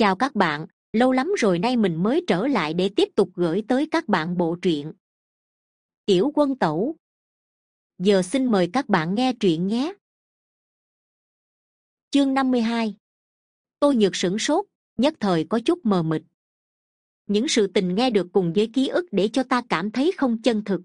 chào các bạn, lâu lắm rồi nay mình mới trở lại để tiếp tục gửi tới các bạn bộ truyện. Tiểu quân tẩu. Giờ xin mời các bạn nghe truyện nhé. Chương năm mươi hai. Tôi nhược sửng sốt, nhất thời có chút mờ mịt. Những sự tình nghe được cùng với ký ức để cho ta cảm thấy không chân thực.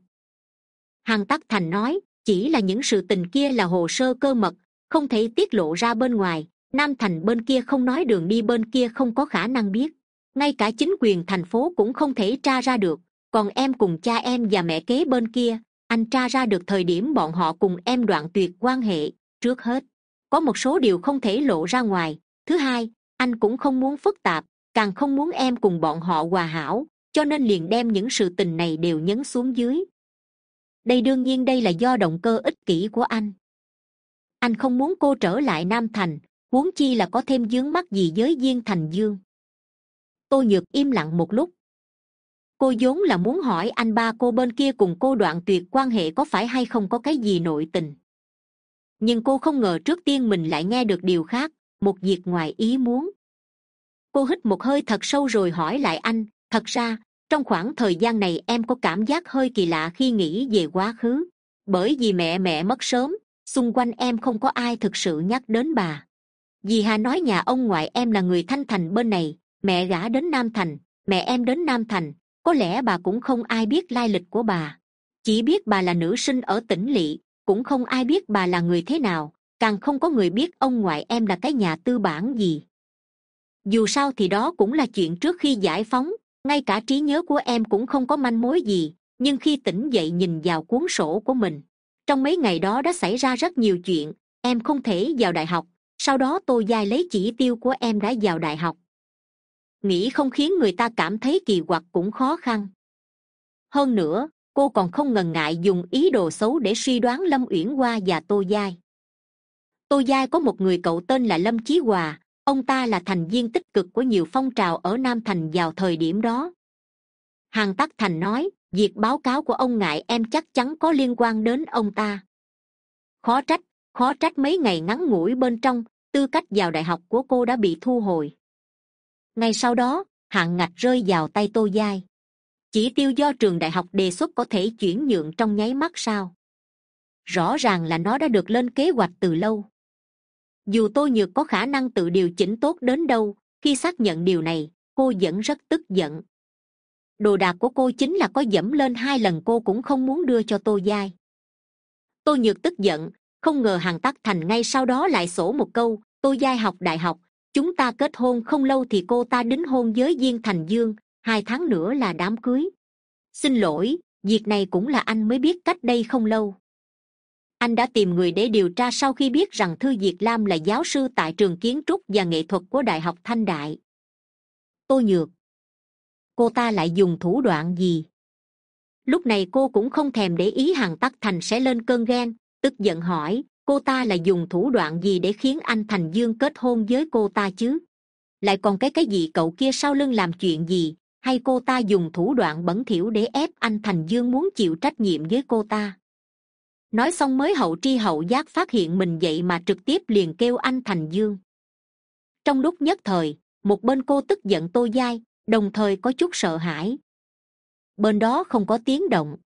Hằng tắc thành nói, chỉ là những sự tình kia là hồ sơ cơ mật, không thể tiết lộ ra bên ngoài nam thành bên kia không nói đường đi, bên kia không có khả năng biết. Ngay cả chính quyền thành phố cũng không thể tra ra được. Còn em cùng cha em và mẹ kế bên kia, anh tra ra được thời điểm bọn họ cùng em đoạn tuyệt quan hệ, trước hết. Có một số điều không thể lộ ra ngoài. Thứ hai, anh cũng không muốn phức tạp, càng không muốn em cùng bọn họ hòa hảo, cho nên liền đem những sự tình này đều nhấn xuống dưới. Đây đương nhiên đây là do động cơ ích kỷ của anh. Anh không muốn cô trở lại nam thành huống chi là có thêm dướng mắt gì với viên thành dương. Tôi nhược im lặng một lúc. Cô vốn là muốn hỏi anh ba cô bên kia cùng cô đoạn tuyệt quan hệ có phải hay không có cái gì nội tình. Nhưng cô không ngờ trước tiên mình lại nghe được điều khác, một việc ngoài ý muốn. Cô hít một hơi thật sâu rồi hỏi lại anh, thật ra, trong khoảng thời gian này em có cảm giác hơi kỳ lạ khi nghĩ về quá khứ, bởi vì mẹ mẹ mất sớm, xung quanh em không có ai thực sự nhắc đến bà dì hà nói nhà ông ngoại em là người thanh thành bên này, mẹ gả đến nam thành, mẹ em đến nam thành, có lẽ bà cũng không ai biết lai lịch của bà. Chỉ biết bà là nữ sinh ở tỉnh lỵ, cũng không ai biết bà là người thế nào, càng không có người biết ông ngoại em là cái nhà tư bản gì. Dù sao thì đó cũng là chuyện trước khi giải phóng, ngay cả trí nhớ của em cũng không có manh mối gì, nhưng khi tỉnh dậy nhìn vào cuốn sổ của mình, trong mấy ngày đó đã xảy ra rất nhiều chuyện, em không thể vào đại học sau đó tô giai lấy chỉ tiêu của em đã vào đại học. Nghĩ không khiến người ta cảm thấy kỳ quặc cũng khó khăn. Hơn nữa, cô còn không ngần ngại dùng ý đồ xấu để suy đoán lâm uyển hoa và tô giai tô giai có một người cậu tên là lâm chí hòa, ông ta là thành viên tích cực của nhiều phong trào ở nam thành vào thời điểm đó. Hàn tắc thành nói, việc báo cáo của ông ngại em chắc chắn có liên quan đến ông ta. Khó trách khó trách mấy ngày ngắn ngủi bên trong, tư cách vào đại học của cô đã bị thu hồi. Ngay sau đó, hạng ngạch rơi vào tay tô giai. Chỉ tiêu do trường đại học đề xuất có thể chuyển nhượng trong nháy mắt sao? Rõ ràng là nó đã được lên kế hoạch từ lâu. Dù tôi nhược có khả năng tự điều chỉnh tốt đến đâu, khi xác nhận điều này, cô vẫn rất tức giận. Đồ đạc của cô chính là có dẫm lên hai lần cô cũng không muốn đưa cho tô giai. Tôi nhược tức giận không ngờ hàng tắc thành ngay sau đó lại sổ một câu, tôi giai học đại học, chúng ta kết hôn không lâu thì cô ta đính hôn với viên thành dương, hai tháng nữa là đám cưới. Xin lỗi, việc này cũng là anh mới biết cách đây không lâu. Anh đã tìm người để điều tra sau khi biết rằng thư diệt lam là giáo sư tại trường kiến trúc và nghệ thuật của đại học thanh đại. Tôi nhược. Cô ta lại dùng thủ đoạn gì? Lúc này cô cũng không thèm để ý hằng tắc thành sẽ lên cơn ghen tức giận hỏi, cô ta là dùng thủ đoạn gì để khiến anh thành dương kết hôn với cô ta chứ? Lại còn cái cái gì cậu kia sau lưng làm chuyện gì? Hay cô ta dùng thủ đoạn bẩn thỉu để ép anh thành dương muốn chịu trách nhiệm với cô ta? Nói xong mới hậu tri hậu giác phát hiện mình vậy mà trực tiếp liền kêu anh thành dương. Trong lúc nhất thời, một bên cô tức giận tô dai, đồng thời có chút sợ hãi. Bên đó không có tiếng động.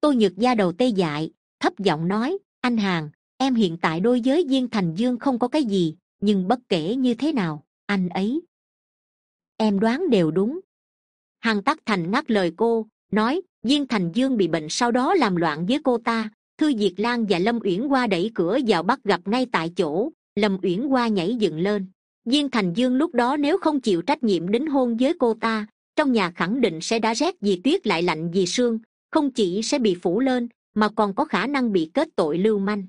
Tô nhược da đầu tê dại thấp giọng nói, anh hàng em hiện tại đôi với viên thành dương không có cái gì, nhưng bất kể như thế nào, anh ấy em đoán đều đúng. Hằng tắc thành ngắt lời cô, nói viên thành dương bị bệnh sau đó làm loạn với cô ta, thư diệt lan và lâm uyển qua đẩy cửa vào bắt gặp ngay tại chỗ, lâm uyển qua nhảy dựng lên. Viên thành dương lúc đó nếu không chịu trách nhiệm đính hôn với cô ta, trong nhà khẳng định sẽ đã rét vì tuyết lại lạnh vì sương, không chỉ sẽ bị phủ lên mà còn có khả năng bị kết tội lưu manh.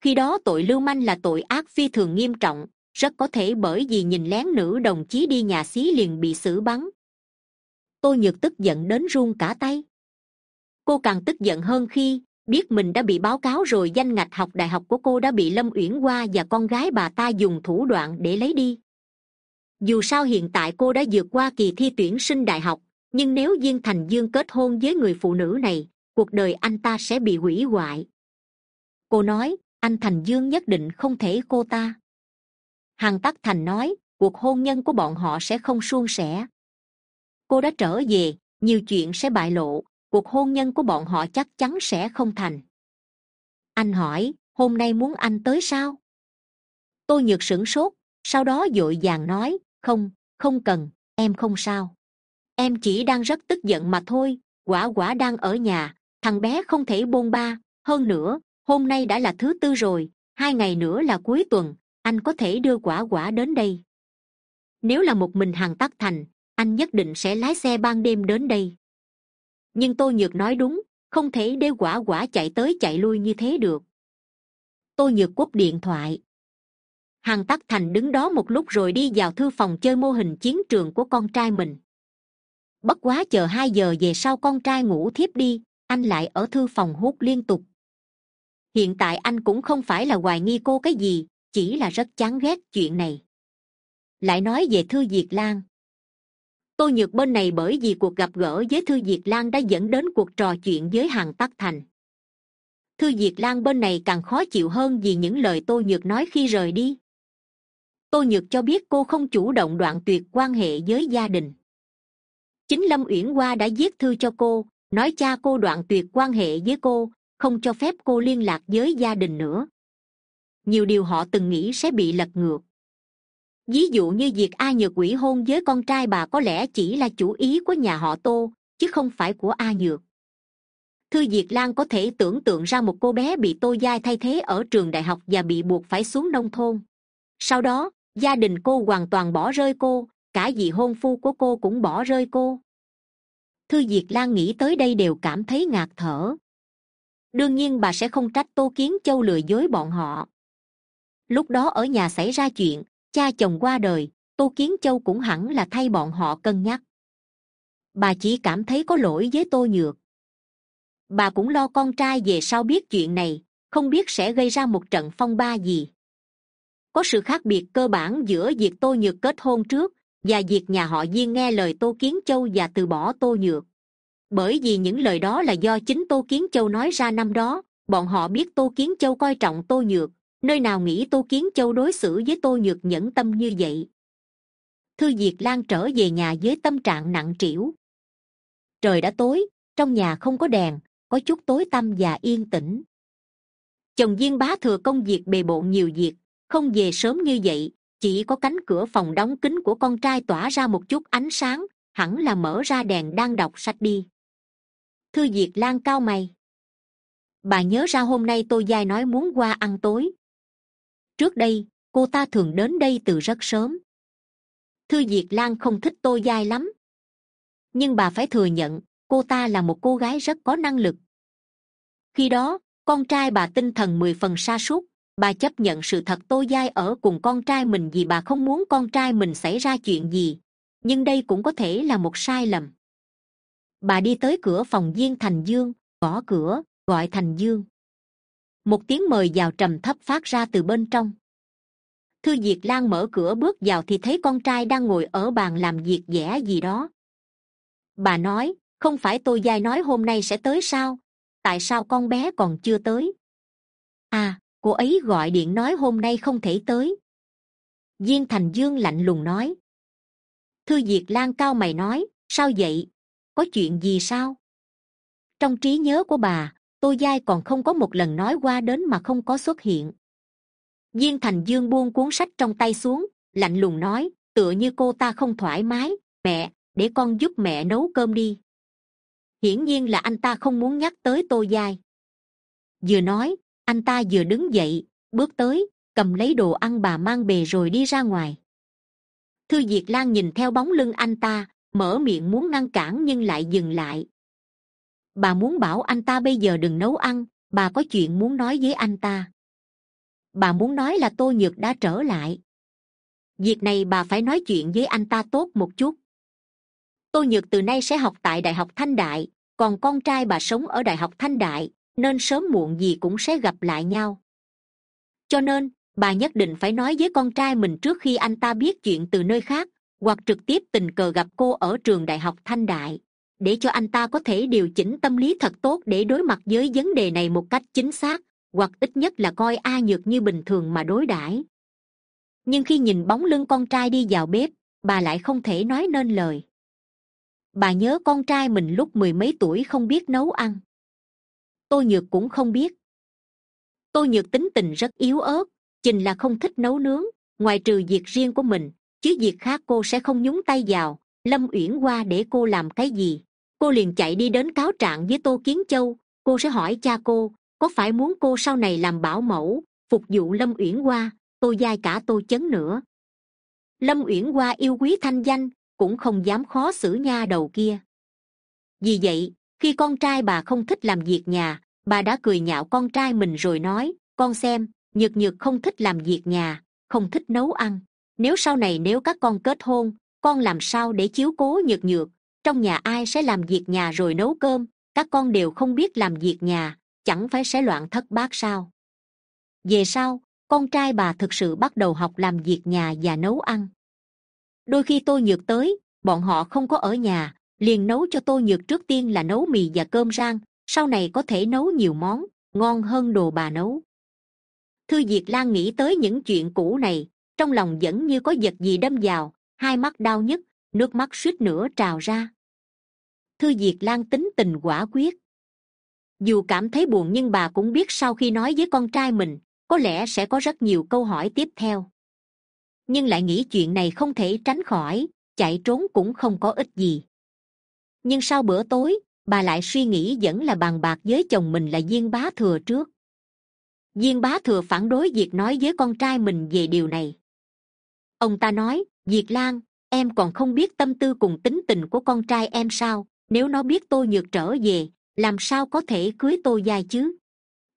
Khi đó tội lưu manh là tội ác phi thường nghiêm trọng, rất có thể bởi vì nhìn lén nữ đồng chí đi nhà xí liền bị xử bắn. Tôi nhược tức giận đến run cả tay. Cô càng tức giận hơn khi biết mình đã bị báo cáo rồi danh ngạch học đại học của cô đã bị lâm uyển hoa và con gái bà ta dùng thủ đoạn để lấy đi. Dù sao hiện tại cô đã vượt qua kỳ thi tuyển sinh đại học, nhưng nếu viên thành dương kết hôn với người phụ nữ này cuộc đời anh ta sẽ bị hủy hoại. Cô nói, anh thành dương nhất định không thể cô ta. Hằng tắc thành nói, cuộc hôn nhân của bọn họ sẽ không suôn sẻ. Cô đã trở về, nhiều chuyện sẽ bại lộ, cuộc hôn nhân của bọn họ chắc chắn sẽ không thành. Anh hỏi, hôm nay muốn anh tới sao? Tôi nhược sửng sốt, sau đó d ộ i vàng nói, không không cần, em không sao. Em chỉ đang rất tức giận mà thôi, quả quả đang ở nhà thằng bé không thể bôn ba. Hơn nữa, hôm nay đã là thứ tư rồi. Hai ngày nữa là cuối tuần. Anh có thể đưa quả quả đến đây. Nếu là một mình hàng tắc thành, anh nhất định sẽ lái xe ban đêm đến đây. Nhưng tôi nhược nói đúng, không thể để quả quả chạy tới chạy lui như thế được. Tôi nhược cúp điện thoại. Hằng tắc thành đứng đó một lúc rồi đi vào thư phòng chơi mô hình chiến trường của con trai mình. Bất quá chờ hai giờ về sau con trai ngủ thiếp đi anh lại ở thư phòng hút liên tục. Hiện tại anh cũng không phải là hoài nghi cô cái gì, chỉ là rất chán ghét chuyện này. Lại nói về thư diệt lan. Tôi nhược bên này bởi vì cuộc gặp gỡ với thư diệt lan đã dẫn đến cuộc trò chuyện với hàng tắc thành. Thư diệt lan bên này càng khó chịu hơn vì những lời tôi nhược nói khi rời đi. Tô nhược cho biết cô không chủ động đoạn tuyệt quan hệ với gia đình. Chính lâm uyển hoa đã viết thư cho cô nói cha cô đoạn tuyệt quan hệ với cô, không cho phép cô liên lạc với gia đình nữa. Nhiều điều họ từng nghĩ sẽ bị lật ngược. Ví dụ như việc a nhược quỷ hôn với con trai bà có lẽ chỉ là chủ ý của nhà họ tô, chứ không phải của a nhược. Thư diệt lan có thể tưởng tượng ra một cô bé bị tô giai thay thế ở trường đại học và bị buộc phải xuống nông thôn. Sau đó, gia đình cô hoàn toàn bỏ rơi cô, cả vị hôn phu của cô cũng bỏ rơi cô thư diệt lan nghĩ tới đây đều cảm thấy ngạt thở. Đương nhiên bà sẽ không trách tô kiến châu lừa dối bọn họ. Lúc đó ở nhà xảy ra chuyện, cha chồng qua đời, tô kiến châu cũng hẳn là thay bọn họ cân nhắc. Bà chỉ cảm thấy có lỗi với tô nhược. Bà cũng lo con trai về sau biết chuyện này, không biết sẽ gây ra một trận phong ba gì. Có sự khác biệt cơ bản giữa việc tô nhược kết hôn trước và việc nhà họ diên nghe lời tô kiến châu và từ bỏ tô nhược. Bởi vì những lời đó là do chính tô kiến châu nói ra năm đó, bọn họ biết tô kiến châu coi trọng tô nhược, nơi nào nghĩ tô kiến châu đối xử với tô nhược nhẫn tâm như vậy. Thư diệt lan trở về nhà với tâm trạng nặng trĩu. Trời đã tối, trong nhà không có đèn, có chút tối tăm và yên tĩnh. Chồng viên bá thừa công việc bề bộn nhiều việc, không về sớm như vậy chỉ có cánh cửa phòng đóng kín của con trai tỏa ra một chút ánh sáng, hẳn là mở ra đèn đang đọc sách đi. Thư diệt lan cao mày. Bà nhớ ra hôm nay tôi dai nói muốn qua ăn tối. Trước đây, cô ta thường đến đây từ rất sớm. Thư diệt lan không thích tôi dai lắm. Nhưng bà phải thừa nhận, cô ta là một cô gái rất có năng lực. Khi đó, con trai bà tinh thần mười phần sa sút bà chấp nhận sự thật tô giai ở cùng con trai mình vì bà không muốn con trai mình xảy ra chuyện gì. Nhưng đây cũng có thể là một sai lầm. Bà đi tới cửa phòng viên thành dương, gõ cửa, gọi thành dương. Một tiếng mời vào trầm thấp phát ra từ bên trong. Thư diệt lan mở cửa bước vào thì thấy con trai đang ngồi ở bàn làm việc vẽ gì đó. Bà nói, không phải tôi giai nói hôm nay sẽ tới sao? Tại sao con bé còn chưa tới? À cô ấy gọi điện nói hôm nay không thể tới. Viên thành dương lạnh lùng nói. Thư diệt lan cao mày nói, sao vậy? Có chuyện gì sao? Trong trí nhớ của bà, tô giai còn không có một lần nói qua đến mà không có xuất hiện. Viên thành dương buông cuốn sách trong tay xuống, lạnh lùng nói, tựa như cô ta không thoải mái, mẹ, để con giúp mẹ nấu cơm đi. Hiển nhiên là anh ta không muốn nhắc tới tô giai. Vừa nói anh ta vừa đứng dậy, bước tới, cầm lấy đồ ăn bà mang bề rồi đi ra ngoài. Thư diệt lan nhìn theo bóng lưng anh ta, mở miệng muốn ngăn cản nhưng lại dừng lại. Bà muốn bảo anh ta bây giờ đừng nấu ăn, bà có chuyện muốn nói với anh ta. Bà muốn nói là tô nhược đã trở lại. Việc này bà phải nói chuyện với anh ta tốt một chút. Tô nhược từ nay sẽ học tại đại học thanh đại, còn con trai bà sống ở đại học thanh đại nên sớm muộn gì cũng sẽ gặp lại nhau. Cho nên, bà nhất định phải nói với con trai mình trước khi anh ta biết chuyện từ nơi khác, hoặc trực tiếp tình cờ gặp cô ở trường đại học thanh đại, để cho anh ta có thể điều chỉnh tâm lý thật tốt để đối mặt với vấn đề này một cách chính xác, hoặc ít nhất là coi a nhược như bình thường mà đối đãi. Nhưng khi nhìn bóng lưng con trai đi vào bếp, bà lại không thể nói nên lời. Bà nhớ con trai mình lúc mười mấy tuổi không biết nấu ăn tô nhược cũng không biết. Tô nhược tính tình rất yếu ớt chình là không thích nấu nướng ngoài trừ việc riêng của mình chứ việc khác cô sẽ không nhúng tay vào. Lâm uyển qua để cô làm cái gì? Cô liền chạy đi đến cáo trạng với tô kiến châu cô sẽ hỏi cha cô có phải muốn cô sau này làm bảo mẫu phục vụ lâm uyển qua, tô giai cả tô chấn nữa. Lâm uyển qua yêu quý thanh danh cũng không dám khó xử nha đầu kia. Vì vậy khi con trai bà không thích làm việc nhà bà đã cười nhạo con trai mình rồi nói, con xem nhược nhược không thích làm việc nhà, không thích nấu ăn. Nếu sau này nếu các con kết hôn, con làm sao để chiếu cố nhược nhược? Trong nhà ai sẽ làm việc nhà rồi nấu cơm? Các con đều không biết làm việc nhà, chẳng phải sẽ loạn thất bát sao? Về sau, con trai bà thực sự bắt đầu học làm việc nhà và nấu ăn. Đôi khi tôi nhược tới, bọn họ không có ở nhà, liền nấu cho tôi nhược trước tiên là nấu mì và cơm rang sau này có thể nấu nhiều món, ngon hơn đồ bà nấu. Thư diệt lan nghĩ tới những chuyện cũ này, trong lòng vẫn như có vật gì đâm vào, hai mắt đau nhức, nước mắt suýt nữa trào ra. Thư diệt lan tính tình quả quyết. Dù cảm thấy buồn nhưng bà cũng biết sau khi nói với con trai mình, có lẽ sẽ có rất nhiều câu hỏi tiếp theo. Nhưng lại nghĩ chuyện này không thể tránh khỏi, chạy trốn cũng không có ích gì. Nhưng sau bữa tối bà lại suy nghĩ vẫn là bàn bạc với chồng mình là diên bá thừa trước. Diên bá thừa phản đối việc nói với con trai mình về điều này. Ông ta nói, diệt lan, em còn không biết tâm tư cùng tính tình của con trai em sao, nếu nó biết tôi nhược trở về, làm sao có thể cưới tôi dài chứ?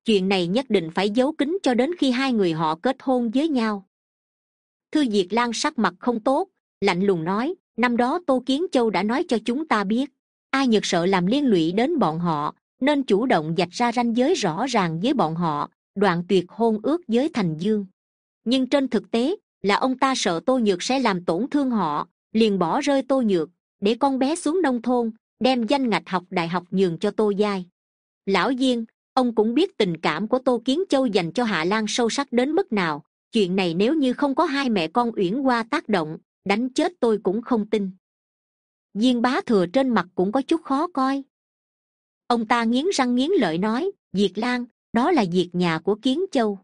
Chuyện này nhất định phải giấu kín cho đến khi hai người họ kết hôn với nhau. Thư diệt lan sắc mặt không tốt, lạnh lùng nói, năm đó tô kiến châu đã nói cho chúng ta biết ai nhược sợ làm liên lụy đến bọn họ, nên chủ động dạch ra ranh giới rõ ràng với bọn họ, đoạn tuyệt hôn ước với thành dương. Nhưng trên thực tế, là ông ta sợ tô nhược sẽ làm tổn thương họ, liền bỏ rơi tô nhược, để con bé xuống nông thôn, đem danh ngạch học đại học nhường cho tô giai. Lão diên, ông cũng biết tình cảm của tô kiến châu dành cho hạ lan sâu sắc đến mức nào, chuyện này nếu như không có hai mẹ con uyển qua tác động, đánh chết tôi cũng không tin diên bá thừa trên mặt cũng có chút khó coi. Ông ta nghiến răng nghiến lợi nói, diệt lan, đó là việc nhà của kiến châu.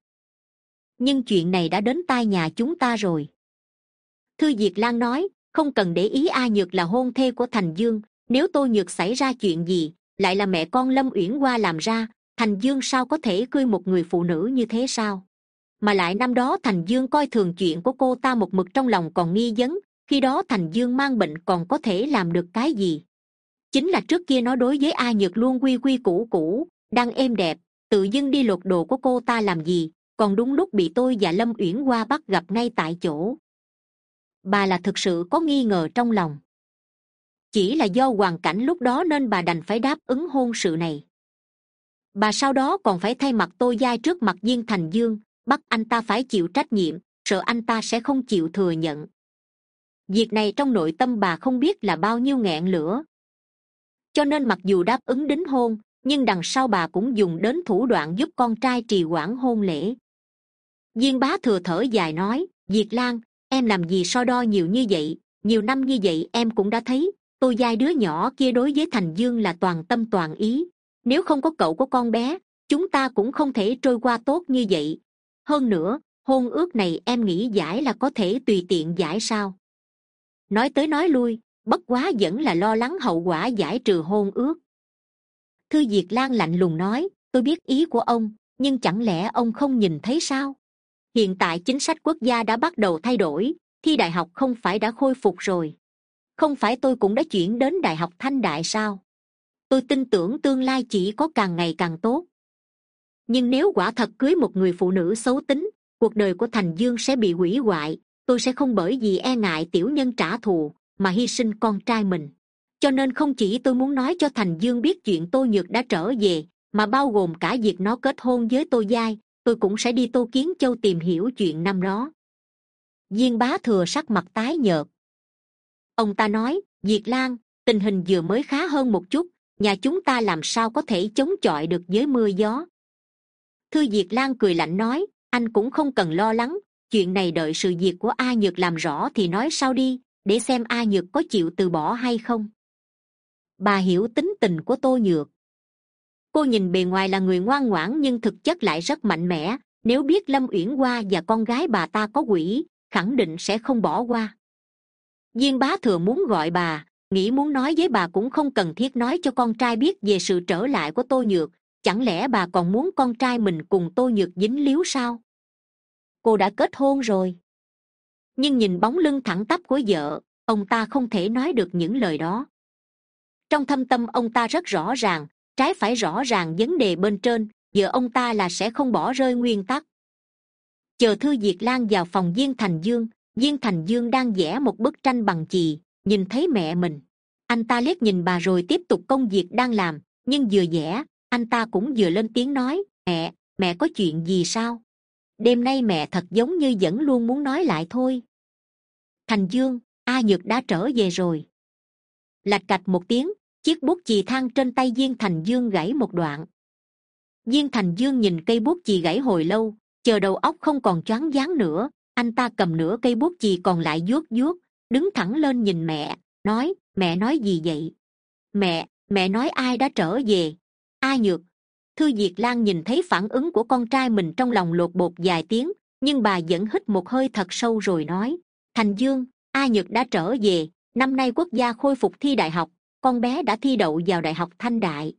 Nhưng chuyện này đã đến tai nhà chúng ta rồi. Thư diệt lan nói, không cần để ý a nhược là hôn thê của thành dương. Nếu tôi nhược xảy ra chuyện gì, lại là mẹ con lâm uyển hoa làm ra, thành dương sao có thể cưới một người phụ nữ như thế sao? Mà lại năm đó thành dương coi thường chuyện của cô ta một mực trong lòng còn nghi vấn khi đó thành dương mang bệnh còn có thể làm được cái gì? Chính là trước kia nó đối với a nhược luôn quy quy củ củ, đang êm đẹp, tự dưng đi lột đồ của cô ta làm gì, còn đúng lúc bị tôi và lâm uyển qua bắt gặp ngay tại chỗ. Bà là thực sự có nghi ngờ trong lòng. Chỉ là do hoàn cảnh lúc đó nên bà đành phải đáp ứng hôn sự này. Bà sau đó còn phải thay mặt tôi giai trước mặt viên thành dương, bắt anh ta phải chịu trách nhiệm, sợ anh ta sẽ không chịu thừa nhận việc này trong nội tâm bà không biết là bao nhiêu nghẹn lửa. Cho nên mặc dù đáp ứng đính hôn, nhưng đằng sau bà cũng dùng đến thủ đoạn giúp con trai trì hoãn hôn lễ. Viên bá thừa thở dài nói, diệt lan, em làm gì so đo nhiều như vậy? Nhiều năm như vậy em cũng đã thấy, tôi giai đứa nhỏ kia đối với thành dương là toàn tâm toàn ý. Nếu không có cậu của con bé, chúng ta cũng không thể trôi qua tốt như vậy. Hơn nữa, hôn ước này em nghĩ giải là có thể tùy tiện giải sao? Nói tới nói lui, bất quá vẫn là lo lắng hậu quả giải trừ hôn ước. Thư diệt lan lạnh lùng nói, tôi biết ý của ông, nhưng chẳng lẽ ông không nhìn thấy sao? Hiện tại chính sách quốc gia đã bắt đầu thay đổi, thi đại học không phải đã khôi phục rồi. Không phải tôi cũng đã chuyển đến đại học thanh đại sao? Tôi tin tưởng tương lai chỉ có càng ngày càng tốt. Nhưng nếu quả thật cưới một người phụ nữ xấu tính, cuộc đời của thành dương sẽ bị hủy hoại tôi sẽ không bởi vì e ngại tiểu nhân trả thù mà hy sinh con trai mình. Cho nên không chỉ tôi muốn nói cho thành dương biết chuyện tôi nhược đã trở về, mà bao gồm cả việc nó kết hôn với tôi giai, tôi cũng sẽ đi tô kiến châu tìm hiểu chuyện năm đó. Viên bá thừa sắc mặt tái nhợt. Ông ta nói, diệt lan, tình hình vừa mới khá hơn một chút, nhà chúng ta làm sao có thể chống chọi được với mưa gió? Thư diệt lan cười lạnh nói, anh cũng không cần lo lắng chuyện này đợi sự việc của a nhược làm rõ thì nói sau đi, để xem a nhược có chịu từ bỏ hay không. Bà hiểu tính tình của tô nhược. Cô nhìn bề ngoài là người ngoan ngoãn nhưng thực chất lại rất mạnh mẽ. Nếu biết lâm uyển hoa và con gái bà ta có quỷ, khẳng định sẽ không bỏ qua. Diên bá thừa muốn gọi bà, nghĩ muốn nói với bà cũng không cần thiết nói cho con trai biết về sự trở lại của tô nhược. Chẳng lẽ bà còn muốn con trai mình cùng tô nhược dính líu sao? Cô đã kết hôn rồi. Nhưng nhìn bóng lưng thẳng tắp của vợ, ông ta không thể nói được những lời đó. Trong thâm tâm ông ta rất rõ ràng, trái phải rõ ràng vấn đề bên trên, vợ ông ta là sẽ không bỏ rơi nguyên tắc. Chờ thư diệt lan vào phòng viên thành dương viên thành dương đang vẽ một bức tranh bằng chì, nhìn thấy mẹ mình. Anh ta liếc nhìn bà rồi tiếp tục công việc đang làm, nhưng vừa vẽ, anh ta cũng vừa lên tiếng nói, mẹ mẹ có chuyện gì sao? Đêm nay mẹ thật giống như vẫn luôn muốn nói lại thôi. Thành dương, a nhược đã trở về rồi. Lạch cạch một tiếng, chiếc bút chì thang trên tay viên thành dương gãy một đoạn. Viên thành dương nhìn cây bút chì gãy hồi lâu, chờ đầu óc không còn choáng váng nữa, anh ta cầm nửa cây bút chì còn lại vuốt vuốt, đứng thẳng lên nhìn mẹ, nói mẹ nói gì vậy? Mẹ mẹ nói ai đã trở về? A nhược thư diệt lan nhìn thấy phản ứng của con trai mình trong lòng lột bột vài tiếng, nhưng bà vẫn hít một hơi thật sâu rồi nói, thành dương, a nhược đã trở về, năm nay quốc gia khôi phục thi đại học, con bé đã thi đậu vào đại học thanh đại.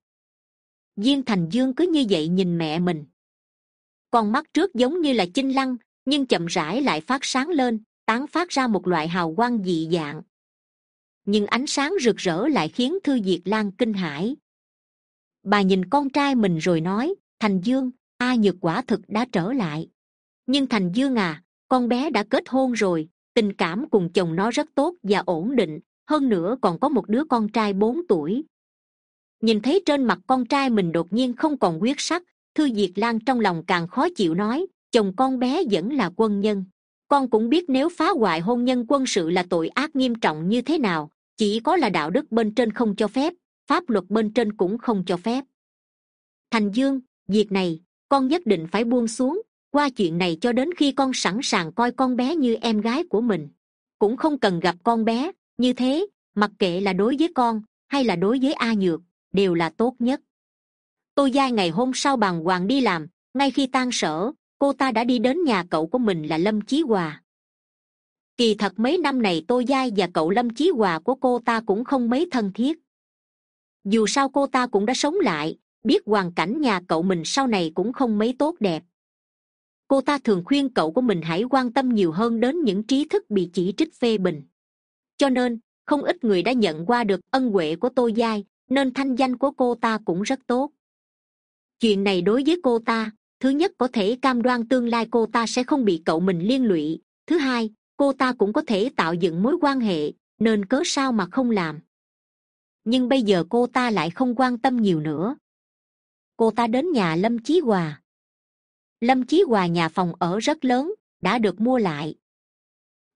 Viên thành dương cứ như vậy nhìn mẹ mình. Con mắt trước giống như là chinh lăng, nhưng chậm rãi lại phát sáng lên, tán phát ra một loại hào quang dị dạng. Nhưng ánh sáng rực rỡ lại khiến thư diệt lan kinh hãi bà nhìn con trai mình rồi nói, thành dương, a nhược quả thực đã trở lại. Nhưng thành dương à con bé đã kết hôn rồi, tình cảm cùng chồng nó rất tốt và ổn định, hơn nữa còn có một đứa con trai bốn tuổi. Nhìn thấy trên mặt con trai mình đột nhiên không còn quyết sắc, thư diệt lan trong lòng càng khó chịu nói, chồng con bé vẫn là quân nhân. Con cũng biết nếu phá hoại hôn nhân quân sự là tội ác nghiêm trọng như thế nào, chỉ có là đạo đức bên trên không cho phép pháp luật bên trên cũng không cho phép. Thành dương, việc này, con nhất định phải buông xuống, qua chuyện này cho đến khi con sẵn sàng coi con bé như em gái của mình. Cũng không cần gặp con bé, như thế, mặc kệ là đối với con, hay là đối với a nhược, đều là tốt nhất. Tôi giai ngày hôm sau bàng hoàng đi làm, ngay khi tan sở, cô ta đã đi đến nhà cậu của mình là lâm chí hòa. Kỳ thật mấy năm này tôi giai và cậu lâm chí hòa của cô ta cũng không mấy thân thiết dù sao cô ta cũng đã sống lại, biết hoàn cảnh nhà cậu mình sau này cũng không mấy tốt đẹp. Cô ta thường khuyên cậu của mình hãy quan tâm nhiều hơn đến những trí thức bị chỉ trích phê bình. Cho nên, không ít người đã nhận qua được ân huệ của tô giai, nên thanh danh của cô ta cũng rất tốt. Chuyện này đối với cô ta, thứ nhất có thể cam đoan tương lai cô ta sẽ không bị cậu mình liên lụy, thứ hai, cô ta cũng có thể tạo dựng mối quan hệ, nên cớ sao mà không làm nhưng bây giờ cô ta lại không quan tâm nhiều nữa. Cô ta đến nhà lâm chí hòa. Lâm chí hòa nhà phòng ở rất lớn, đã được mua lại.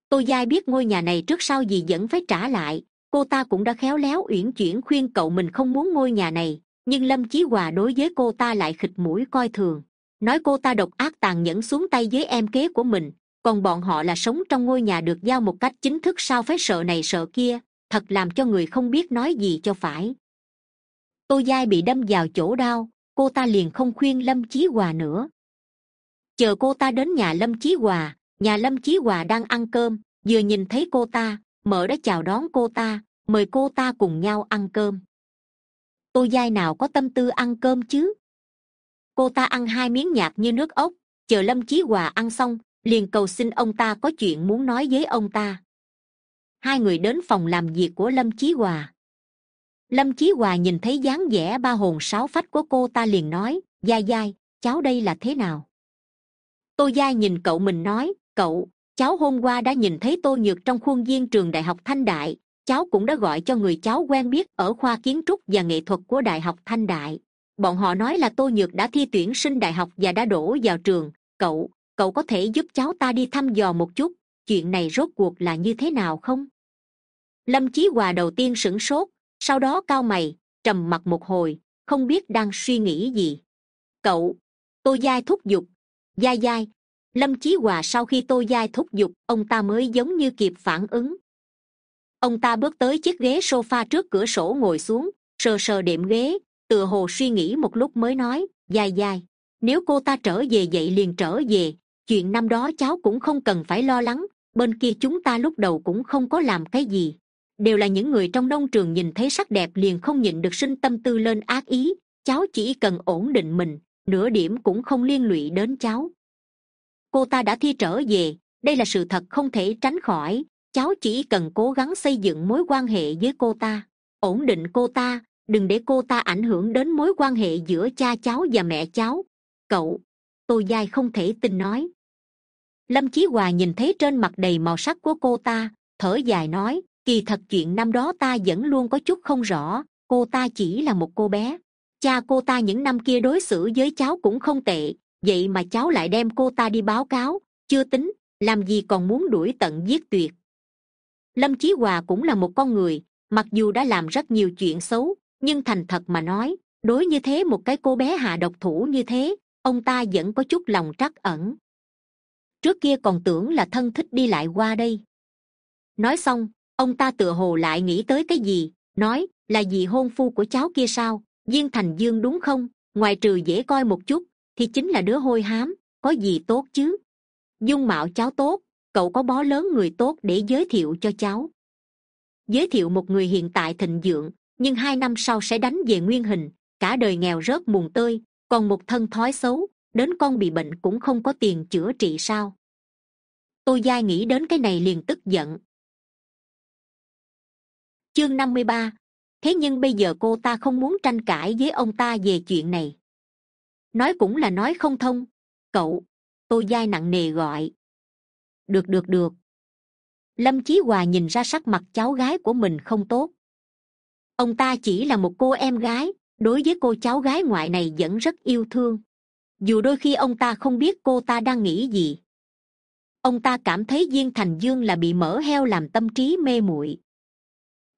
Tôi giai biết ngôi nhà này trước sau gì vẫn phải trả lại, cô ta cũng đã khéo léo uyển chuyển khuyên cậu mình không muốn ngôi nhà này, nhưng lâm chí hòa đối với cô ta lại khịt mũi coi thường, nói cô ta độc ác tàn nhẫn xuống tay với em kế của mình, còn bọn họ là sống trong ngôi nhà được giao một cách chính thức sao phải sợ này sợ kia thật làm cho người không biết nói gì cho phải. Tô giai bị đâm vào chỗ đau, cô ta liền không khuyên lâm chí hòa nữa. Chờ cô ta đến nhà lâm chí hòa, nhà lâm chí hòa đang ăn cơm, vừa nhìn thấy cô ta, mở đã chào đón cô ta, mời cô ta cùng nhau ăn cơm. Tô giai nào có tâm tư ăn cơm chứ? Cô ta ăn hai miếng nhạt như nước ốc, chờ lâm chí hòa ăn xong, liền cầu xin ông ta có chuyện muốn nói với ông ta hai người đến phòng làm việc của lâm chí hòa. Lâm chí hòa nhìn thấy dáng vẻ ba hồn sáu phách của cô ta liền nói dai dai cháu đây là thế nào? Tô dai nhìn cậu mình nói, cậu, cháu hôm qua đã nhìn thấy tô nhược trong khuôn viên trường đại học thanh đại. Cháu cũng đã gọi cho người cháu quen biết ở khoa kiến trúc và nghệ thuật của đại học thanh đại. Bọn họ nói là tô nhược đã thi tuyển sinh đại học và đã đổ vào trường. Cậu cậu có thể giúp cháu ta đi thăm dò một chút chuyện này rốt cuộc là như thế nào không? Lâm chí hòa đầu tiên sửng sốt, sau đó cao mày, trầm mặt một hồi, không biết đang suy nghĩ gì. Cậu, tô giai thúc giục. Giai giai. lâm chí hòa sau khi tô giai thúc giục, ông ta mới giống như kịp phản ứng. Ông ta bước tới chiếc ghế s o f a trước cửa sổ ngồi xuống, sờ sờ đệm ghế, tựa hồ suy nghĩ một lúc mới nói dài dài nếu cô ta trở về vậy liền trở về, chuyện năm đó cháu cũng không cần phải lo lắng bên kia chúng ta lúc đầu cũng không có làm cái gì. Đều là những người trong nông trường nhìn thấy sắc đẹp liền không nhịn được sinh tâm tư lên ác ý. Cháu chỉ cần ổn định mình, nửa điểm cũng không liên lụy đến cháu. Cô ta đã thi trở về, đây là sự thật không thể tránh khỏi. Cháu chỉ cần cố gắng xây dựng mối quan hệ với cô ta. Ổn định cô ta, đừng để cô ta ảnh hưởng đến mối quan hệ giữa cha cháu và mẹ cháu. Cậu, tôi dai không thể tin nói lâm chí hòa nhìn thấy trên mặt đầy màu sắc của cô ta, thở dài nói, kỳ thật chuyện năm đó ta vẫn luôn có chút không rõ, cô ta chỉ là một cô bé. Cha cô ta những năm kia đối xử với cháu cũng không tệ, vậy mà cháu lại đem cô ta đi báo cáo, chưa tính, làm gì còn muốn đuổi tận giết tuyệt. Lâm chí hòa cũng là một con người, mặc dù đã làm rất nhiều chuyện xấu, nhưng thành thật mà nói, đối như thế một cái cô bé hạ độc thủ như thế, ông ta vẫn có chút lòng trắc ẩn trước kia còn tưởng là thân thích đi lại qua đây. Nói xong, ông ta tựa hồ lại nghĩ tới cái gì, nói, là gì hôn phu của cháu kia sao? Viên thành dương đúng không? Ngoài trừ dễ coi một chút, thì chính là đứa hôi hám, có gì tốt chứ? Dung mạo cháu tốt, cậu có bó lớn người tốt để giới thiệu cho cháu. Giới thiệu một người hiện tại thịnh dượng nhưng hai năm sau sẽ đánh về nguyên hình, cả đời nghèo rớt mùng tơi, còn một thân thói xấu đến con bị bệnh cũng không có tiền chữa trị sao? Tôi dai nghĩ đến cái này liền tức giận. Chương năm mươi ba. Thế nhưng bây giờ cô ta không muốn tranh cãi với ông ta về chuyện này. Nói cũng là nói không thông. Cậu, tôi dai nặng nề gọi. Được được được. Lâm chí hòa nhìn ra sắc mặt cháu gái của mình không tốt. Ông ta chỉ là một cô em gái, đối với cô cháu gái ngoại này vẫn rất yêu thương dù đôi khi ông ta không biết cô ta đang nghĩ gì. Ông ta cảm thấy viên thành dương là bị mỡ heo làm tâm trí mê muội.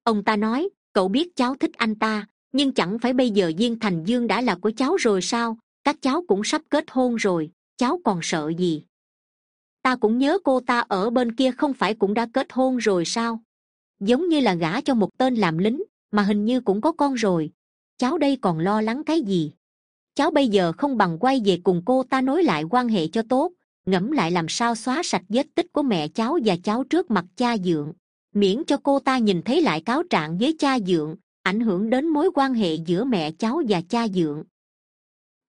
Ông ta nói, cậu biết cháu thích anh ta, nhưng chẳng phải bây giờ viên thành dương đã là của cháu rồi sao? Các cháu cũng sắp kết hôn rồi, cháu còn sợ gì? Ta cũng nhớ cô ta ở bên kia không phải cũng đã kết hôn rồi sao? Giống như là gả cho một tên làm lính, mà hình như cũng có con rồi. Cháu đây còn lo lắng cái gì? Cháu bây giờ không bằng quay về cùng cô ta nối lại quan hệ cho tốt, ngẫm lại làm sao xóa sạch vết tích của mẹ cháu và cháu trước mặt cha dượng. Miễn cho cô ta nhìn thấy lại cáo trạng với cha dượng, ảnh hưởng đến mối quan hệ giữa mẹ cháu và cha dượng.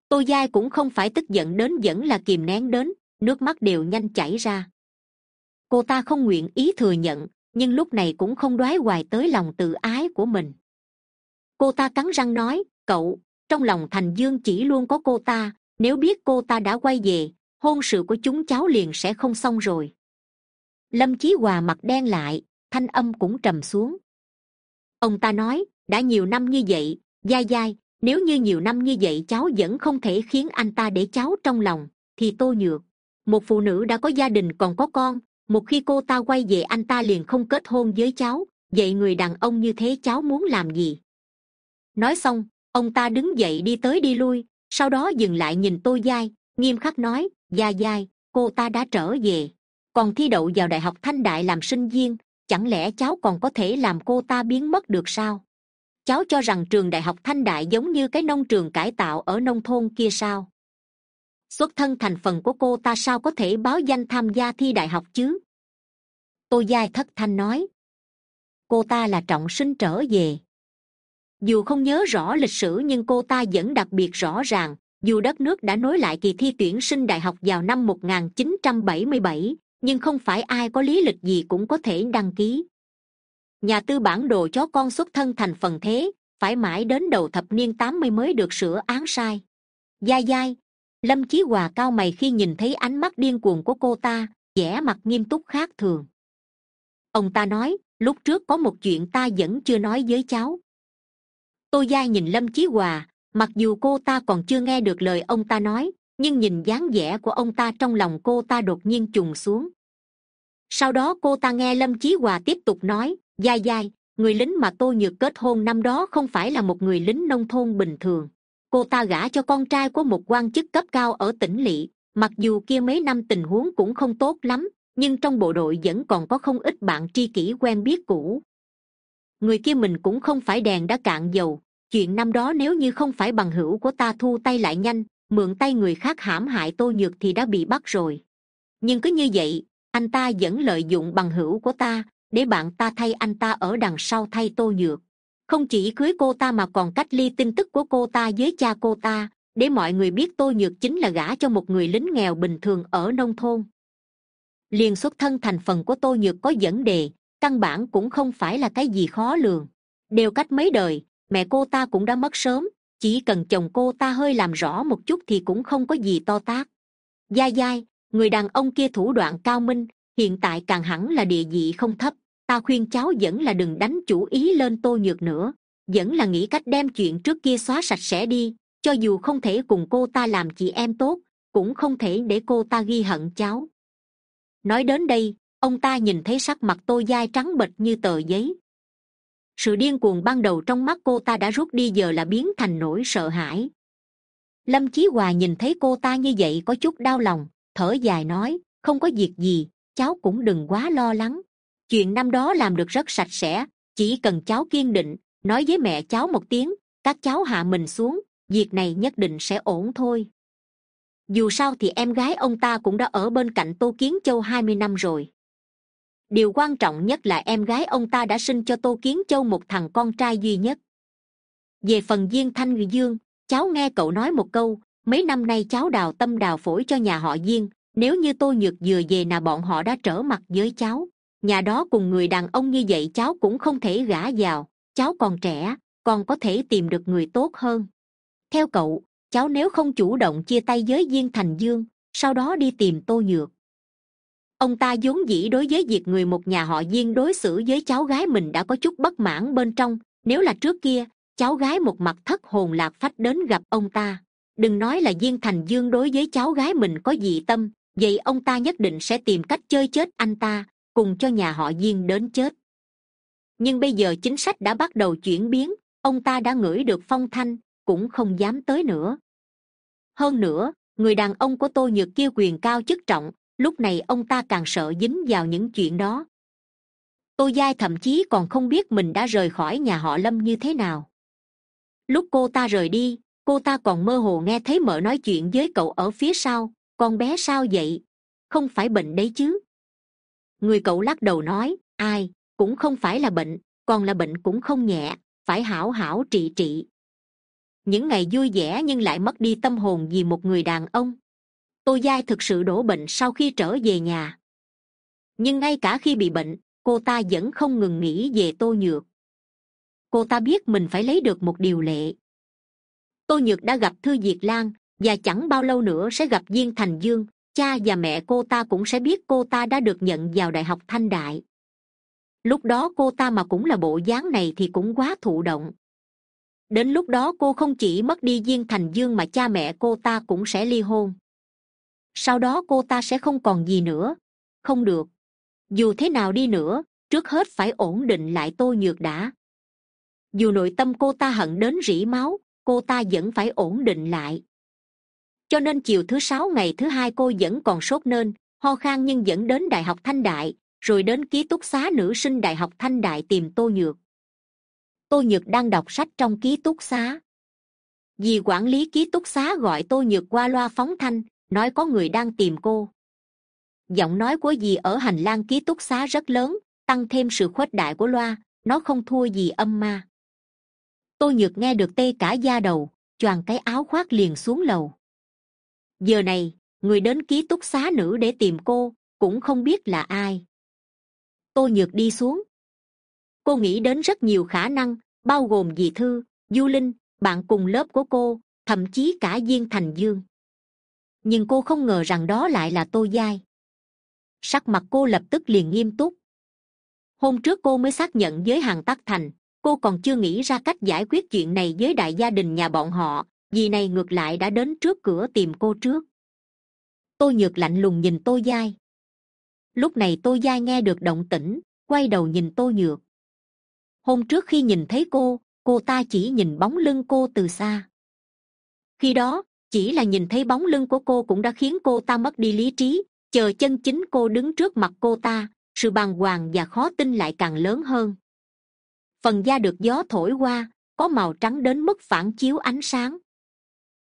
Tô giai cũng không phải tức giận đến vẫn là kìm nén đến, nước mắt đều nhanh chảy ra. Cô ta không nguyện ý thừa nhận, nhưng lúc này cũng không đoái hoài tới lòng tự ái của mình. Cô ta cắn răng nói, cậu trong lòng thành dương chỉ luôn có cô ta, nếu biết cô ta đã quay về, hôn sự của chúng cháu liền sẽ không xong rồi. Lâm chí hòa mặt đen lại, thanh âm cũng trầm xuống. Ông ta nói, đã nhiều năm như vậy dai dai nếu như nhiều năm như vậy cháu vẫn không thể khiến anh ta để cháu trong lòng, thì tô nhược. Một phụ nữ đã có gia đình còn có con, một khi cô ta quay về anh ta liền không kết hôn với cháu, vậy người đàn ông như thế cháu muốn làm gì? Nói xong ông ta đứng dậy đi tới đi lui, sau đó dừng lại nhìn tôi dai nghiêm khắc nói, gia dai cô ta đã trở về. Còn thi đậu vào đại học thanh đại làm sinh viên, chẳng lẽ cháu còn có thể làm cô ta biến mất được sao? Cháu cho rằng trường đại học thanh đại giống như cái nông trường cải tạo ở nông thôn kia sao? Xuất thân thành phần của cô ta sao có thể báo danh tham gia thi đại học chứ? Tô giai thất thanh nói, cô ta là trọng sinh trở về dù không nhớ rõ lịch sử nhưng cô ta vẫn đặc biệt rõ ràng dù đất nước đã nối lại kỳ thi tuyển sinh đại học vào năm 1977, nhưng không phải ai có lý lịch gì cũng có thể đăng ký. Nhà tư bản đồ chó con xuất thân thành phần thế phải mãi đến đầu thập niên tám mươi mới được sửa án sai. Dai dai lâm chí hòa cao mày khi nhìn thấy ánh mắt điên cuồng của cô ta vẻ mặt nghiêm túc khác thường. Ông ta nói lúc trước có một chuyện ta vẫn chưa nói với cháu tô giai nhìn lâm chí hòa, mặc dù cô ta còn chưa nghe được lời ông ta nói, nhưng nhìn dáng vẻ của ông ta trong lòng cô ta đột nhiên trùng xuống. Sau đó cô ta nghe lâm chí hòa tiếp tục nói dai dai người lính mà tôi nhược kết hôn năm đó không phải là một người lính nông thôn bình thường. Cô ta gả cho con trai của một quan chức cấp cao ở tỉnh lỵ. Mặc dù kia mấy năm tình huống cũng không tốt lắm, nhưng trong bộ đội vẫn còn có không ít bạn tri kỷ quen biết cũ người kia mình cũng không phải đèn đã cạn dầu. Chuyện năm đó nếu như không phải bằng hữu của ta thu tay lại nhanh, mượn tay người khác hãm hại tô nhược thì đã bị bắt rồi. Nhưng cứ như vậy, anh ta vẫn lợi dụng bằng hữu của ta, để bạn ta thay anh ta ở đằng sau thay tô nhược. Không chỉ cưới cô ta mà còn cách ly tin tức của cô ta với cha cô ta, để mọi người biết tô nhược chính là gả cho một người lính nghèo bình thường ở nông thôn. Liền xuất thân thành phần của tô nhược có vấn đề căn bản cũng không phải là cái gì khó lường. Đều cách mấy đời, mẹ cô ta cũng đã mất sớm, chỉ cần chồng cô ta hơi làm rõ một chút thì cũng không có gì to tát. Dai dai người đàn ông kia thủ đoạn cao minh, hiện tại càng hẳn là địa vị không thấp. Ta khuyên cháu vẫn là đừng đánh chủ ý lên tô nhược nữa, vẫn là nghĩ cách đem chuyện trước kia xóa sạch sẽ đi, cho dù không thể cùng cô ta làm chị em tốt, cũng không thể để cô ta ghi hận cháu. Nói đến đây ông ta nhìn thấy sắc mặt tô dai trắng bệch như tờ giấy. Sự điên cuồng ban đầu trong mắt cô ta đã rút đi giờ là biến thành nỗi sợ hãi. Lâm chí hòa nhìn thấy cô ta như vậy có chút đau lòng, thở dài nói, không có việc gì, cháu cũng đừng quá lo lắng. Chuyện năm đó làm được rất sạch sẽ, chỉ cần cháu kiên định, nói với mẹ cháu một tiếng, các cháu hạ mình xuống, việc này nhất định sẽ ổn thôi. Dù sao thì em gái ông ta cũng đã ở bên cạnh tô kiến châu hai mươi năm rồi điều quan trọng nhất là em gái ông ta đã sinh cho tô kiến châu một thằng con trai duy nhất. Về phần diên thanh người dương, cháu nghe cậu nói một câu, mấy năm nay cháu đào tâm đào phổi cho nhà họ diên, nếu như tôi nhược vừa về là bọn họ đã trở mặt với cháu. Nhà đó cùng người đàn ông như vậy cháu cũng không thể gả vào, cháu còn trẻ, còn có thể tìm được người tốt hơn. Theo cậu, cháu nếu không chủ động chia tay với diên thành dương, sau đó đi tìm tô nhược ông ta vốn dĩ đối với việc người một nhà họ diên đối xử với cháu gái mình đã có chút bất mãn bên trong. Nếu là trước kia, cháu gái một mặt thất hồn lạc phách đến gặp ông ta. Đừng nói là diên thành dương đối với cháu gái mình có dị tâm, vậy ông ta nhất định sẽ tìm cách chơi chết anh ta, cùng cho nhà họ diên đến chết. Nhưng bây giờ chính sách đã bắt đầu chuyển biến, ông ta đã ngửi được phong thanh, cũng không dám tới nữa. Hơn nữa, người đàn ông của tôi nhược kia quyền cao chức trọng lúc này ông ta càng sợ dính vào những chuyện đó. Tô giai thậm chí còn không biết mình đã rời khỏi nhà họ lâm như thế nào. Lúc cô ta rời đi, cô ta còn mơ hồ nghe thấy mợ nói chuyện với cậu ở phía sau, con bé sao vậy? Không phải bệnh đấy chứ? Người cậu lắc đầu nói, ai, cũng không phải là bệnh, còn là bệnh cũng không nhẹ, phải hảo hảo trị trị. Những ngày vui vẻ nhưng lại mất đi tâm hồn vì một người đàn ông tô giai thực sự đổ bệnh sau khi trở về nhà. Nhưng ngay cả khi bị bệnh, cô ta vẫn không ngừng nghĩ về tô nhược. Cô ta biết mình phải lấy được một điều lệ. Tô nhược đã gặp thư diệt lan, và chẳng bao lâu nữa sẽ gặp viên thành dương, cha và mẹ cô ta cũng sẽ biết cô ta đã được nhận vào đại học thanh đại. Lúc đó cô ta mà cũng là bộ dáng này thì cũng quá thụ động. Đến lúc đó cô không chỉ mất đi viên thành dương mà cha mẹ cô ta cũng sẽ ly hôn sau đó cô ta sẽ không còn gì nữa. Không được. Dù thế nào đi nữa, trước hết phải ổn định lại tô nhược đã. Dù nội tâm cô ta hận đến rỉ máu, cô ta vẫn phải ổn định lại. Cho nên chiều thứ sáu ngày thứ hai cô vẫn còn sốt nên, ho khan nhưng vẫn đến đại học thanh đại, rồi đến ký túc xá nữ sinh đại học thanh đại tìm tô nhược. Tô nhược đang đọc sách trong ký túc xá. Vì quản lý ký túc xá gọi tô nhược qua loa phóng thanh nói có người đang tìm cô. Giọng nói của dì ở hành lang ký túc xá rất lớn, tăng thêm sự khuếch đại của loa, nó không thua gì âm ma. Tôi nhược nghe được tê cả da đầu, choàng cái áo khoác liền xuống lầu. Giờ này, người đến ký túc xá nữ để tìm cô, cũng không biết là ai. Tôi nhược đi xuống. Cô nghĩ đến rất nhiều khả năng, bao gồm dì thư, du linh, bạn cùng lớp của cô, thậm chí cả viên thành dương nhưng cô không ngờ rằng đó lại là tô giai. Sắc mặt cô lập tức liền nghiêm túc. Hôm trước cô mới xác nhận với hàng tắc thành, cô còn chưa nghĩ ra cách giải quyết chuyện này với đại gia đình nhà bọn họ, vì này ngược lại đã đến trước cửa tìm cô trước. Tôi nhược lạnh lùng nhìn tôi dai lúc này tôi dai nghe được động tĩnh, quay đầu nhìn tôi nhược. Hôm trước khi nhìn thấy cô cô ta chỉ nhìn bóng lưng cô từ xa. Khi đó chỉ là nhìn thấy bóng lưng của cô cũng đã khiến cô ta mất đi lý trí. Chờ chân chính cô đứng trước mặt cô ta, sự bàng hoàng và khó tin lại càng lớn hơn. Phần da được gió thổi qua, có màu trắng đến mức phản chiếu ánh sáng.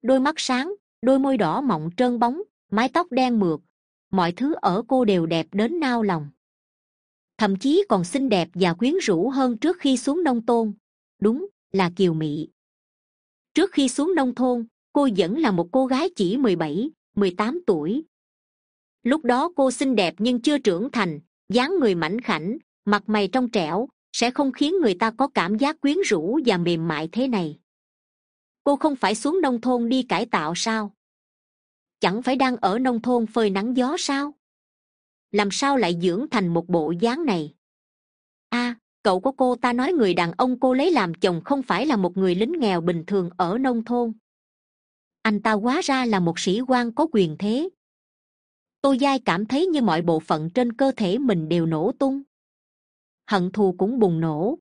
Đôi mắt sáng, đôi môi đỏ mọng trơn bóng, mái tóc đen mượt. Mọi thứ ở cô đều đẹp đến nao lòng. Thậm chí còn xinh đẹp và quyến rũ hơn trước khi xuống nông thôn. Đúng là kiều mị. Trước khi xuống nông thôn cô vẫn là một cô gái chỉ mười bảy, mười tám tuổi. Lúc đó cô xinh đẹp nhưng chưa trưởng thành, dáng người mảnh khảnh, mặt mày trong trẻo, sẽ không khiến người ta có cảm giác quyến rũ và mềm mại thế này. Cô không phải xuống nông thôn đi cải tạo sao? Chẳng phải đang ở nông thôn phơi nắng gió sao? Làm sao lại dưỡng thành một bộ dáng này? A, cậu của cô ta nói người đàn ông cô lấy làm chồng không phải là một người lính nghèo bình thường ở nông thôn anh ta quá ra là một sĩ quan có quyền thế. Tô giai cảm thấy như mọi bộ phận trên cơ thể mình đều nổ tung. Hận thù cũng bùng nổ.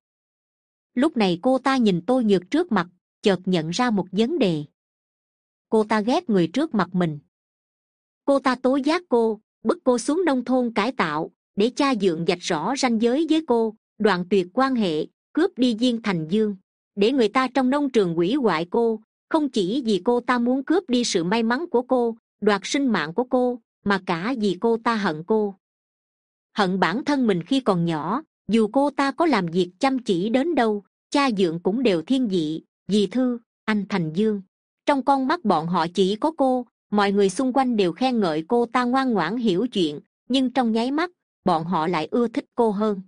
Lúc này cô ta nhìn tôi nhược trước mặt, chợt nhận ra một vấn đề. Cô ta ghét người trước mặt mình. Cô ta tố giác cô, bức cô xuống nông thôn cải tạo, để cha dượng dạch rõ ranh giới với cô, đoạn tuyệt quan hệ, cướp đi viên thành dương, để người ta trong nông trường quỷ hoại cô không chỉ vì cô ta muốn cướp đi sự may mắn của cô, đoạt sinh mạng của cô, mà cả vì cô ta hận cô. Hận bản thân mình khi còn nhỏ, dù cô ta có làm việc chăm chỉ đến đâu, cha dượng cũng đều thiên vị dì thư, anh thành dương. Trong con mắt bọn họ chỉ có cô, mọi người xung quanh đều khen ngợi cô ta ngoan ngoãn hiểu chuyện, nhưng trong nháy mắt, bọn họ lại ưa thích cô hơn.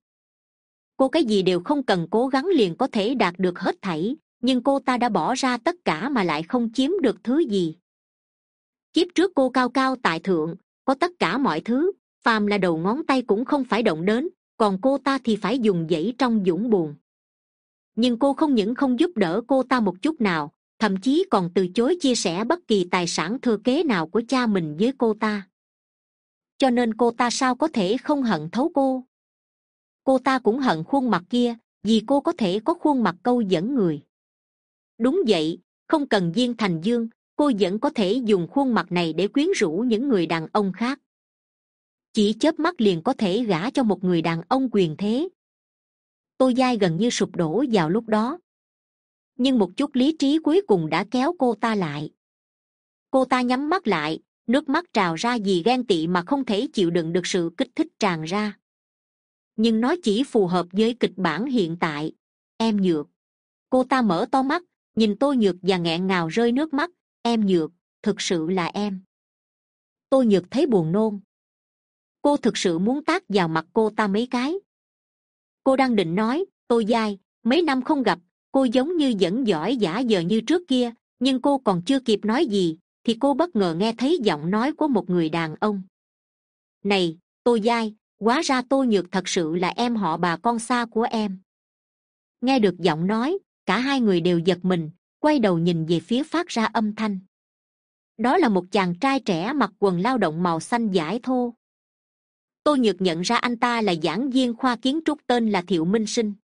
Cô cái gì đều không cần cố gắng liền có thể đạt được hết thảy nhưng cô ta đã bỏ ra tất cả mà lại không chiếm được thứ gì. Kiếp trước cô cao cao tại thượng, có tất cả mọi thứ, phàm là đầu ngón tay cũng không phải động đến, còn cô ta thì phải dùng dãy trong dũng buồn. Nhưng cô không những không giúp đỡ cô ta một chút nào, thậm chí còn từ chối chia sẻ bất kỳ tài sản thừa kế nào của cha mình với cô ta. Cho nên cô ta sao có thể không hận thấu cô? Cô ta cũng hận khuôn mặt kia, vì cô có thể có khuôn mặt câu dẫn người đúng vậy, không cần viên thành dương, cô vẫn có thể dùng khuôn mặt này để quyến rũ những người đàn ông khác. Chỉ chớp mắt liền có thể gả cho một người đàn ông quyền thế. Tô giai gần như sụp đổ vào lúc đó. Nhưng một chút lý trí cuối cùng đã kéo cô ta lại. Cô ta nhắm mắt lại, nước mắt trào ra vì ghen tị mà không thể chịu đựng được sự kích thích tràn ra. Nhưng nó chỉ phù hợp với kịch bản hiện tại. Em nhược, cô ta mở to mắt nhìn tôi nhược và nghẹn ngào rơi nước mắt, em nhược, thực sự là em. Tôi nhược thấy buồn nôn. Cô thực sự muốn tác vào mặt cô ta mấy cái? Cô đang định nói tôi dai mấy năm không gặp, cô giống như vẫn giỏi giả giờ như trước kia, nhưng cô còn chưa kịp nói gì, thì cô bất ngờ nghe thấy giọng nói của một người đàn ông. Này tôi dai hóa ra tôi nhược thật sự là em họ bà con xa của em. Nghe được giọng nói cả hai người đều giật mình, quay đầu nhìn về phía phát ra âm thanh. Đó là một chàng trai trẻ mặc quần lao động màu xanh giải thô. Tôi nhược nhận ra anh ta là giảng viên khoa kiến trúc tên là thiệu minh sinh.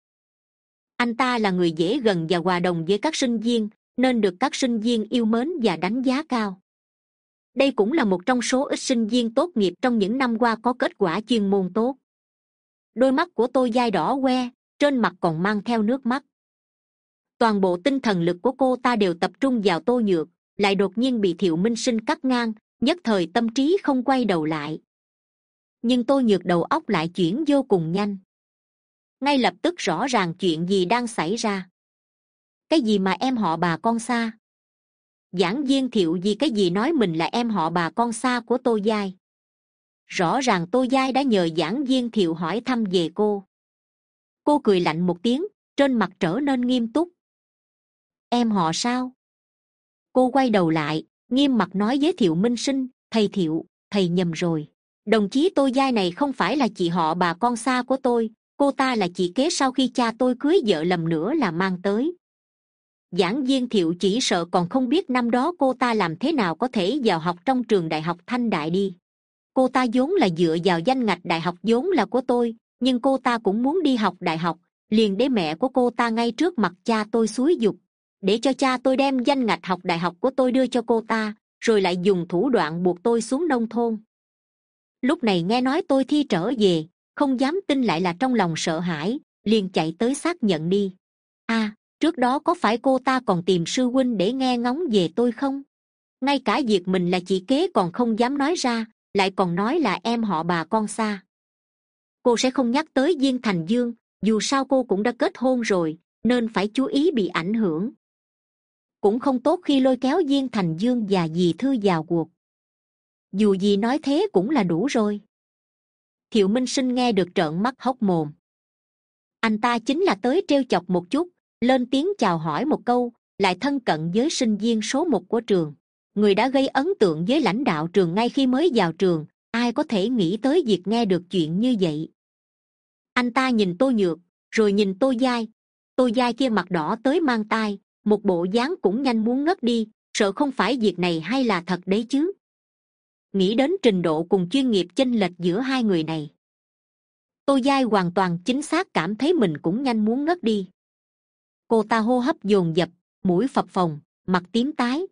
Anh ta là người dễ gần và hòa đồng với các sinh viên, nên được các sinh viên yêu mến và đánh giá cao. Đây cũng là một trong số ít sinh viên tốt nghiệp trong những năm qua có kết quả chuyên môn tốt. Đôi mắt của tôi dai đỏ que trên mặt còn mang theo nước mắt toàn bộ tinh thần lực của cô ta đều tập trung vào tô nhược, lại đột nhiên bị thiệu minh sinh cắt ngang, nhất thời tâm trí không quay đầu lại. Nhưng tô nhược đầu óc lại chuyển vô cùng nhanh. Ngay lập tức rõ ràng chuyện gì đang xảy ra. Cái gì mà em họ bà con xa? Giảng viên thiệu gì cái gì nói mình là em họ bà con xa của tô giai? Rõ ràng tô giai đã nhờ giảng viên thiệu hỏi thăm về cô. Cô cười lạnh một tiếng, trên mặt trở nên nghiêm túc em họ sao? Cô quay đầu lại, nghiêm mặt nói với thiệu minh sinh, thầy thiệu, thầy nhầm rồi. Đồng chí tôi giai này không phải là chị họ bà con xa của tôi, cô ta là chị kế sau khi cha tôi cưới vợ lầm nữa là mang tới. Giảng viên thiệu chỉ sợ còn không biết năm đó cô ta làm thế nào có thể vào học trong trường đại học thanh đại đi. Cô ta vốn là dựa vào danh ngạch đại học vốn là của tôi, nhưng cô ta cũng muốn đi học đại học, liền để mẹ của cô ta ngay trước mặt cha tôi xúi dục để cho cha tôi đem danh ngạch học đại học của tôi đưa cho cô ta, rồi lại dùng thủ đoạn buộc tôi xuống nông thôn. Lúc này nghe nói tôi thi trở về, không dám tin lại là trong lòng sợ hãi, liền chạy tới xác nhận đi. A trước đó có phải cô ta còn tìm sư huynh để nghe ngóng về tôi không? Ngay cả việc mình là chị kế còn không dám nói ra, lại còn nói là em họ bà con xa. Cô sẽ không nhắc tới Viên thành dương, dù sao cô cũng đã kết hôn rồi, nên phải chú ý bị ảnh hưởng cũng không tốt khi lôi kéo diên thành dương và dì thư vào cuộc. Dù gì nói thế cũng là đủ rồi. Thiệu minh sinh nghe được trợn mắt hốc mồm. Anh ta chính là tới trêu chọc một chút, lên tiếng chào hỏi một câu, lại thân cận với sinh viên số một của trường. Người đã gây ấn tượng với lãnh đạo trường ngay khi mới vào trường, ai có thể nghĩ tới việc nghe được chuyện như vậy? Anh ta nhìn tôi nhược, rồi nhìn tôi dai tôi dai kia mặt đỏ tới mang tai một bộ dáng cũng nhanh muốn ngất đi, sợ không phải việc này hay là thật đấy chứ. Nghĩ đến trình độ cùng chuyên nghiệp chênh lệch giữa hai người này. Tô giai hoàn toàn chính xác cảm thấy mình cũng nhanh muốn ngất đi. Cô ta hô hấp dồn dập, mũi phập phồng, mặt tím tái.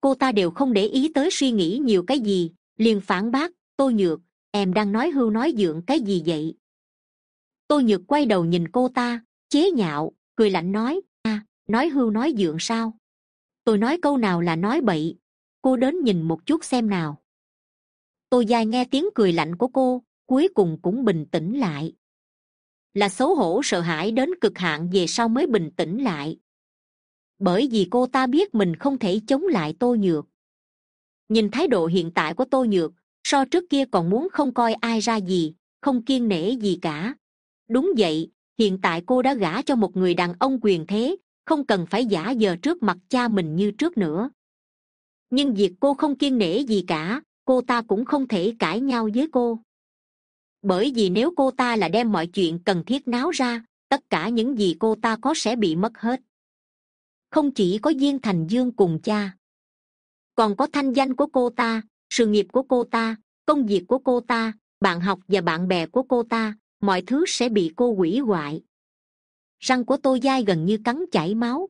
Cô ta đều không để ý tới suy nghĩ nhiều cái gì, liền phản bác, tô nhược, em đang nói hưu nói dượng cái gì vậy? Tô nhược quay đầu nhìn cô ta, chế nhạo, cười lạnh nói nói hưu nói dượng sao? Tôi nói câu nào là nói bậy. Cô đến nhìn một chút xem nào. Tôi dài nghe tiếng cười lạnh của cô, cuối cùng cũng bình tĩnh lại. Là xấu hổ sợ hãi đến cực hạn về sau mới bình tĩnh lại. Bởi vì cô ta biết mình không thể chống lại tô nhược. Nhìn thái độ hiện tại của tô nhược, so trước kia còn muốn không coi ai ra gì, không kiên nể gì cả. Đúng vậy, hiện tại cô đã gả cho một người đàn ông quyền thế không cần phải giả giờ trước mặt cha mình như trước nữa. Nhưng việc cô không kiên nể gì cả, cô ta cũng không thể cãi nhau với cô. Bởi vì nếu cô ta là đem mọi chuyện cần thiết náo ra, tất cả những gì cô ta có sẽ bị mất hết. Không chỉ có viên thành dương cùng cha, còn có thanh danh của cô ta, sự nghiệp của cô ta, công việc của cô ta, bạn học và bạn bè của cô ta, mọi thứ sẽ bị cô hủy hoại răng của tô dai gần như cắn chảy máu.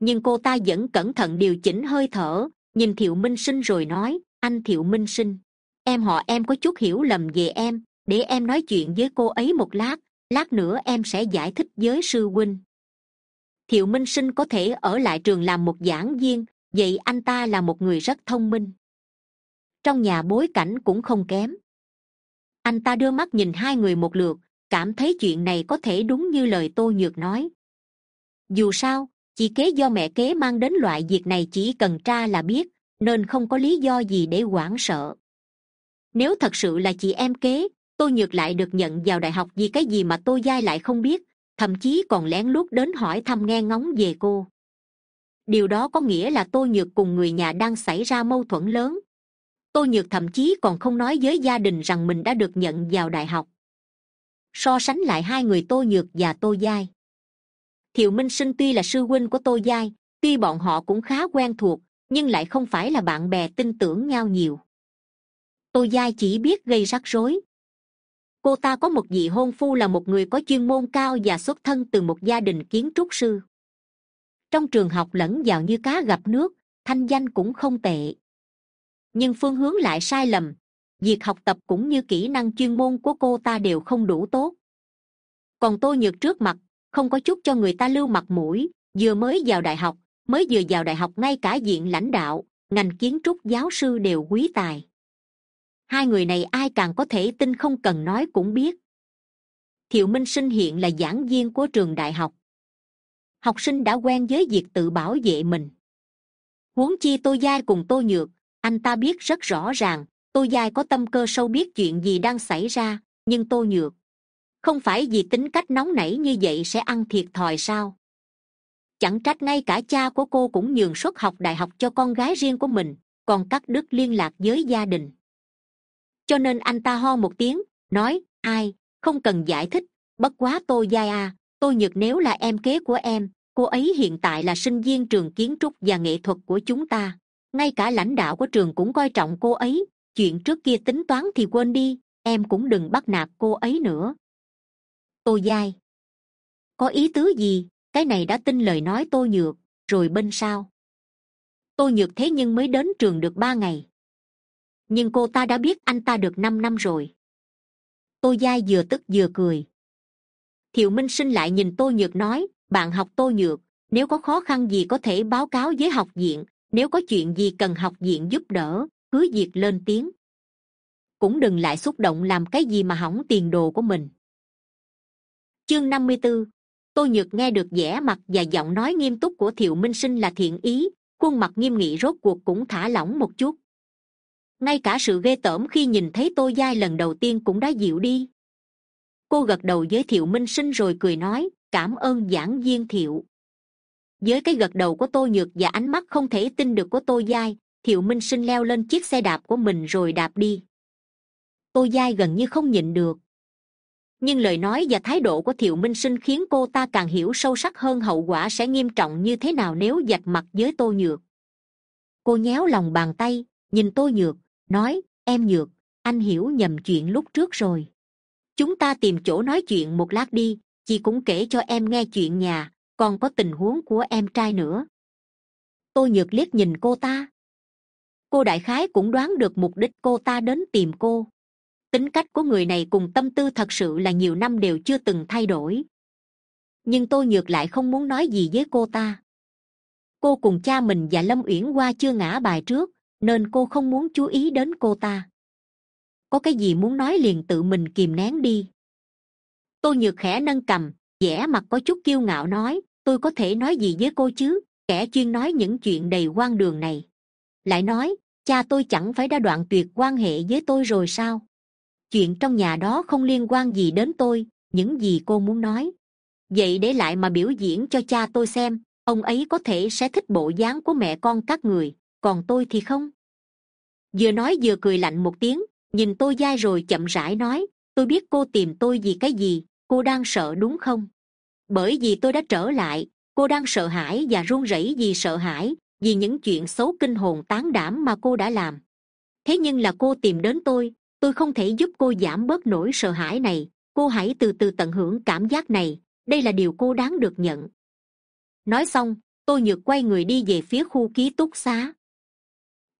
Nhưng cô ta vẫn cẩn thận điều chỉnh hơi thở, nhìn thiệu minh sinh rồi nói, anh thiệu minh sinh, em họ em có chút hiểu lầm về em, để em nói chuyện với cô ấy một lát lát nữa em sẽ giải thích với sư huynh. Thiệu minh sinh có thể ở lại trường làm một giảng viên, vậy anh ta là một người rất thông minh. Trong nhà bối cảnh cũng không kém. Anh ta đưa mắt nhìn hai người một lượt cảm thấy chuyện này có thể đúng như lời tô nhược nói. Dù sao chị kế do mẹ kế mang đến loại việc này chỉ cần tra là biết, nên không có lý do gì để hoảng sợ. Nếu thật sự là chị em kế tôi nhược lại được nhận vào đại học vì cái gì mà tôi giai lại không biết, thậm chí còn lén lút đến hỏi thăm nghe ngóng về cô. Điều đó có nghĩa là tôi nhược cùng người nhà đang xảy ra mâu thuẫn lớn. Tôi nhược thậm chí còn không nói với gia đình rằng mình đã được nhận vào đại học so sánh lại hai người tô nhược và tô giai. Thiệu minh sinh tuy là sư huynh của tô giai, tuy bọn họ cũng khá quen thuộc, nhưng lại không phải là bạn bè tin tưởng nhau nhiều. Tô giai chỉ biết gây rắc rối. Cô ta có một vị hôn phu là một người có chuyên môn cao và xuất thân từ một gia đình kiến trúc sư. Trong trường học lẫn vào như cá gặp nước, thanh danh cũng không tệ. Nhưng phương hướng lại sai lầm việc học tập cũng như kỹ năng chuyên môn của cô ta đều không đủ tốt. Còn tôi nhược trước mặt, không có chút cho người ta lưu mặt mũi, vừa mới vào đại học, mới vừa vào đại học ngay cả diện lãnh đạo, ngành kiến trúc giáo sư đều quý tài. Hai người này ai càng có thể tin không cần nói cũng biết. Thiệu minh sinh hiện là giảng viên của trường đại học. Học sinh đã quen với việc tự bảo vệ mình. Huống chi tô giai cùng tô nhược, anh ta biết rất rõ ràng tô giai có tâm cơ sâu biết chuyện gì đang xảy ra, nhưng tô nhược. Không phải vì tính cách nóng nảy như vậy sẽ ăn thiệt thòi sao? Chẳng trách ngay cả cha của cô cũng nhường suất học đại học cho con gái riêng của mình, còn cắt đứt liên lạc với gia đình. Cho nên anh ta ho một tiếng, nói, ai, không cần giải thích, bất quá tô giai à tôi nhược nếu là em kế của em, cô ấy hiện tại là sinh viên trường kiến trúc và nghệ thuật của chúng ta. Ngay cả lãnh đạo của trường cũng coi trọng cô ấy chuyện trước kia tính toán thì quên đi, em cũng đừng bắt nạt cô ấy nữa. Tô giai có ý tứ gì? Cái này đã tin lời nói tô nhược, rồi bên sau. Tô nhược thế nhưng mới đến trường được ba ngày. Nhưng cô ta đã biết anh ta được năm năm rồi. Tô giai vừa tức vừa cười. Thiệu minh sinh lại nhìn tô nhược nói, bạn học tô nhược, nếu có khó khăn gì có thể báo cáo với học viện, nếu có chuyện gì cần học viện giúp đỡ cứ diệt lên tiếng. Cũng đừng lại xúc động làm cái gì mà hỏng tiền đồ của mình. Chương năm mươi b ố tôi nhược nghe được vẻ mặt và giọng nói nghiêm túc của thiệu minh sinh là thiện ý, khuôn mặt nghiêm nghị rốt cuộc cũng thả lỏng một chút. Ngay cả sự ghê tởm khi nhìn thấy tôi giai lần đầu tiên cũng đã dịu đi. Cô gật đầu với thiệu minh sinh rồi cười nói, cảm ơn giảng viên thiệu. Với cái gật đầu của tôi nhược và ánh mắt không thể tin được của tôi giai thiệu minh sinh leo lên chiếc xe đạp của mình rồi đạp đi. Tôi giai gần như không nhịn được. Nhưng lời nói và thái độ của thiệu minh sinh khiến cô ta càng hiểu sâu sắc hơn hậu quả sẽ nghiêm trọng như thế nào nếu dạch mặt với tô nhược. Cô nhéo lòng bàn tay, nhìn tô nhược, nói, em nhược, anh hiểu nhầm chuyện lúc trước rồi. Chúng ta tìm chỗ nói chuyện một lát đi, chị cũng kể cho em nghe chuyện nhà, còn có tình huống của em trai nữa. Tôi nhược liếc nhìn cô ta cô đại khái cũng đoán được mục đích cô ta đến tìm cô. Tính cách của người này cùng tâm tư thật sự là nhiều năm đều chưa từng thay đổi. Nhưng tôi nhược lại không muốn nói gì với cô ta. Cô cùng cha mình và lâm uyển qua chưa ngã bài trước, nên cô không muốn chú ý đến cô ta. Có cái gì muốn nói liền tự mình kìm nén đi. Tôi nhược khẽ nâng cầm, vẻ mặt có chút kiêu ngạo nói, tôi có thể nói gì với cô chứ? Kẻ chuyên nói những chuyện đầy quan đường này. Lại nói cha tôi chẳng phải đã đoạn tuyệt quan hệ với tôi rồi sao? Chuyện trong nhà đó không liên quan gì đến tôi, những gì cô muốn nói. Vậy để lại mà biểu diễn cho cha tôi xem, ông ấy có thể sẽ thích bộ dáng của mẹ con các người, còn tôi thì không? Vừa nói vừa cười lạnh một tiếng, nhìn tôi dai rồi chậm rãi nói, tôi biết cô tìm tôi vì cái gì, cô đang sợ đúng không? Bởi vì tôi đã trở lại, cô đang sợ hãi và run rẩy vì sợ hãi vì những chuyện xấu kinh hồn tán đảm mà cô đã làm. Thế nhưng là cô tìm đến tôi tôi không thể giúp cô giảm bớt nỗi sợ hãi này. Cô hãy từ từ tận hưởng cảm giác này, đây là điều cô đáng được nhận. Nói xong, tôi nhược quay người đi về phía khu ký túc xá.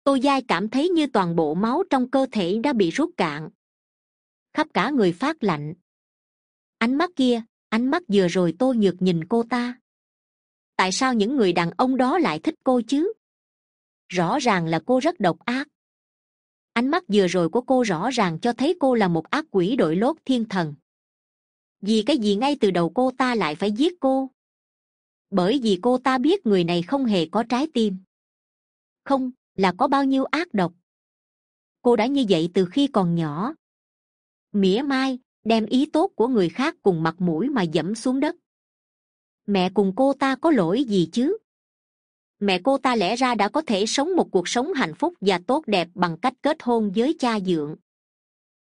Tôi dai cảm thấy như toàn bộ máu trong cơ thể đã bị rút cạn. Khắp cả người phát lạnh. Ánh mắt kia, ánh mắt vừa rồi tôi nhược nhìn cô ta tại sao những người đàn ông đó lại thích cô chứ? Rõ ràng là cô rất độc ác. Ánh mắt vừa rồi của cô rõ ràng cho thấy cô là một ác quỷ đội lốt thiên thần. Vì cái gì ngay từ đầu cô ta lại phải giết cô? Bởi vì cô ta biết người này không hề có trái tim. Không, là có bao nhiêu ác độc. Cô đã như vậy từ khi còn nhỏ. Mỉa mai, đem ý tốt của người khác cùng mặt mũi mà dẫm xuống đất mẹ cùng cô ta có lỗi gì chứ? Mẹ cô ta lẽ ra đã có thể sống một cuộc sống hạnh phúc và tốt đẹp bằng cách kết hôn với cha dượng.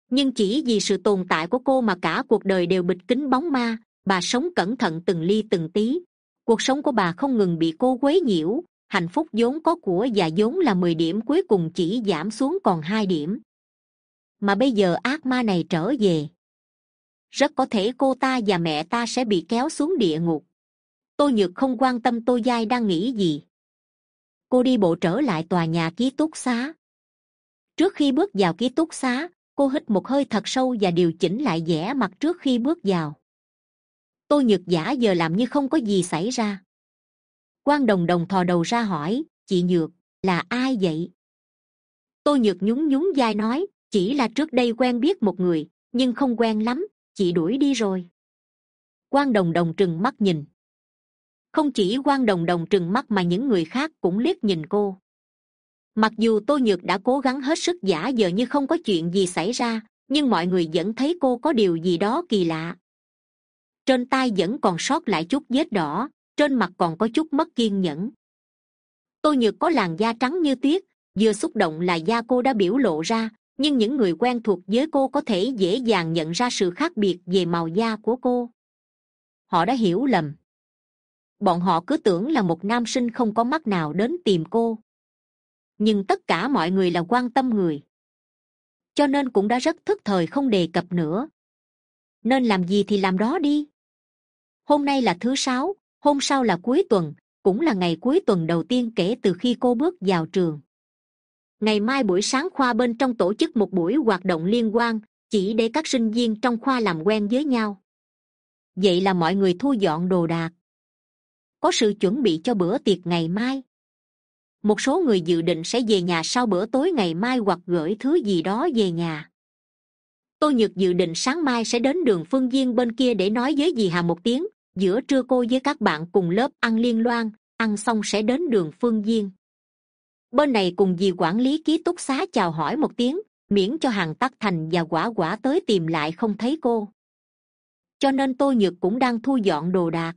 Nhưng chỉ vì sự tồn tại của cô mà cả cuộc đời đều bịt kính bóng ma, bà sống cẩn thận từng ly từng tí. Cuộc sống của bà không ngừng bị cô quấy nhiễu, hạnh phúc vốn có của và vốn là mười điểm cuối cùng chỉ giảm xuống còn hai điểm. Mà bây giờ ác ma này trở về. Rất có thể cô ta và mẹ ta sẽ bị kéo xuống địa ngục tôi nhược không quan tâm tô giai đang nghĩ gì. Cô đi bộ trở lại tòa nhà ký túc xá. Trước khi bước vào ký túc xá, cô hít một hơi thật sâu và điều chỉnh lại vẻ mặt trước khi bước vào. Tôi nhược giả giờ làm như không có gì xảy ra. Quan đồng đồng thò đầu ra hỏi, chị nhược, là ai vậy? Tôi nhược nhún nhún vai nói, chỉ là trước đây quen biết một người, nhưng không quen lắm, chị đuổi đi rồi. Quan đồng đồng trừng mắt nhìn không chỉ quan đồng đồng trừng mắt mà những người khác cũng liếc nhìn cô. Mặc dù tô nhược đã cố gắng hết sức giả giờ như không có chuyện gì xảy ra, nhưng mọi người vẫn thấy cô có điều gì đó kỳ lạ. Trên tay vẫn còn sót lại chút vết đỏ, trên mặt còn có chút mất kiên nhẫn. Tô nhược có làn da trắng như tuyết, vừa xúc động là da cô đã biểu lộ ra, nhưng những người quen thuộc với cô có thể dễ dàng nhận ra sự khác biệt về màu da của cô. Họ đã hiểu lầm bọn họ cứ tưởng là một nam sinh không có mắt nào đến tìm cô. Nhưng tất cả mọi người là quan tâm người. Cho nên cũng đã rất thức thời không đề cập nữa. Nên làm gì thì làm đó đi. Hôm nay là thứ sáu, hôm sau là cuối tuần, cũng là ngày cuối tuần đầu tiên kể từ khi cô bước vào trường. Ngày mai buổi sáng khoa bên trong tổ chức một buổi hoạt động liên quan, chỉ để các sinh viên trong khoa làm quen với nhau. Vậy là mọi người thu dọn đồ đạc có sự chuẩn bị cho bữa tiệc ngày mai. Một số người dự định sẽ về nhà sau bữa tối ngày mai hoặc gửi thứ gì đó về nhà. Tôi nhược dự định sáng mai sẽ đến đường phương viên bên kia để nói với dì hà một tiếng, giữa trưa cô với các bạn cùng lớp ăn liên loan, ăn xong sẽ đến đường phương viên bên này cùng dì quản lý ký túc xá chào hỏi một tiếng, miễn cho hàng tắc thành và quả quả tới tìm lại không thấy cô. Cho nên tôi nhược cũng đang thu dọn đồ đạc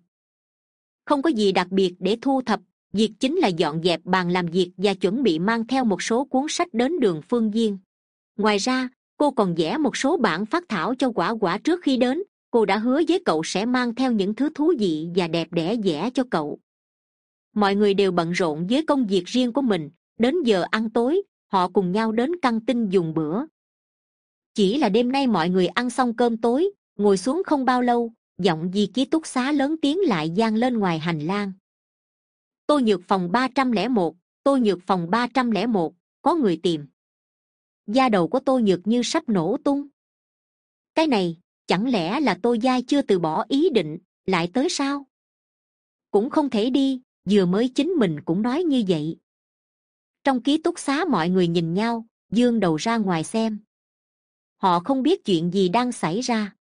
không có gì đặc biệt để thu thập, việc chính là dọn dẹp bàn làm việc và chuẩn bị mang theo một số cuốn sách đến đường phương viên ngoài ra, cô còn vẽ một số bản phát thảo cho quả quả trước khi đến, cô đã hứa với cậu sẽ mang theo những thứ thú vị và đẹp đẽ vẽ cho cậu. Mọi người đều bận rộn với công việc riêng của mình, đến giờ ăn tối, họ cùng nhau đến căng tin dùng bữa. Chỉ là đêm nay mọi người ăn xong cơm tối, ngồi xuống không bao lâu giọng di ký túc xá lớn tiếng lại g lên ngoài hành lang. Tôi nhược phòng ba trăm lẻ một tôi nhược phòng ba trăm lẻ một, có người tìm. Da đầu của tôi nhược như sắp nổ tung. Cái này, chẳng lẽ là tôi dai chưa từ bỏ ý định, lại tới sao? Cũng không thể đi, vừa mới chính mình cũng nói như vậy. Trong ký túc xá mọi người nhìn nhau, dương đầu ra ngoài xem. Họ không biết chuyện gì đang xảy ra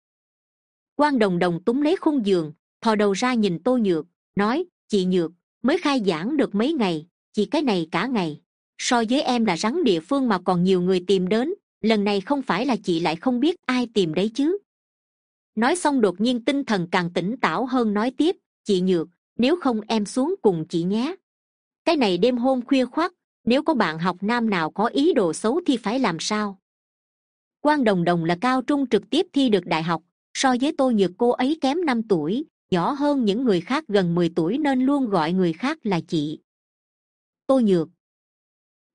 quan đồng đồng túng lấy khung giường, thò đầu ra nhìn tô nhược, nói, chị nhược, mới khai giảng được mấy ngày, chị cái này cả ngày. So với em là rắn địa phương mà còn nhiều người tìm đến, lần này không phải là chị lại không biết ai tìm đấy chứ. Nói xong đột nhiên tinh thần càng tỉnh táo hơn nói tiếp, chị nhược, nếu không em xuống cùng chị nhé. Cái này đêm hôm khuya khoắt, nếu có bạn học nam nào có ý đồ xấu thì phải làm sao? Quan đồng đồng là cao trung trực tiếp thi được đại học so với tôi nhược cô ấy kém năm tuổi, nhỏ hơn những người khác gần mười tuổi nên luôn gọi người khác là chị. Tôi nhược.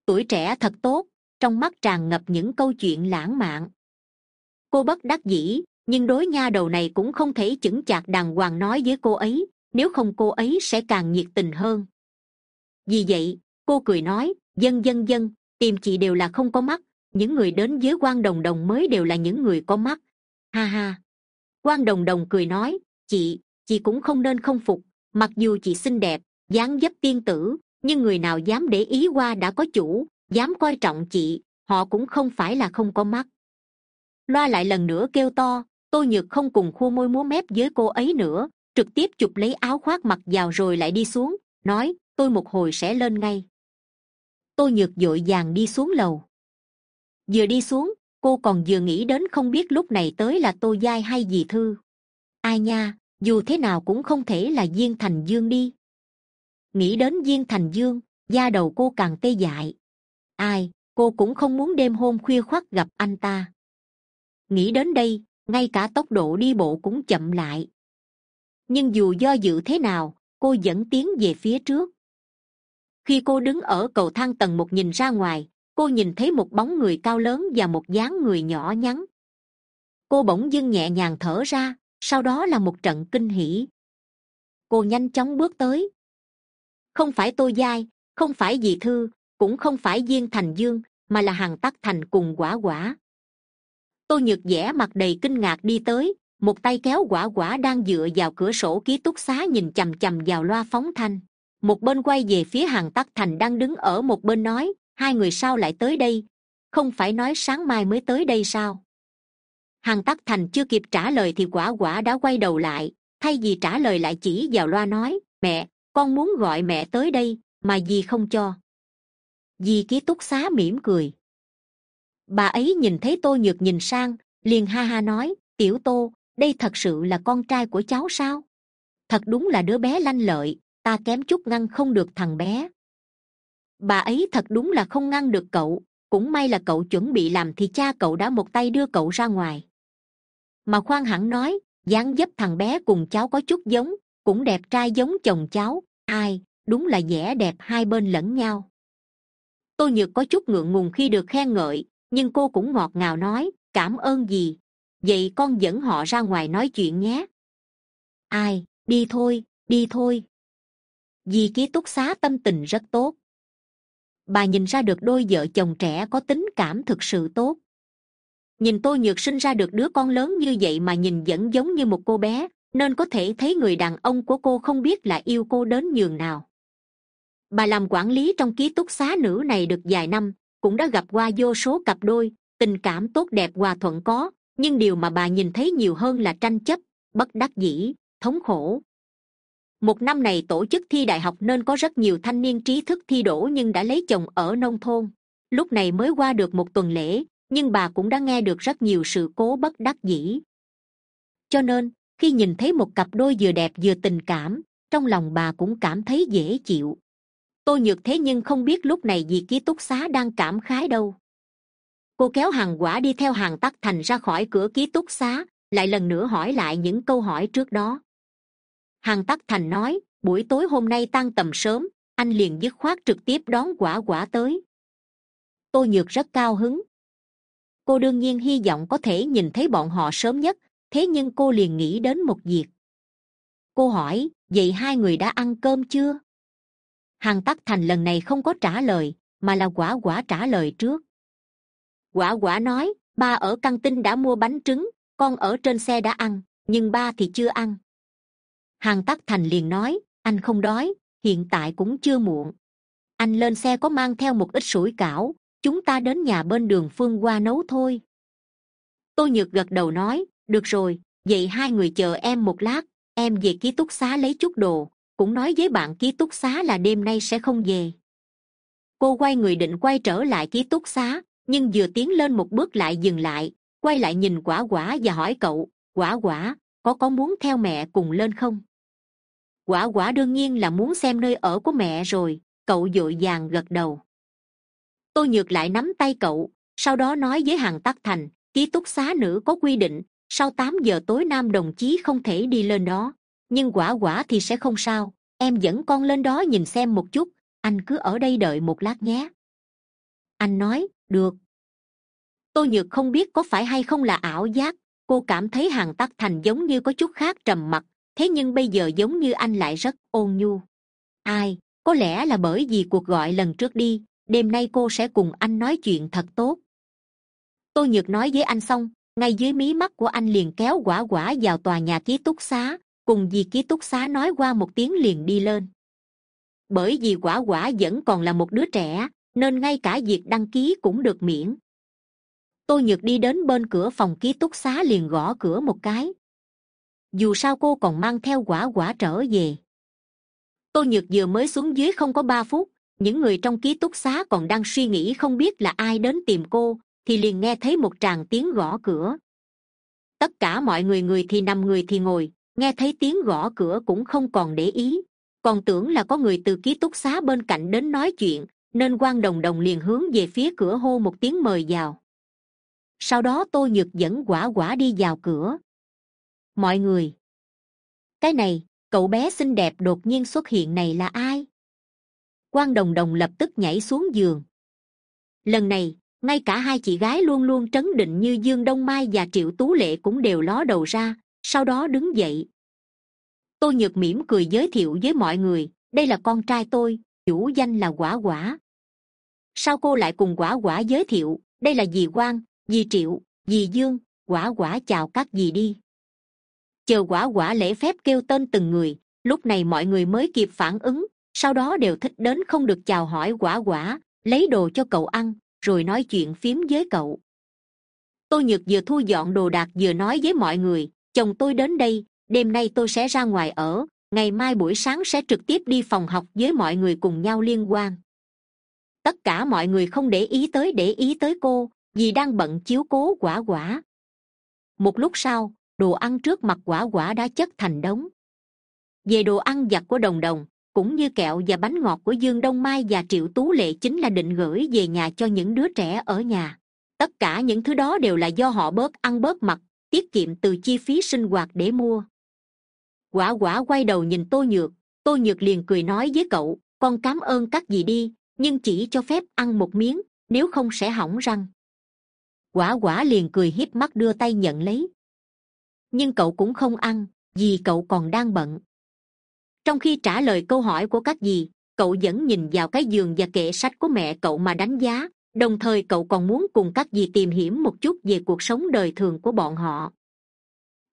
Tuổi trẻ thật tốt, trong mắt tràn ngập những câu chuyện lãng mạn. Cô bất đắc dĩ, nhưng đối nha đầu này cũng không thể chững chạc đàng hoàng nói với cô ấy, nếu không cô ấy sẽ càng nhiệt tình hơn. Vì vậy, cô cười nói, dân dân dân, tìm chị đều là không có mắt, những người đến với quan đồng đồng mới đều là những người có mắt. Ha ha quan đồng đồng cười nói, chị chị cũng không nên không phục. Mặc dù chị xinh đẹp, dáng dấp tiên tử, nhưng người nào dám để ý qua đã có chủ, dám coi trọng chị, họ cũng không phải là không có mắt. Loa lại lần nữa kêu to tôi nhược không cùng khua môi múa mép với cô ấy nữa, trực tiếp chụp lấy áo khoác mặc vào rồi lại đi xuống, nói, tôi một hồi sẽ lên ngay. Tôi nhược d ộ i vàng đi xuống lầu. Vừa đi xuống cô còn vừa nghĩ đến không biết lúc này tới là tô giai hay dì thư. Ai nha, dù thế nào cũng không thể là diên thành dương đi. Nghĩ đến diên thành dương, da đầu cô càng tê dại. Ai, cô cũng không muốn đêm hôm khuya khoắt gặp anh ta. Nghĩ đến đây, ngay cả tốc độ đi bộ cũng chậm lại. Nhưng dù do dự thế nào, cô vẫn tiến về phía trước. Khi cô đứng ở cầu thang tầng một nhìn ra ngoài cô nhìn thấy một bóng người cao lớn và một dáng người nhỏ nhắn. Cô bỗng dưng nhẹ nhàng thở ra, sau đó là một trận kinh hỉ. Cô nhanh chóng bước tới. Không phải tôi giai không phải dì thư, cũng không phải diên thành dương, mà là hàng tắc thành cùng quả quả. Tôi nhược vẻ mặt đầy kinh ngạc đi tới, một tay kéo quả quả đang dựa vào cửa sổ ký túc xá nhìn chằm chằm vào loa phóng thanh. Một bên quay về phía hàng tắc thành đang đứng ở một bên nói hai người sao lại tới đây? Không phải nói sáng mai mới tới đây sao? Hằng tắc thành chưa kịp trả lời thì quả quả đã quay đầu lại, thay vì trả lời lại chỉ vào loa nói, mẹ, con muốn gọi mẹ tới đây, mà dì không cho. Dì ký túc xá mỉm cười. Bà ấy nhìn thấy tôi nhược nhìn sang, liền ha ha nói, tiểu tô, đây thật sự là con trai của cháu sao? Thật đúng là đứa bé lanh lợi, ta kém chút ngăn không được thằng bé bà ấy thật đúng là không ngăn được cậu, cũng may là cậu chuẩn bị làm thì cha cậu đã một tay đưa cậu ra ngoài. Mà khoan hẳn nói, dáng dấp thằng bé cùng cháu có chút giống, cũng đẹp trai giống chồng cháu, ai, đúng là vẻ đẹp hai bên lẫn nhau. Tôi nhược có chút ngượng ngùng khi được khen ngợi, nhưng cô cũng ngọt ngào nói, cảm ơn gì vậy con dẫn họ ra ngoài nói chuyện nhé. Ai, đi thôi đi thôi. Dì ký túc xá tâm tình rất tốt bà nhìn ra được đôi vợ chồng trẻ có tính cảm thực sự tốt. Nhìn tôi nhược sinh ra được đứa con lớn như vậy mà nhìn vẫn giống như một cô bé, nên có thể thấy người đàn ông của cô không biết là yêu cô đến nhường nào. Bà làm quản lý trong ký túc xá nữ này được vài năm, cũng đã gặp qua vô số cặp đôi, tình cảm tốt đẹp hòa thuận có, nhưng điều mà bà nhìn thấy nhiều hơn là tranh chấp, bất đắc dĩ, thống khổ một năm này tổ chức thi đại học nên có rất nhiều thanh niên trí thức thi đỗ nhưng đã lấy chồng ở nông thôn. Lúc này mới qua được một tuần lễ, nhưng bà cũng đã nghe được rất nhiều sự cố bất đắc dĩ. Cho nên, khi nhìn thấy một cặp đôi vừa đẹp vừa tình cảm, trong lòng bà cũng cảm thấy dễ chịu. Tôi nhược thế nhưng không biết lúc này vì ký túc xá đang cảm khái đâu. Cô kéo hàng quả đi theo hàng tắc thành ra khỏi cửa ký túc xá, lại lần nữa hỏi lại những câu hỏi trước đó hàng tắc thành nói, buổi tối hôm nay tan tầm sớm, anh liền dứt khoát trực tiếp đón quả quả tới. Tôi nhược rất cao hứng. Cô đương nhiên hy vọng có thể nhìn thấy bọn họ sớm nhất, thế nhưng cô liền nghĩ đến một việc. Cô hỏi, vậy hai người đã ăn cơm chưa? Hàng tắc thành lần này không có trả lời, mà là quả quả trả lời trước. Quả quả nói, ba ở căng tin đã mua bánh trứng, con ở trên xe đã ăn, nhưng ba thì chưa ăn. Hàn tắc thành liền nói, anh không đói, hiện tại cũng chưa muộn. Anh lên xe có mang theo một ít sủi cảo, chúng ta đến nhà bên đường phương qua nấu thôi. Tôi nhược gật đầu nói, được rồi, vậy hai người chờ em một lát, em về ký túc xá lấy chút đồ, cũng nói với bạn ký túc xá là đêm nay sẽ không về. Cô quay người định quay trở lại ký túc xá, nhưng vừa tiến lên một bước lại dừng lại, quay lại nhìn quả quả và hỏi cậu, quả quả, có có muốn theo mẹ cùng lên không? Quả quả đương nhiên là muốn xem nơi ở của mẹ rồi, cậu d ộ i vàng gật đầu. Tôi nhược lại nắm tay cậu, sau đó nói với hàng tắc thành, ký túc xá nữ có quy định, sau tám giờ tối nam đồng chí không thể đi lên đó, nhưng quả quả thì sẽ không sao, em dẫn con lên đó nhìn xem một chút, anh cứ ở đây đợi một lát nhé. Anh nói, được. Tôi nhược không biết có phải hay không là ảo giác, cô cảm thấy hàng tắc thành giống như có chút khác trầm mặc thế nhưng bây giờ giống như anh lại rất ôn nhu. Ai, có lẽ là bởi vì cuộc gọi lần trước đi, đêm nay cô sẽ cùng anh nói chuyện thật tốt. Tôi nhược nói với anh xong, ngay dưới mí mắt của anh liền kéo quả quả vào tòa nhà ký túc xá, cùng vì ký túc xá nói qua một tiếng liền đi lên. Bởi vì quả quả vẫn còn là một đứa trẻ, nên ngay cả việc đăng ký cũng được miễn. Tôi nhược đi đến bên cửa phòng ký túc xá liền gõ cửa một cái dù sao cô còn mang theo quả quả trở về. Tô nhược vừa mới xuống dưới không có ba phút, những người trong ký túc xá còn đang suy nghĩ không biết là ai đến tìm cô, thì liền nghe thấy một tràng tiếng gõ cửa. Tất cả mọi người người thì nằm, người thì ngồi, nghe thấy tiếng gõ cửa cũng không còn để ý. Còn tưởng là có người từ ký túc xá bên cạnh đến nói chuyện, nên quan đồng đồng liền hướng về phía cửa hô một tiếng mời vào. Sau đó tôi nhược dẫn quả quả đi vào cửa mọi người. Cái này cậu bé xinh đẹp đột nhiên xuất hiện này là ai? Quan đồng đồng lập tức nhảy xuống giường. Lần này ngay cả hai chị gái luôn luôn trấn định như dương đông mai và triệu tú lệ cũng đều ló đầu ra sau đó đứng dậy. Tôi nhược mỉm cười giới thiệu với mọi người đây là con trai tôi chủ danh là quả quả. Sao cô lại cùng quả quả giới thiệu đây là dì quang, dì triệu dì dương quả quả chào các dì đi chờ quả quả lễ phép kêu tên từng người, lúc này mọi người mới kịp phản ứng, sau đó đều thích đến không được chào hỏi quả quả, lấy đồ cho cậu ăn, rồi nói chuyện phiếm với cậu. Tôi nhược vừa thu dọn đồ đạc vừa nói với mọi người, chồng tôi đến đây, đêm nay tôi sẽ ra ngoài ở, ngày mai buổi sáng sẽ trực tiếp đi phòng học với mọi người cùng nhau liên quan. Tất cả mọi người không để ý tới để ý tới cô, vì đang bận chiếu cố quả quả. Một lúc sau đồ ăn trước mặt quả quả đã chất thành đống. Về đồ ăn giặt của đồng đồng, cũng như kẹo và bánh ngọt của dương đông mai và triệu tú lệ chính là định gửi về nhà cho những đứa trẻ ở nhà. Tất cả những thứ đó đều là do họ bớt ăn bớt mặc, tiết kiệm từ chi phí sinh hoạt để mua. Quả quả quay đầu nhìn tô nhược tô nhược liền cười nói với cậu, con cám ơn các dì đi, nhưng chỉ cho phép ăn một miếng, nếu không sẽ hỏng răng. Quả quả liền cười hiếp mắt đưa tay nhận lấy nhưng cậu cũng không ăn, vì cậu còn đang bận. Trong khi trả lời câu hỏi của các dì, cậu vẫn nhìn vào cái giường và kệ sách của mẹ cậu mà đánh giá. Đồng thời cậu còn muốn cùng các dì tìm hiểu một chút về cuộc sống đời thường của bọn họ.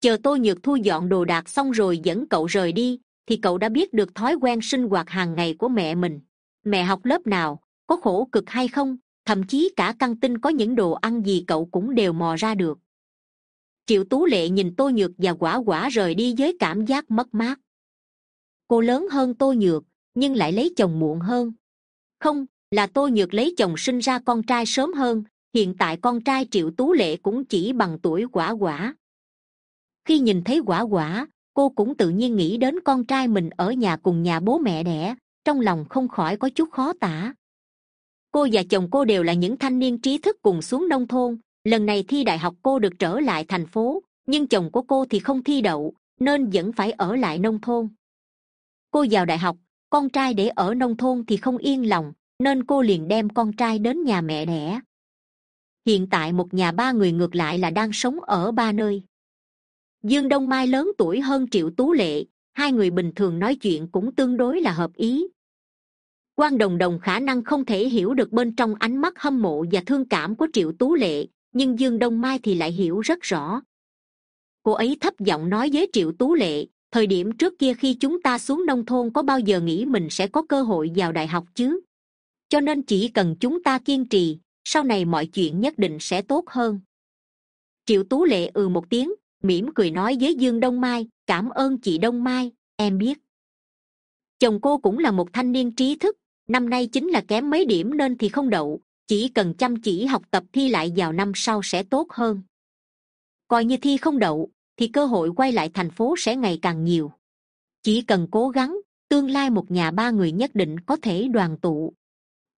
Chờ tôi nhược thu dọn đồ đạc xong rồi dẫn cậu rời đi, thì cậu đã biết được thói quen sinh hoạt hàng ngày của mẹ mình. Mẹ học lớp nào, có khổ cực hay không, thậm chí cả căng tin có những đồ ăn gì cậu cũng đều mò ra được triệu tú lệ nhìn tô nhược và quả quả rời đi với cảm giác mất mát. Cô lớn hơn tô nhược, nhưng lại lấy chồng muộn hơn. Không, là tô nhược lấy chồng sinh ra con trai sớm hơn, hiện tại con trai triệu tú lệ cũng chỉ bằng tuổi quả quả. Khi nhìn thấy quả quả, cô cũng tự nhiên nghĩ đến con trai mình ở nhà cùng nhà bố mẹ đẻ, trong lòng không khỏi có chút khó tả. Cô và chồng cô đều là những thanh niên trí thức cùng xuống nông thôn lần này thi đại học cô được trở lại thành phố, nhưng chồng của cô thì không thi đậu, nên vẫn phải ở lại nông thôn. Cô vào đại học, con trai để ở nông thôn thì không yên lòng, nên cô liền đem con trai đến nhà mẹ đẻ. Hiện tại một nhà ba người ngược lại là đang sống ở ba nơi. Dương đông mai lớn tuổi hơn triệu tú lệ, hai người bình thường nói chuyện cũng tương đối là hợp ý. Quan đồng đồng khả năng không thể hiểu được bên trong ánh mắt hâm mộ và thương cảm của triệu tú lệ nhưng dương đông mai thì lại hiểu rất rõ. Cô ấy thấp giọng nói với triệu tú lệ, thời điểm trước kia khi chúng ta xuống nông thôn có bao giờ nghĩ mình sẽ có cơ hội vào đại học chứ? Cho nên chỉ cần chúng ta kiên trì, sau này mọi chuyện nhất định sẽ tốt hơn. Triệu tú lệ ừ một tiếng, mỉm cười nói với dương đông mai, cảm ơn chị đông mai, em biết. Chồng cô cũng là một thanh niên trí thức, năm nay chính là kém mấy điểm nên thì không đậu chỉ cần chăm chỉ học tập thi lại vào năm sau sẽ tốt hơn. Coi như thi không đậu, thì cơ hội quay lại thành phố sẽ ngày càng nhiều. Chỉ cần cố gắng, tương lai một nhà ba người nhất định có thể đoàn tụ.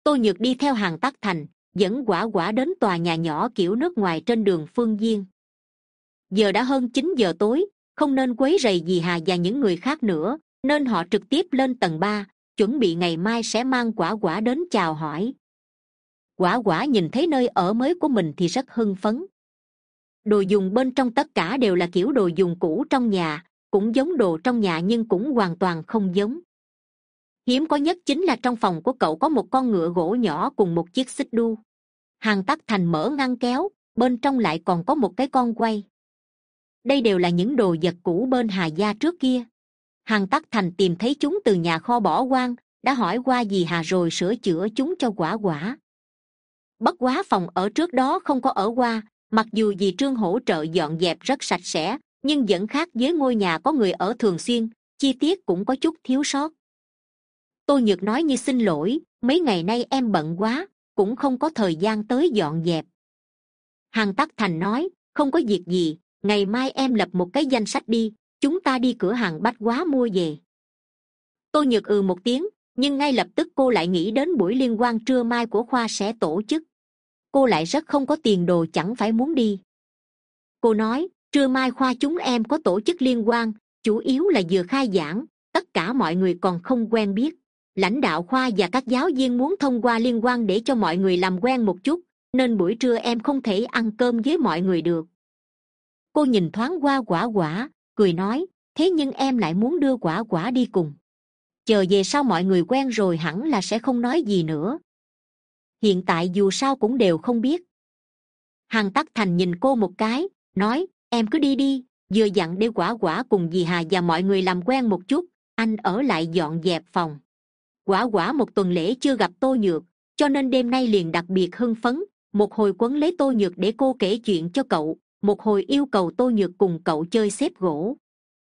Tôi nhược đi theo hàng tắc thành, dẫn quả quả đến tòa nhà nhỏ kiểu nước ngoài trên đường phương diên. Giờ đã hơn chín giờ tối, không nên quấy rầy gì hà và những người khác nữa, nên họ trực tiếp lên tầng ba, chuẩn bị ngày mai sẽ mang quả quả đến chào hỏi quả quả nhìn thấy nơi ở mới của mình thì rất hưng phấn. Đồ dùng bên trong tất cả đều là kiểu đồ dùng cũ trong nhà, cũng giống đồ trong nhà nhưng cũng hoàn toàn không giống. Hiếm có nhất chính là trong phòng của cậu có một con ngựa gỗ nhỏ cùng một chiếc xích đu. Hàng tắc thành mở ngăn kéo, bên trong lại còn có một cái con quay. Đây đều là những đồ vật cũ bên hà gia trước kia. Hàng tắc thành tìm thấy chúng từ nhà kho bỏ quan đã hỏi qua gì hà rồi sửa chữa chúng cho quả quả bất quá phòng ở trước đó không có ở qua, mặc dù dì trương hỗ trợ dọn dẹp rất sạch sẽ, nhưng vẫn khác với ngôi nhà có người ở thường xuyên, chi tiết cũng có chút thiếu sót. Tôi nhược nói như xin lỗi, mấy ngày nay em bận quá, cũng không có thời gian tới dọn dẹp. Hằng tắc thành nói, không có việc gì, ngày mai em lập một cái danh sách đi, chúng ta đi cửa hàng bách quá mua về. Tôi nhược ừ một tiếng, nhưng ngay lập tức cô lại nghĩ đến buổi liên quan trưa mai của khoa sẽ tổ chức cô lại rất không có tiền đồ chẳng phải muốn đi. Cô nói, trưa mai khoa chúng em có tổ chức liên quan chủ yếu là vừa khai giảng, tất cả mọi người còn không quen biết. Lãnh đạo khoa và các giáo viên muốn thông qua liên quan để cho mọi người làm quen một chút, nên buổi trưa em không thể ăn cơm với mọi người được. Cô nhìn thoáng qua quả quả, cười nói, thế nhưng em lại muốn đưa quả quả đi cùng. Chờ về sau mọi người quen rồi hẳn là sẽ không nói gì nữa hiện tại dù sao cũng đều không biết. Hằng tắc thành nhìn cô một cái, nói, em cứ đi đi, vừa dặn để quả quả cùng dì hà và mọi người làm quen một chút, anh ở lại dọn dẹp phòng. Quả quả một tuần lễ chưa gặp tô nhược, cho nên đêm nay liền đặc biệt hưng phấn, một hồi quấn lấy tô nhược để cô kể chuyện cho cậu, một hồi yêu cầu tô nhược cùng cậu chơi xếp gỗ.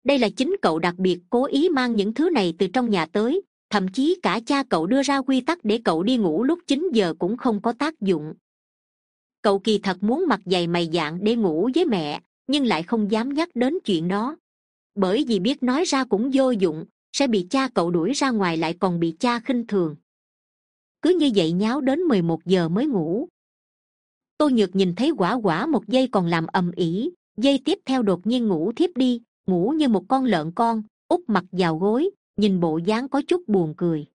Đây là chính cậu đặc biệt cố ý mang những thứ này từ trong nhà tới thậm chí cả cha cậu đưa ra quy tắc để cậu đi ngủ lúc chín giờ cũng không có tác dụng. Cậu kỳ thật muốn mặc giày mày dạng để ngủ với mẹ, nhưng lại không dám nhắc đến chuyện đó. Bởi vì biết nói ra cũng vô dụng, sẽ bị cha cậu đuổi ra ngoài lại còn bị cha khinh thường. Cứ như vậy nháo đến mười một giờ mới ngủ. Tôi nhược nhìn thấy quả quả một giây còn làm ầm ĩ, giây tiếp theo đột nhiên ngủ thiếp đi, ngủ như một con lợn con, úp mặt vào gối nhìn bộ dáng có chút buồn cười.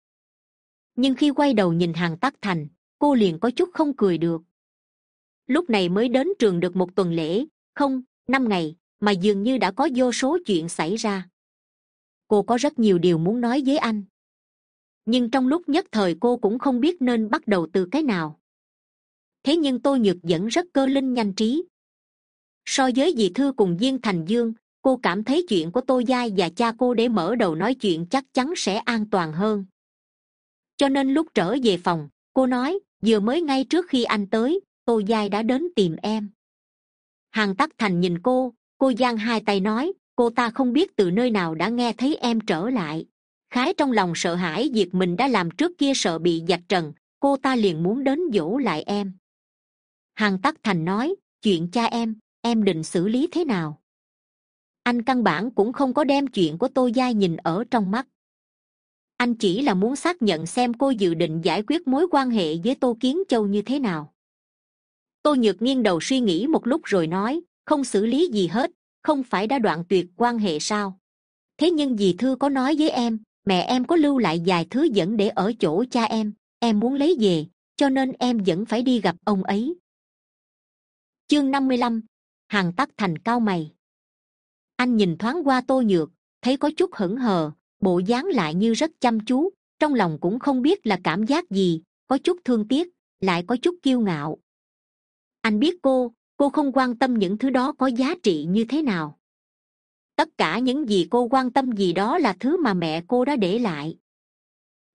Nhưng khi quay đầu nhìn hàng tắc thành, cô liền có chút không cười được. Lúc này mới đến trường được một tuần lễ, không, năm ngày, mà dường như đã có vô số chuyện xảy ra. Cô có rất nhiều điều muốn nói với anh. Nhưng trong lúc nhất thời cô cũng không biết nên bắt đầu từ cái nào. Thế nhưng tôi nhược vẫn rất cơ linh nhanh trí. So với dì thư cùng viên thành dương cô cảm thấy chuyện của tô giai và cha cô để mở đầu nói chuyện chắc chắn sẽ an toàn hơn. Cho nên lúc trở về phòng, cô nói, vừa mới ngay trước khi anh tới tô giai đã đến tìm em. Hàn tắc thành nhìn cô cô giang hai tay nói, cô ta không biết từ nơi nào đã nghe thấy em trở lại. Khái trong lòng sợ hãi việc mình đã làm trước kia sợ bị vạch trần, cô ta liền muốn đến dỗ lại em. Hàn tắc thành nói, chuyện cha em em định xử lý thế nào? Anh căn bản cũng không có đem chuyện của tô giai nhìn ở trong mắt. Anh chỉ là muốn xác nhận xem cô dự định giải quyết mối quan hệ với tô kiến châu như thế nào. Tô nhược nghiêng đầu suy nghĩ một lúc rồi nói, không xử lý gì hết, không phải đã đoạn tuyệt quan hệ sao? Thế nhưng dì thư có nói với em, mẹ em có lưu lại vài thứ dẫn để ở chỗ cha em em muốn lấy về, cho nên em vẫn phải đi gặp ông ấy. Chương năm mươi lăm hàng tắc thành cao mày anh nhìn thoáng qua tô nhược, thấy có chút hững hờ, bộ dáng lại như rất chăm chú, trong lòng cũng không biết là cảm giác gì, có chút thương tiếc, lại có chút kiêu ngạo. Anh biết cô cô không quan tâm những thứ đó có giá trị như thế nào. Tất cả những gì cô quan tâm gì đó là thứ mà mẹ cô đã để lại.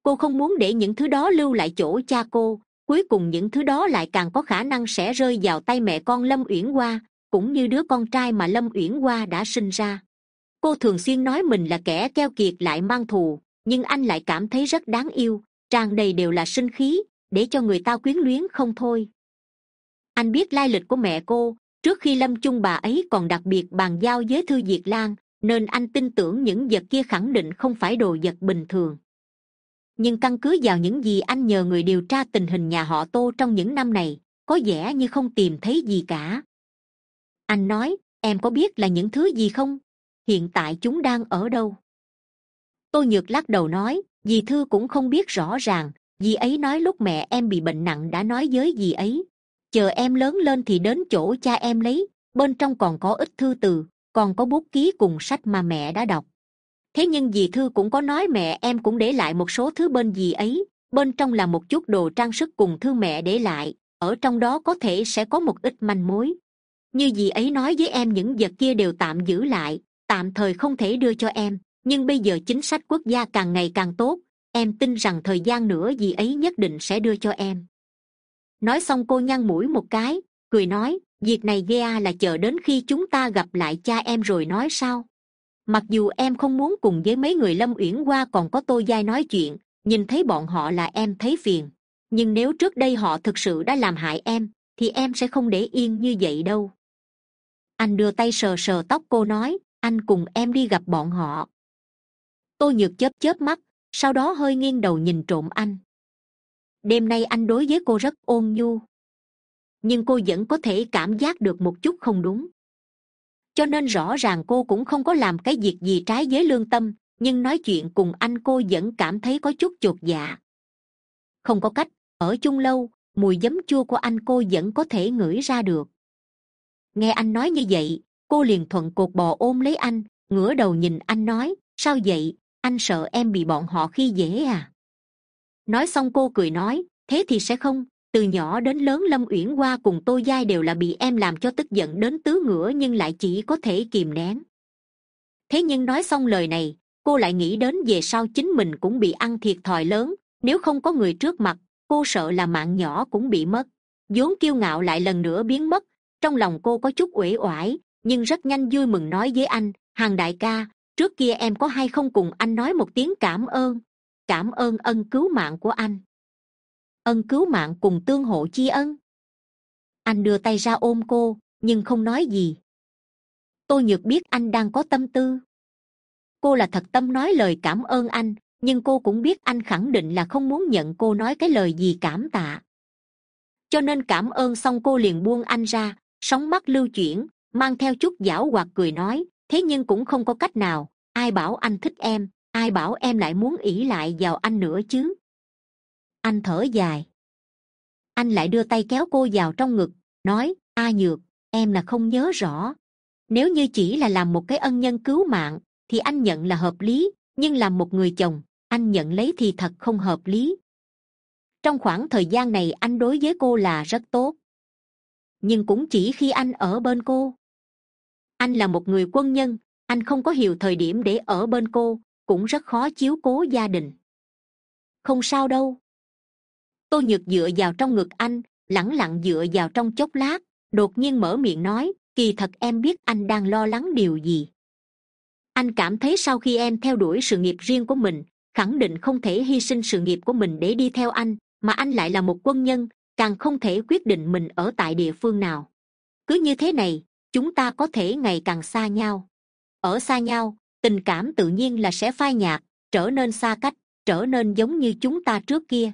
Cô không muốn để những thứ đó lưu lại chỗ cha cô, cuối cùng những thứ đó lại càng có khả năng sẽ rơi vào tay mẹ con lâm uyển hoa cũng như đứa con trai mà lâm uyển hoa đã sinh ra. Cô thường xuyên nói mình là kẻ keo kiệt lại mang thù, nhưng anh lại cảm thấy rất đáng yêu, tràn đầy đều là sinh khí, để cho người ta quyến luyến không thôi. Anh biết lai lịch của mẹ cô, trước khi lâm chung bà ấy còn đặc biệt bàn giao với thư diệt lan, nên anh tin tưởng những vật kia khẳng định không phải đồ vật bình thường. Nhưng căn cứ vào những gì anh nhờ người điều tra tình hình nhà họ tô trong những năm này, có vẻ như không tìm thấy gì cả anh nói, em có biết là những thứ gì không? Hiện tại chúng đang ở đâu? Tôi nhược lắc đầu nói, dì thư cũng không biết rõ ràng, dì ấy nói lúc mẹ em bị bệnh nặng đã nói với dì ấy. Chờ em lớn lên thì đến chỗ cha em lấy, bên trong còn có ít thư từ, còn có bút ký cùng sách mà mẹ đã đọc. Thế nhưng dì thư cũng có nói mẹ em cũng để lại một số thứ bên dì ấy, bên trong là một chút đồ trang sức cùng thư mẹ để lại, ở trong đó có thể sẽ có một ít manh mối như dì ấy nói với em những vật kia đều tạm giữ lại, tạm thời không thể đưa cho em. Nhưng bây giờ chính sách quốc gia càng ngày càng tốt, em tin rằng thời gian nữa dì ấy nhất định sẽ đưa cho em. Nói xong cô nhăn mũi một cái, cười nói, việc này ghe là chờ đến khi chúng ta gặp lại cha em rồi nói sao? Mặc dù em không muốn cùng với mấy người lâm uyển hoa còn có tô giai nói chuyện, nhìn thấy bọn họ là em thấy phiền. Nhưng nếu trước đây họ thực sự đã làm hại em, thì em sẽ không để yên như vậy đâu anh đưa tay sờ sờ tóc cô nói, anh cùng em đi gặp bọn họ. Tôi nhược chớp chớp mắt, sau đó hơi nghiêng đầu nhìn trộm anh. Đêm nay anh đối với cô rất ôn nhu, nhưng cô vẫn có thể cảm giác được một chút không đúng. Cho nên rõ ràng cô cũng không có làm cái việc gì trái với lương tâm, nhưng nói chuyện cùng anh cô vẫn cảm thấy có chút chột dạ. Không có cách, ở chung lâu, mùi giấm chua của anh cô vẫn có thể ngửi ra được nghe anh nói như vậy, cô liền thuận cột bò ôm lấy anh, ngửa đầu nhìn anh nói, sao vậy? Anh sợ em bị bọn họ khi dễ à? Nói xong cô cười nói, thế thì sẽ không, từ nhỏ đến lớn lâm uyển hoa cùng tô giai đều là bị em làm cho tức giận đến tứ ngửa nhưng lại chỉ có thể kìm nén. Thế nhưng nói xong lời này, cô lại nghĩ đến về sau chính mình cũng bị ăn thiệt thòi lớn, nếu không có người trước mặt, cô sợ là mạng nhỏ cũng bị mất. Vốn kiêu ngạo lại lần nữa biến mất trong lòng cô có chút uể oải, nhưng rất nhanh vui mừng nói với anh, hàng đại ca, trước kia em có hay không cùng anh nói một tiếng cảm ơn? Cảm ơn ân cứu mạng của anh. Ân cứu mạng cùng tương hộ chi ân. Anh đưa tay ra ôm cô, nhưng không nói gì. Tôi nhược biết anh đang có tâm tư. Cô là thật tâm nói lời cảm ơn anh, nhưng cô cũng biết anh khẳng định là không muốn nhận cô nói cái lời gì cảm tạ. Cho nên cảm ơn xong cô liền buông anh ra sóng mắt lưu chuyển, mang theo chút giảo hoạt cười nói, thế nhưng cũng không có cách nào, ai bảo anh thích em, ai bảo em lại muốn ỷ lại vào anh nữa chứ? Anh thở dài. Anh lại đưa tay kéo cô vào trong ngực, nói, a nhược, em là không nhớ rõ. Nếu như chỉ là làm một cái ân nhân cứu mạng, thì anh nhận là hợp lý, nhưng làm một người chồng, anh nhận lấy thì thật không hợp lý. Trong khoảng thời gian này, anh đối với cô là rất tốt nhưng cũng chỉ khi anh ở bên cô. Anh là một người quân nhân, anh không có hiểu thời điểm để ở bên cô, cũng rất khó chiếu cố gia đình. Không sao đâu. Tôi nhược dựa vào trong ngực anh, lẳng lặng dựa vào trong chốc lát, đột nhiên mở miệng nói, kỳ thật em biết anh đang lo lắng điều gì. Anh cảm thấy sau khi em theo đuổi sự nghiệp riêng của mình, khẳng định không thể hy sinh sự nghiệp của mình để đi theo anh, mà anh lại là một quân nhân càng không thể quyết định mình ở tại địa phương nào. Cứ như thế này, chúng ta có thể ngày càng xa nhau. Ở xa nhau, tình cảm tự nhiên là sẽ phai nhạt, trở nên xa cách, trở nên giống như chúng ta trước kia.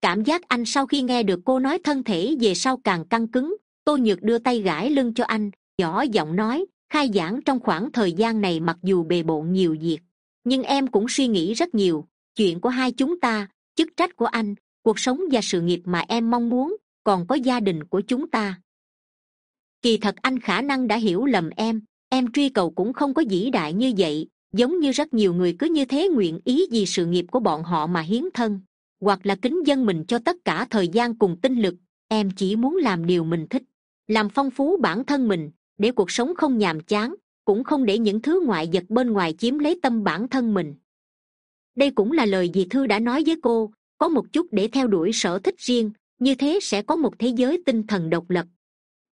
Cảm giác anh sau khi nghe được cô nói thân thể về sau càng căng cứng, tô nhược đưa tay gãi lưng cho anh, nhỏ giọng nói, khai giảng trong khoảng thời gian này mặc dù bề bộn nhiều việc, nhưng em cũng suy nghĩ rất nhiều, chuyện của hai chúng ta, chức trách của anh cuộc sống và sự nghiệp mà em mong muốn còn có gia đình của chúng ta. Kỳ thật anh khả năng đã hiểu lầm em. Em truy cầu cũng không có vĩ đại như vậy, giống như rất nhiều người cứ như thế nguyện ý vì sự nghiệp của bọn họ mà hiến thân, hoặc là kính dân mình cho tất cả thời gian cùng tinh lực. Em chỉ muốn làm điều mình thích, làm phong phú bản thân mình, để cuộc sống không nhàm chán, cũng không để những thứ ngoại vật bên ngoài chiếm lấy tâm bản thân mình. Đây cũng là lời dì thư đã nói với cô có một chút để theo đuổi sở thích riêng, như thế sẽ có một thế giới tinh thần độc lập.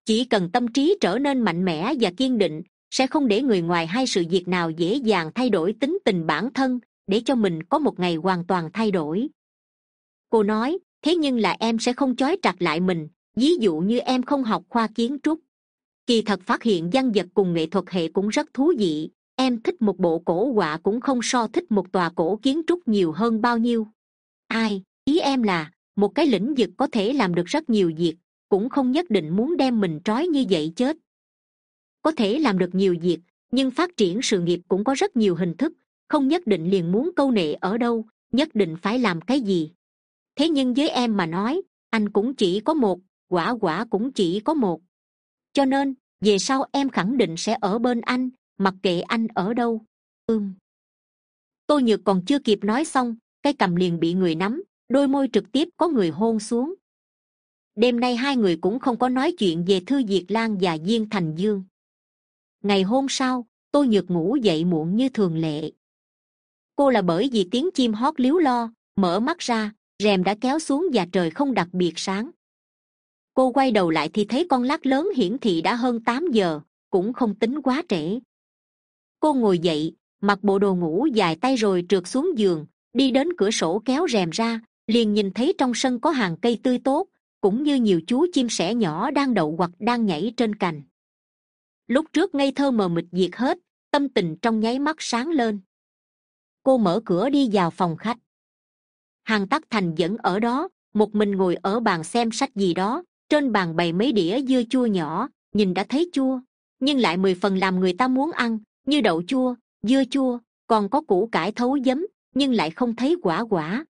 Chỉ cần tâm trí trở nên mạnh mẽ và kiên định, sẽ không để người ngoài hay sự việc nào dễ dàng thay đổi tính tình bản thân, để cho mình có một ngày hoàn toàn thay đổi. Cô nói, thế nhưng là em sẽ không chói chặt lại mình, ví dụ như em không học khoa kiến trúc. Kỳ thật phát hiện văn vật cùng nghệ thuật hệ cũng rất thú vị, em thích một bộ cổ họa cũng không so thích một tòa cổ kiến trúc nhiều hơn bao nhiêu ai? Ý em là, một cái lĩnh vực có thể làm được rất nhiều việc, cũng không nhất định muốn đem mình trói như vậy chết. Có thể làm được nhiều việc, nhưng phát triển sự nghiệp cũng có rất nhiều hình thức, không nhất định liền muốn câu nệ ở đâu, nhất định phải làm cái gì. Thế nhưng với em mà nói, anh cũng chỉ có một, quả quả cũng chỉ có một. Cho nên, về sau em khẳng định sẽ ở bên anh, mặc kệ anh ở đâu. Ưm tôi nhược còn chưa kịp nói xong cái cầm liền bị người nắm, đôi môi trực tiếp có người hôn xuống. Đêm nay hai người cũng không có nói chuyện về thư diệt lan và diên thành dương. Ngày hôm sau tôi nhược ngủ dậy muộn như thường lệ. Cô là bởi vì tiếng chim hót líu lo, mở mắt ra, rèm đã kéo xuống và trời không đặc biệt sáng. Cô quay đầu lại thì thấy con lát lớn hiển thị đã hơn tám giờ, cũng không tính quá trễ. Cô ngồi dậy, mặc bộ đồ ngủ dài tay rồi trượt xuống giường đi đến cửa sổ kéo rèm ra, liền nhìn thấy trong sân có hàng cây tươi tốt, cũng như nhiều chú chim sẻ nhỏ đang đậu hoặc đang nhảy trên cành. Lúc trước ngây thơ mờ mịt diệt hết, tâm tình trong nháy mắt sáng lên. Cô mở cửa đi vào phòng khách. Hàng tắc thành vẫn ở đó, một mình ngồi ở bàn xem sách gì đó, trên bàn bày mấy đĩa dưa chua nhỏ, nhìn đã thấy chua, nhưng lại mười phần làm người ta muốn ăn, như đậu chua, dưa chua, còn có củ cải thấu giấm nhưng lại không thấy quả quả.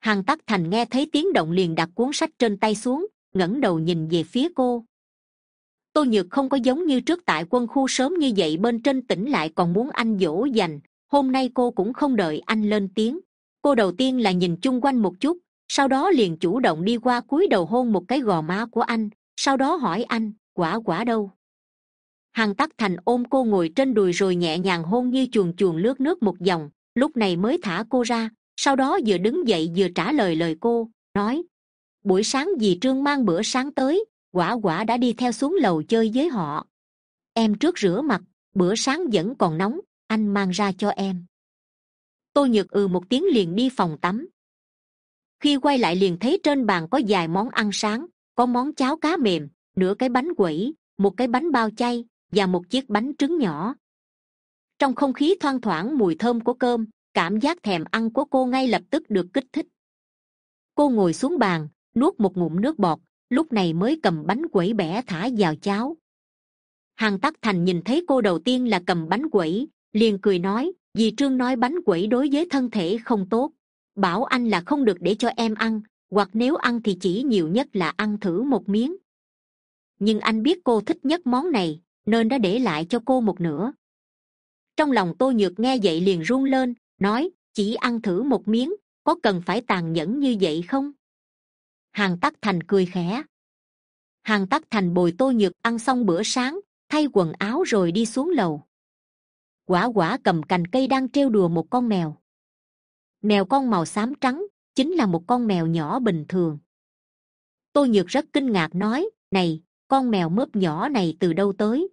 Hằng tắc thành nghe thấy tiếng động liền đặt cuốn sách trên tay xuống, ngẩng đầu nhìn về phía cô. Tô nhược không có giống như trước tại quân khu sớm như vậy bên trên tỉnh lại còn muốn anh dỗ dành, hôm nay cô cũng không đợi anh lên tiếng. Cô đầu tiên là nhìn chung quanh một chút, sau đó liền chủ động đi qua cúi đầu hôn một cái gò má của anh, sau đó hỏi anh, quả quả đâu? Hằng tắc thành ôm cô ngồi trên đùi rồi nhẹ nhàng hôn như chuồn chuồn lướt nước một vòng lúc này mới thả cô ra, sau đó vừa đứng dậy vừa trả lời lời cô, nói, buổi sáng dì trương mang bữa sáng tới, quả quả đã đi theo xuống lầu chơi với họ. Em trước rửa mặt, bữa sáng vẫn còn nóng, anh mang ra cho em. Tôi nhược ừ một tiếng liền đi phòng tắm. Khi quay lại liền thấy trên bàn có vài món ăn sáng, có món cháo cá mềm, nửa cái bánh quẩy, một cái bánh bao chay và một chiếc bánh trứng nhỏ trong không khí thoang thoảng mùi thơm của cơm, cảm giác thèm ăn của cô ngay lập tức được kích thích. Cô ngồi xuống bàn, nuốt một ngụm nước bọt, lúc này mới cầm bánh quẩy bẻ thả vào cháo. Hàng tắc thành nhìn thấy cô đầu tiên là cầm bánh quẩy, liền cười nói vì trương nói bánh quẩy đối với thân thể không tốt. Bảo anh là không được để cho em ăn, hoặc nếu ăn thì chỉ nhiều nhất là ăn thử một miếng. Nhưng anh biết cô thích nhất món này, nên đã để lại cho cô một nửa trong lòng tô nhược nghe vậy liền run lên, nói, chỉ ăn thử một miếng, có cần phải tàn nhẫn như vậy không? Hàng tắc thành cười khẽ. Hàng tắc thành bồi tô nhược ăn xong bữa sáng, thay quần áo rồi đi xuống lầu. Quả quả cầm cành cây đang trêu đùa một con mèo. Mèo con màu xám trắng, chính là một con mèo nhỏ bình thường. Tô nhược rất kinh ngạc nói, này, con mèo mớp nhỏ này từ đâu tới?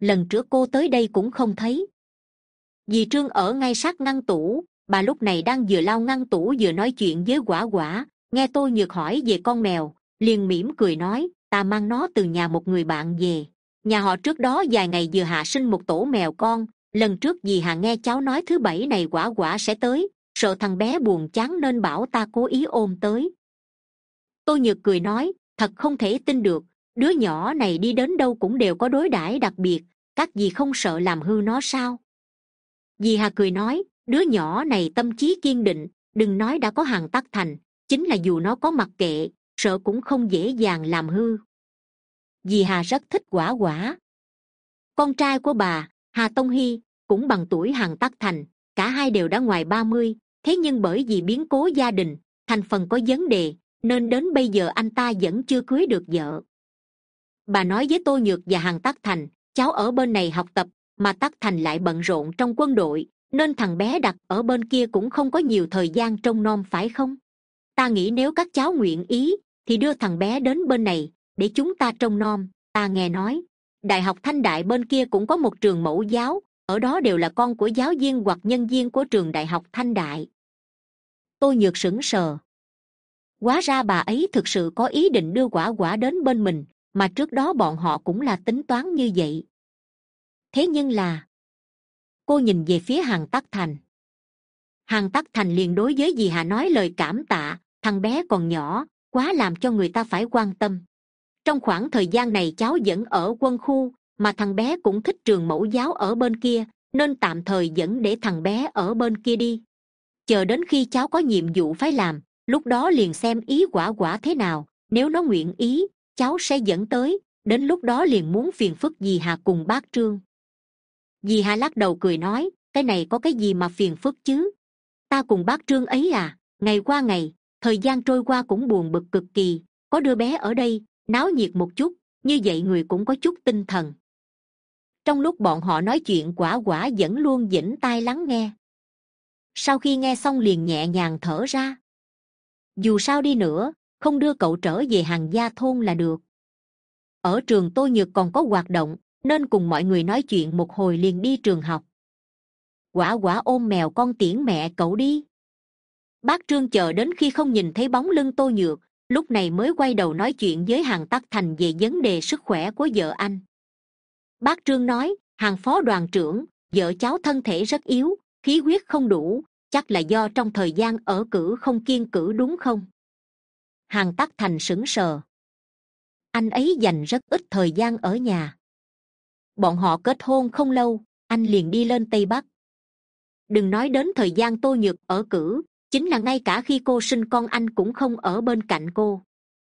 Lần trước cô tới đây cũng không thấy. Dì trương ở ngay sát ngăn tủ, bà lúc này đang vừa lau ngăn tủ vừa nói chuyện với quả quả, nghe tôi nhược hỏi về con mèo, liền mỉm cười nói, ta mang nó từ nhà một người bạn về. Nhà họ trước đó vài ngày vừa hạ sinh một tổ mèo con, lần trước dì hà nghe cháu nói thứ bảy này quả quả sẽ tới, sợ thằng bé buồn chán nên bảo ta cố ý ôm tới. Tôi nhược cười nói, thật không thể tin được, đứa nhỏ này đi đến đâu cũng đều có đối đãi đặc biệt các dì không sợ làm hư nó sao? Dì hà cười nói, đứa nhỏ này tâm trí kiên định, đừng nói đã có hàng tắc thành, chính là dù nó có mặc kệ, sợ cũng không dễ dàng làm hư. Dì hà rất thích quả quả. Con trai của bà, hà tông hy, cũng bằng tuổi hàng tắc thành, cả hai đều đã ngoài ba mươi, thế nhưng bởi vì biến cố gia đình, thành phần có vấn đề, nên đến bây giờ anh ta vẫn chưa cưới được vợ. Bà nói với tô nhược và hàng tắc thành cháu ở bên này học tập, mà tắc thành lại bận rộn trong quân đội, nên thằng bé đặt ở bên kia cũng không có nhiều thời gian trông nom phải không? Ta nghĩ nếu các cháu nguyện ý, thì đưa thằng bé đến bên này, để chúng ta trông nom, ta nghe nói. Đại học thanh đại bên kia cũng có một trường mẫu giáo, ở đó đều là con của giáo viên hoặc nhân viên của trường đại học thanh đại. Tôi nhược sững sờ. Quá ra bà ấy thực sự có ý định đưa quả quả đến bên mình mà trước đó bọn họ cũng là tính toán như vậy. Thế nhưng là, cô nhìn về phía hàng tắc thành. Hàng tắc thành liền đối với dì hà nói lời cảm tạ, thằng bé còn nhỏ, quá làm cho người ta phải quan tâm. Trong khoảng thời gian này cháu vẫn ở quân khu, mà thằng bé cũng thích trường mẫu giáo ở bên kia, nên tạm thời vẫn để thằng bé ở bên kia đi. Chờ đến khi cháu có nhiệm vụ phải làm, lúc đó liền xem ý quả quả thế nào, nếu nó nguyện ý cháu sẽ dẫn tới, đến lúc đó liền muốn phiền phức dì hà cùng bác trương. Dì hà lắc đầu cười nói, cái này có cái gì mà phiền phức chứ? Ta cùng bác trương ấy à ngày qua ngày, thời gian trôi qua cũng buồn bực cực kỳ, có đứa bé ở đây, náo nhiệt một chút, như vậy người cũng có chút tinh thần. Trong lúc bọn họ nói chuyện quả quả vẫn luôn dĩnh tai lắng nghe. Sau khi nghe xong liền nhẹ nhàng thở ra. Dù sao đi nữa không đưa cậu trở về hàng gia thôn là được. Ở trường tôi nhược còn có hoạt động, nên cùng mọi người nói chuyện một hồi liền đi trường học. Quả quả ôm mèo con tiễn mẹ cậu đi. Bác trương chờ đến khi không nhìn thấy bóng lưng tô nhược, lúc này mới quay đầu nói chuyện với hàng tắc thành về vấn đề sức khỏe của vợ anh. Bác trương nói, hàng phó đoàn trưởng, vợ cháu thân thể rất yếu, khí huyết không đủ, chắc là do trong thời gian ở cử không kiên cử đúng không? Hàng tắc thành sững sờ. Anh ấy dành rất ít thời gian ở nhà. Bọn họ kết hôn không lâu, anh liền đi lên tây bắc. Đừng nói đến thời gian tô nhược ở cử, chính là ngay cả khi cô sinh con anh cũng không ở bên cạnh cô.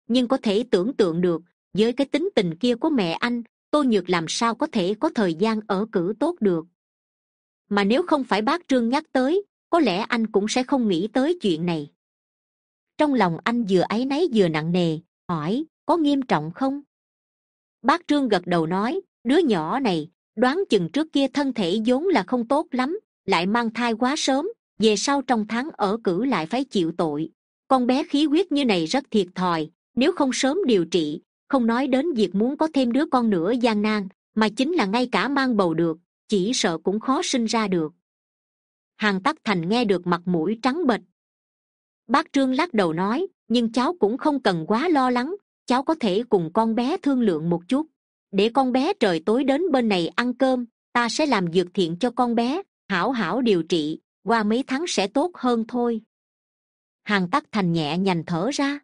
Nhưng có thể tưởng tượng được, với cái tính tình kia của mẹ anh, tô nhược làm sao có thể có thời gian ở cử tốt được. Mà nếu không phải bác trương nhắc tới, có lẽ anh cũng sẽ không nghĩ tới chuyện này trong lòng anh vừa áy náy vừa nặng nề, hỏi, có nghiêm trọng không? Bác trương gật đầu nói, đứa nhỏ này, đoán chừng trước kia thân thể vốn là không tốt lắm, lại mang thai quá sớm, về sau trong tháng ở cử lại phải chịu tội. Con bé khí huyết như này rất thiệt thòi, nếu không sớm điều trị, không nói đến việc muốn có thêm đứa con nữa gian nan, mà chính là ngay cả mang bầu được, chỉ sợ cũng khó sinh ra được. Hàng tắc thành nghe được mặt mũi trắng bệch bác trương lắc đầu nói, nhưng cháu cũng không cần quá lo lắng, cháu có thể cùng con bé thương lượng một chút. Để con bé trời tối đến bên này ăn cơm, ta sẽ làm dược thiện cho con bé, hảo hảo điều trị, qua mấy tháng sẽ tốt hơn thôi. Hàng tắc thành nhẹ nhành thở ra.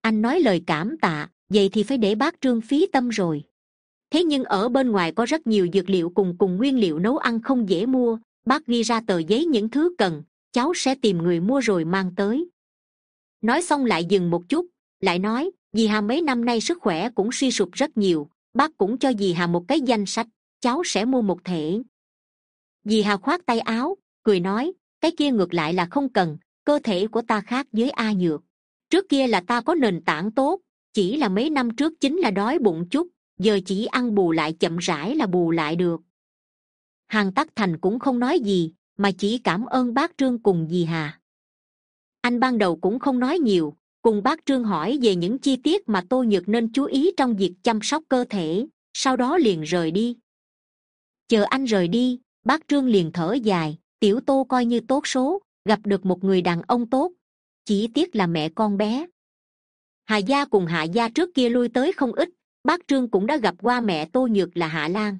Anh nói lời cảm tạ, vậy thì phải để bác trương phí tâm rồi. Thế nhưng ở bên ngoài có rất nhiều dược liệu cùng cùng nguyên liệu nấu ăn không dễ mua, bác ghi ra tờ giấy những thứ cần cháu sẽ tìm người mua rồi mang tới. Nói xong lại dừng một chút, lại nói, dì hà mấy năm nay sức khỏe cũng suy sụp rất nhiều, bác cũng cho dì hà một cái danh sách, cháu sẽ mua một thể. Dì hà khoát tay áo, cười nói, cái kia ngược lại là không cần, cơ thể của ta khác với a nhược. Trước kia là ta có nền tảng tốt, chỉ là mấy năm trước chính là đói bụng chút, giờ chỉ ăn bù lại chậm rãi là bù lại được. Hàng tắc thành cũng không nói gì mà chỉ cảm ơn bác trương cùng dì hà. Anh ban đầu cũng không nói nhiều, cùng bác trương hỏi về những chi tiết mà tôi nhược nên chú ý trong việc chăm sóc cơ thể, sau đó liền rời đi. Chờ anh rời đi, bác trương liền thở dài, tiểu tô coi như tốt số, gặp được một người đàn ông tốt, chỉ tiếc là mẹ con bé. Hà gia cùng hạ gia trước kia lui tới không ít, bác trương cũng đã gặp qua mẹ tô nhược là hạ lan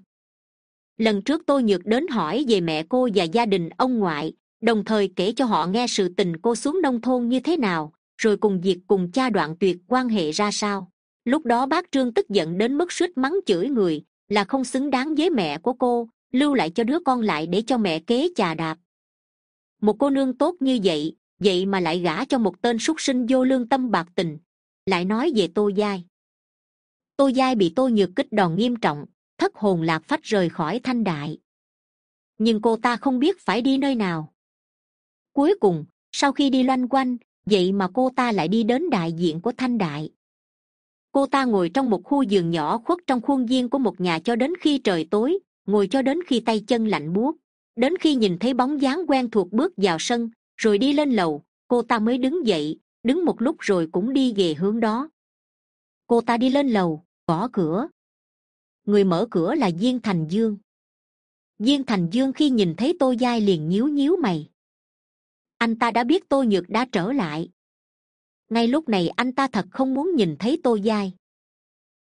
lần trước tôi nhược đến hỏi về mẹ cô và gia đình ông ngoại, đồng thời kể cho họ nghe sự tình cô xuống nông thôn như thế nào, rồi cùng việc cùng cha đoạn tuyệt quan hệ ra sao. Lúc đó bác trương tức giận đến mức suýt mắng chửi người, là không xứng đáng với mẹ của cô, lưu lại cho đứa con lại để cho mẹ kế chà đạp. Một cô nương tốt như vậy vậy mà lại gả cho một tên súc sinh vô lương tâm bạc tình, lại nói về tô giai. Tô giai bị tô nhược kích đòn nghiêm trọng thất hồn lạc phách rời khỏi thanh đại. Nhưng cô ta không biết phải đi nơi nào. Cuối cùng, sau khi đi loanh quanh, vậy mà cô ta lại đi đến đại diện của thanh đại. Cô ta ngồi trong một khu giường nhỏ khuất trong khuôn viên của một nhà cho đến khi trời tối, ngồi cho đến khi tay chân lạnh buốt. Đến khi nhìn thấy bóng dáng quen thuộc bước vào sân, rồi đi lên lầu, cô ta mới đứng dậy, đứng một lúc rồi cũng đi về hướng đó. Cô ta đi lên lầu, gõ cửa người mở cửa là diên thành dương. Diên thành dương khi nhìn thấy tô giai liền nhíu nhíu mày. Anh ta đã biết tô nhược đã trở lại. Ngay lúc này anh ta thật không muốn nhìn thấy tô giai.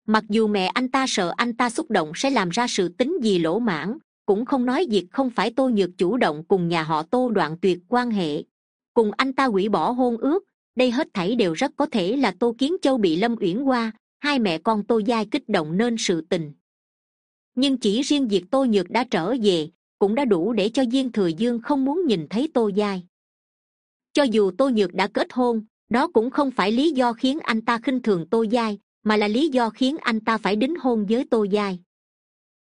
Mặc dù mẹ anh ta sợ anh ta xúc động sẽ làm ra sự tính gì lỗ mãn, cũng không nói việc không phải tô nhược chủ động cùng nhà họ tô đoạn tuyệt quan hệ. Cùng anh ta hủy bỏ hôn ước, đây hết thảy đều rất có thể là tô kiến châu bị lâm uyển qua hai mẹ con tô giai kích động nên sự tình nhưng chỉ riêng việc tô nhược đã trở về cũng đã đủ để cho diên thừa dương không muốn nhìn thấy tô giai. Cho dù tô nhược đã kết hôn, đó cũng không phải lý do khiến anh ta khinh thường tô giai, mà là lý do khiến anh ta phải đính hôn với tô giai.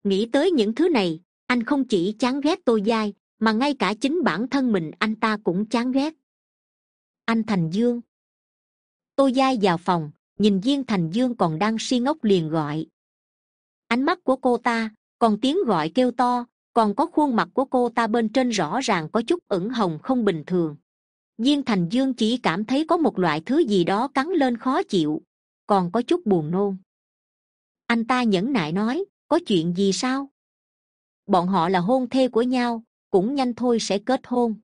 Nghĩ tới những thứ này, anh không chỉ chán ghét tô giai, mà ngay cả chính bản thân mình anh ta cũng chán ghét. Anh thành dương. Tô giai vào phòng, nhìn viên thành dương còn đang si ngốc liền gọi ánh mắt của cô ta, còn tiếng gọi kêu to, còn có khuôn mặt của cô ta bên trên rõ ràng có chút ửng hồng không bình thường. Viên thành dương chỉ cảm thấy có một loại thứ gì đó cắn lên khó chịu, còn có chút buồn nôn. Anh ta nhẫn nại nói, có chuyện gì sao? Bọn họ là hôn thê của nhau, cũng nhanh thôi sẽ kết hôn.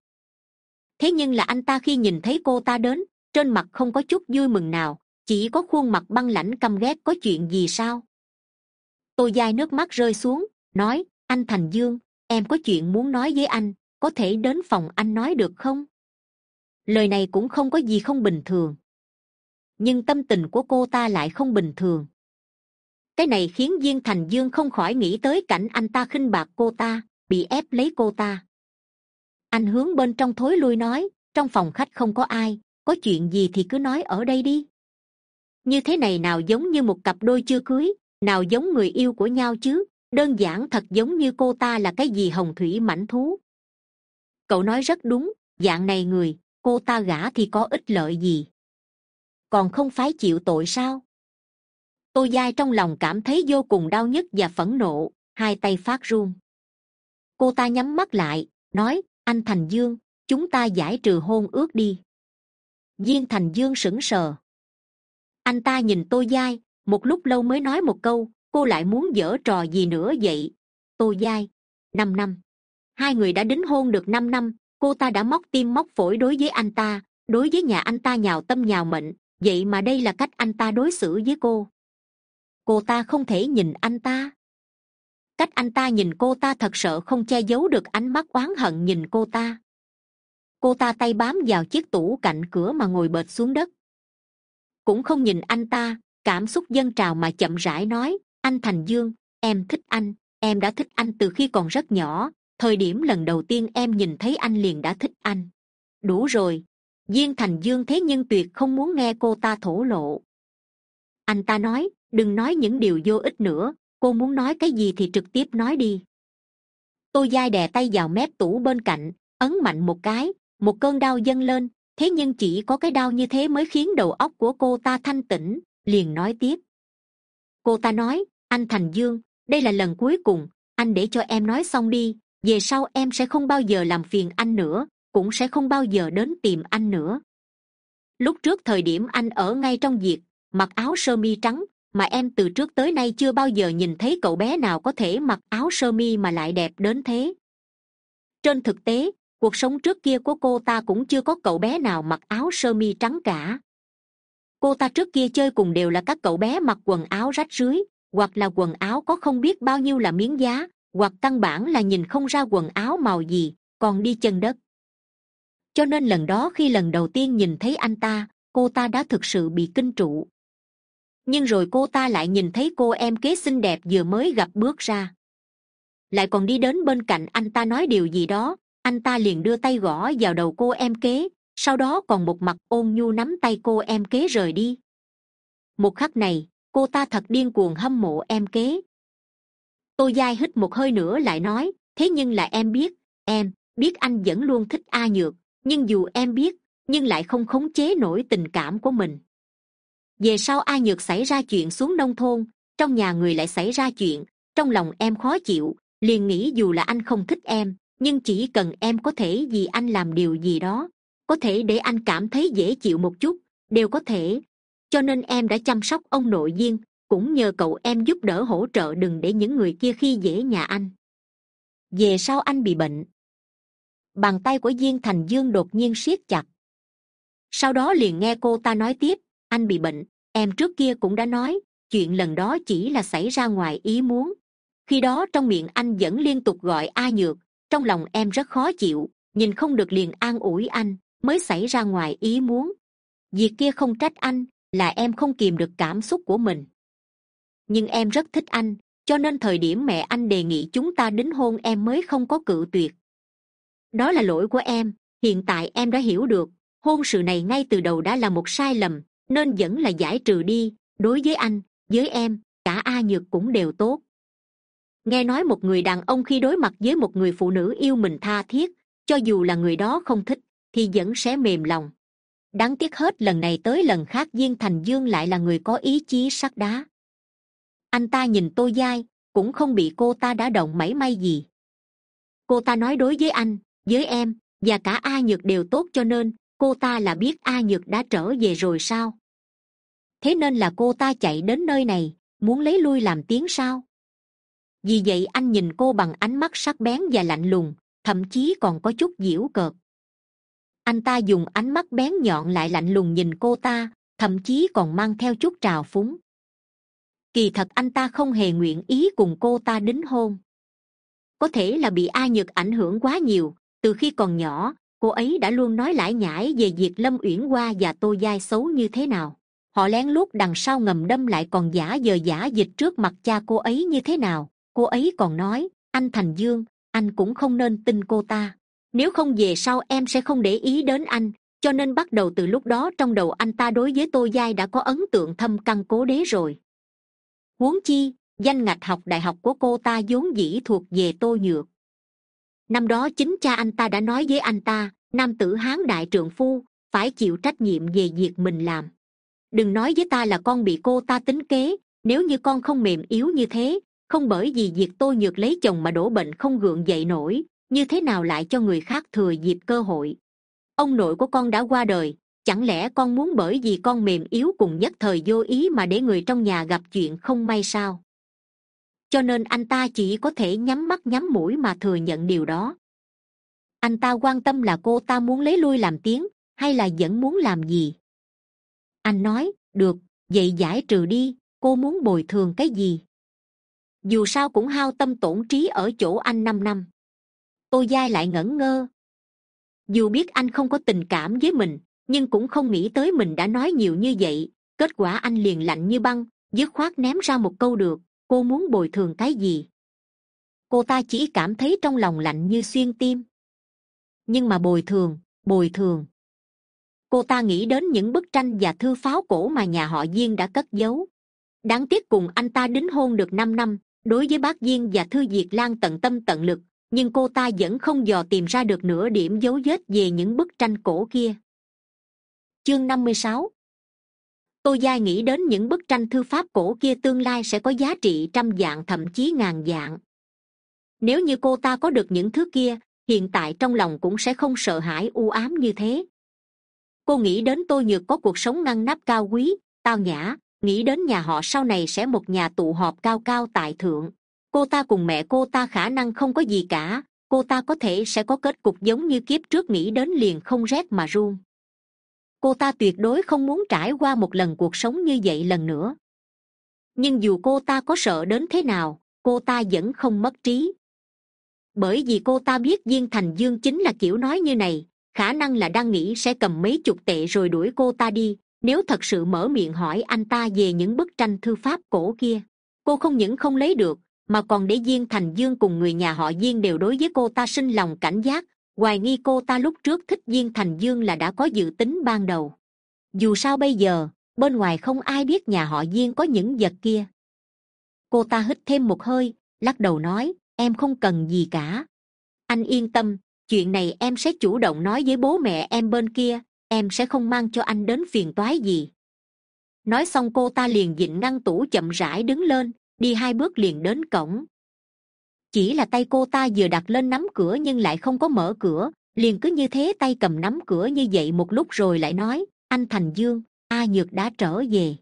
Thế nhưng là anh ta khi nhìn thấy cô ta đến, trên mặt không có chút vui mừng nào, chỉ có khuôn mặt băng lãnh căm ghét có chuyện gì sao? Tôi dai nước mắt rơi xuống, nói, anh thành dương, em có chuyện muốn nói với anh, có thể đến phòng anh nói được không? Lời này cũng không có gì không bình thường. Nhưng tâm tình của cô ta lại không bình thường. Cái này khiến viên thành dương không khỏi nghĩ tới cảnh anh ta khinh bạc cô ta, bị ép lấy cô ta. Anh hướng bên trong thối lui nói, trong phòng khách không có ai, có chuyện gì thì cứ nói ở đây đi. Như thế này nào giống như một cặp đôi chưa cưới nào giống người yêu của nhau chứ? Đơn giản thật giống như cô ta là cái gì hồng thủy mảnh thú? Cậu nói rất đúng, dạng này người, cô ta gả thì có ích lợi gì? Còn không phải chịu tội sao? Tôi dai trong lòng cảm thấy vô cùng đau nhức và phẫn nộ, hai tay phát run. Cô ta nhắm mắt lại, nói, anh thành dương, chúng ta giải trừ hôn ước đi. Viên thành dương sững sờ. Anh ta nhìn tôi dai một lúc lâu mới nói một câu, cô lại muốn dở trò gì nữa vậy? Tôi dai năm năm. Hai người đã đính hôn được năm năm, cô ta đã móc tim móc phổi đối với anh ta, đối với nhà anh ta nhào tâm nhào mệnh, vậy mà đây là cách anh ta đối xử với cô. Cô ta không thể nhìn anh ta. Cách anh ta nhìn cô ta thật sợ không che giấu được ánh mắt oán hận nhìn cô ta. Cô ta tay bám vào chiếc tủ cạnh cửa mà ngồi bệt xuống đất. Cũng không nhìn anh ta cảm xúc dân trào mà chậm rãi nói, anh thành dương, em thích anh, em đã thích anh từ khi còn rất nhỏ. Thời điểm lần đầu tiên em nhìn thấy anh liền đã thích anh. Đủ rồi. Viên thành dương thế nhưng tuyệt không muốn nghe cô ta thổ lộ. Anh ta nói, đừng nói những điều vô ích nữa, cô muốn nói cái gì thì trực tiếp nói đi. Tôi dai đè tay vào mép tủ bên cạnh, ấn mạnh một cái, một cơn đau dâng lên, thế nhưng chỉ có cái đau như thế mới khiến đầu óc của cô ta thanh tĩnh liền nói tiếp. Cô ta nói, anh thành dương, đây là lần cuối cùng, anh để cho em nói xong đi, về sau em sẽ không bao giờ làm phiền anh nữa, cũng sẽ không bao giờ đến tìm anh nữa. Lúc trước thời điểm anh ở ngay trong việc, mặc áo sơ mi trắng, mà em từ trước tới nay chưa bao giờ nhìn thấy cậu bé nào có thể mặc áo sơ mi mà lại đẹp đến thế. Trên thực tế, cuộc sống trước kia của cô ta cũng chưa có cậu bé nào mặc áo sơ mi trắng cả cô ta trước kia chơi cùng đều là các cậu bé mặc quần áo rách rưới, hoặc là quần áo có không biết bao nhiêu là miếng giá, hoặc căn bản là nhìn không ra quần áo màu gì, còn đi chân đất. Cho nên lần đó khi lần đầu tiên nhìn thấy anh ta, cô ta đã thực sự bị kinh trụ. Nhưng rồi cô ta lại nhìn thấy cô em kế xinh đẹp vừa mới gặp bước ra. Lại còn đi đến bên cạnh anh ta nói điều gì đó, anh ta liền đưa tay gõ vào đầu cô em kế sau đó còn một mặt ôn nhu nắm tay cô em kế rời đi. Một khắc này, cô ta thật điên cuồng hâm mộ em kế. Tôi dai hít một hơi nữa lại nói, thế nhưng là em biết em biết anh vẫn luôn thích a nhược, nhưng dù em biết, nhưng lại không khống chế nổi tình cảm của mình. Về sau a nhược xảy ra chuyện xuống nông thôn, trong nhà người lại xảy ra chuyện, trong lòng em khó chịu, liền nghĩ dù là anh không thích em, nhưng chỉ cần em có thể vì anh làm điều gì đó có thể để anh cảm thấy dễ chịu một chút, đều có thể. Cho nên em đã chăm sóc ông nội viên cũng nhờ cậu em giúp đỡ hỗ trợ đừng để những người kia khi dễ nhà anh. Về sau anh bị bệnh. Bàn tay của diên thành dương đột nhiên siết chặt. Sau đó liền nghe cô ta nói tiếp, anh bị bệnh, em trước kia cũng đã nói, chuyện lần đó chỉ là xảy ra ngoài ý muốn. Khi đó trong miệng anh vẫn liên tục gọi a nhược, trong lòng em rất khó chịu, nhìn không được liền an ủi anh mới xảy ra ngoài ý muốn. Việc kia không trách anh, là em không kìm được cảm xúc của mình. Nhưng em rất thích anh, cho nên thời điểm mẹ anh đề nghị chúng ta đính hôn em mới không có cự tuyệt. Đó là lỗi của em, hiện tại em đã hiểu được, hôn sự này ngay từ đầu đã là một sai lầm, nên vẫn là giải trừ đi, đối với anh, với em, cả a nhược cũng đều tốt. Nghe nói một người đàn ông khi đối mặt với một người phụ nữ yêu mình tha thiết, cho dù là người đó không thích thì vẫn sẽ mềm lòng. Đáng tiếc hết lần này tới lần khác viên thành dương lại là người có ý chí sắt đá. Anh ta nhìn tô dai cũng không bị cô ta đã động mảy may gì. Cô ta nói đối với anh, với em, và cả a nhược đều tốt cho nên, cô ta là biết a nhược đã trở về rồi sao? Thế nên là cô ta chạy đến nơi này, muốn lấy lui làm tiếng sao? Vì vậy anh nhìn cô bằng ánh mắt sắc bén và lạnh lùng, thậm chí còn có chút diễu cợt anh ta dùng ánh mắt bén nhọn lại lạnh lùng nhìn cô ta, thậm chí còn mang theo chút trào phúng. Kỳ thật anh ta không hề nguyện ý cùng cô ta đính hôn. Có thể là bị a nhược ảnh hưởng quá nhiều, từ khi còn nhỏ, cô ấy đã luôn nói lải nhải về việc lâm uyển hoa và tô giai xấu như thế nào. Họ lén lút đằng sau ngầm đâm lại còn giả giờ giả dịch trước mặt cha cô ấy như thế nào. Cô ấy còn nói, anh thành dương, anh cũng không nên tin cô ta nếu không về sau em sẽ không để ý đến anh, cho nên bắt đầu từ lúc đó trong đầu anh ta đối với tô giai đã có ấn tượng thâm căn cố đế rồi. Huống chi, danh ngạch học đại học của cô ta vốn dĩ thuộc về tô nhược. Năm đó chính cha anh ta đã nói với anh ta, nam tử hán đại trượng phu, phải chịu trách nhiệm về việc mình làm. Đừng nói với ta là con bị cô ta tính kế, nếu như con không mềm yếu như thế, không bởi vì việc tôi nhược lấy chồng mà đổ bệnh không gượng dậy nổi như thế nào lại cho người khác thừa dịp cơ hội? Ông nội của con đã qua đời, chẳng lẽ con muốn bởi vì con mềm yếu cùng nhất thời vô ý mà để người trong nhà gặp chuyện không may sao? Cho nên anh ta chỉ có thể nhắm mắt nhắm mũi mà thừa nhận điều đó. Anh ta quan tâm là cô ta muốn lấy lui làm tiếng, hay là vẫn muốn làm gì? Anh nói, được, vậy giải trừ đi, cô muốn bồi thường cái gì? Dù sao cũng hao tâm tổn trí ở chỗ anh năm năm tô giai lại ngẩn ngơ. Dù biết anh không có tình cảm với mình, nhưng cũng không nghĩ tới mình đã nói nhiều như vậy. Kết quả anh liền lạnh như băng, dứt khoát ném ra một câu được. Cô muốn bồi thường cái gì? Cô ta chỉ cảm thấy trong lòng lạnh như xuyên tim. Nhưng mà bồi thường bồi thường. Cô ta nghĩ đến những bức tranh và thư pháo cổ mà nhà họ diên đã cất giấu. Đáng tiếc cùng anh ta đính hôn được năm năm, đối với bác diên và thư diệt lan tận tâm tận lực nhưng cô ta vẫn không dò tìm ra được nửa điểm dấu vết về những bức tranh cổ kia. Chương năm mươi sáu. Tô giai nghĩ đến những bức tranh thư pháp cổ kia tương lai sẽ có giá trị trăm dạng thậm chí ngàn dạng nếu như cô ta có được những thứ kia, hiện tại trong lòng cũng sẽ không sợ hãi u ám như thế. Cô nghĩ đến tôi nhược có cuộc sống ngăn nắp cao quý, tao nhã, nghĩ đến nhà họ sau này sẽ một nhà tụ họp cao cao tại thượng cô ta cùng mẹ cô ta khả năng không có gì cả. Cô ta có thể sẽ có kết cục giống như kiếp trước nghĩ đến liền không rét mà run cô ta tuyệt đối không muốn trải qua một lần cuộc sống như vậy lần nữa. Nhưng dù cô ta có sợ đến thế nào, cô ta vẫn không mất trí. Bởi vì cô ta biết Viên thành dương chính là kiểu nói như này, khả năng là đang nghĩ sẽ cầm mấy chục tệ rồi đuổi cô ta đi. Nếu thật sự mở miệng hỏi anh ta về những bức tranh thư pháp cổ kia, cô không những không lấy được mà còn để diên thành dương cùng người nhà họ diên đều đối với cô ta sinh lòng cảnh giác, hoài nghi cô ta lúc trước thích diên thành dương là đã có dự tính ban đầu. Dù sao bây giờ, bên ngoài không ai biết nhà họ diên có những vật kia. Cô ta hít thêm một hơi, lắc đầu nói, em không cần gì cả. Anh yên tâm, chuyện này em sẽ chủ động nói với bố mẹ em bên kia, em sẽ không mang cho anh đến phiền toái gì. Nói xong cô ta liền dịnh ngăn tủ chậm rãi đứng lên đi hai bước liền đến cổng. Chỉ là tay cô ta vừa đặt lên nắm cửa nhưng lại không có mở cửa, liền cứ như thế tay cầm nắm cửa như vậy một lúc rồi lại nói, anh thành dương, a nhược đã trở về.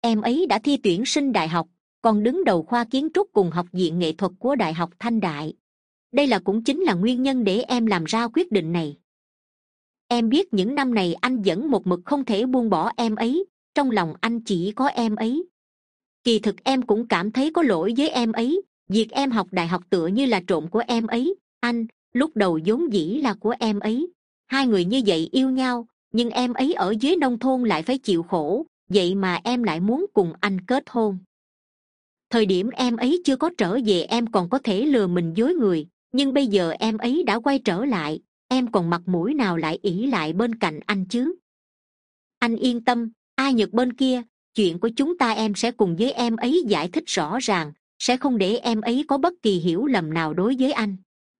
Em ấy đã thi tuyển sinh đại học, còn đứng đầu khoa kiến trúc cùng học viện nghệ thuật của đại học thanh đại. Đây là cũng chính là nguyên nhân để em làm ra quyết định này. Em biết những năm này anh vẫn một mực không thể buông bỏ em ấy, trong lòng anh chỉ có em ấy kỳ thực em cũng cảm thấy có lỗi với em ấy. Việc em học đại học tựa như là trộm của em ấy. Anh, lúc đầu vốn dĩ là của em ấy. Hai người như vậy yêu nhau, nhưng em ấy ở dưới nông thôn lại phải chịu khổ. Vậy mà em lại muốn cùng anh kết hôn. Thời điểm em ấy chưa có trở về em còn có thể lừa mình dối người, nhưng bây giờ em ấy đã quay trở lại. Em còn mặt mũi nào lại ỷ lại bên cạnh anh chứ? Anh yên tâm, ai nhược bên kia chuyện của chúng ta em sẽ cùng với em ấy giải thích rõ ràng, sẽ không để em ấy có bất kỳ hiểu lầm nào đối với anh.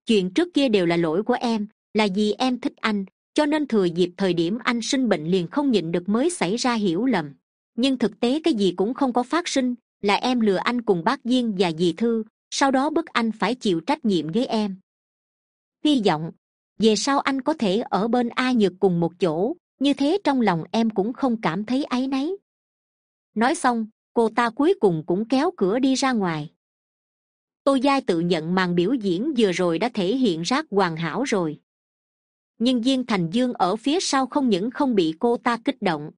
Chuyện trước kia đều là lỗi của em, là vì em thích anh, cho nên thừa dịp thời điểm anh sinh bệnh liền không nhịn được mới xảy ra hiểu lầm. Nhưng thực tế cái gì cũng không có phát sinh, là em lừa anh cùng bác viên và dì thư, sau đó bức anh phải chịu trách nhiệm với em. Hy vọng, về sau anh có thể ở bên a nhược cùng một chỗ, như thế trong lòng em cũng không cảm thấy áy náy nói xong, cô ta cuối cùng cũng kéo cửa đi ra ngoài. Tô giai tự nhận màn biểu diễn vừa rồi đã thể hiện rác hoàn hảo rồi. Nhưng viên thành dương ở phía sau không những không bị cô ta kích động.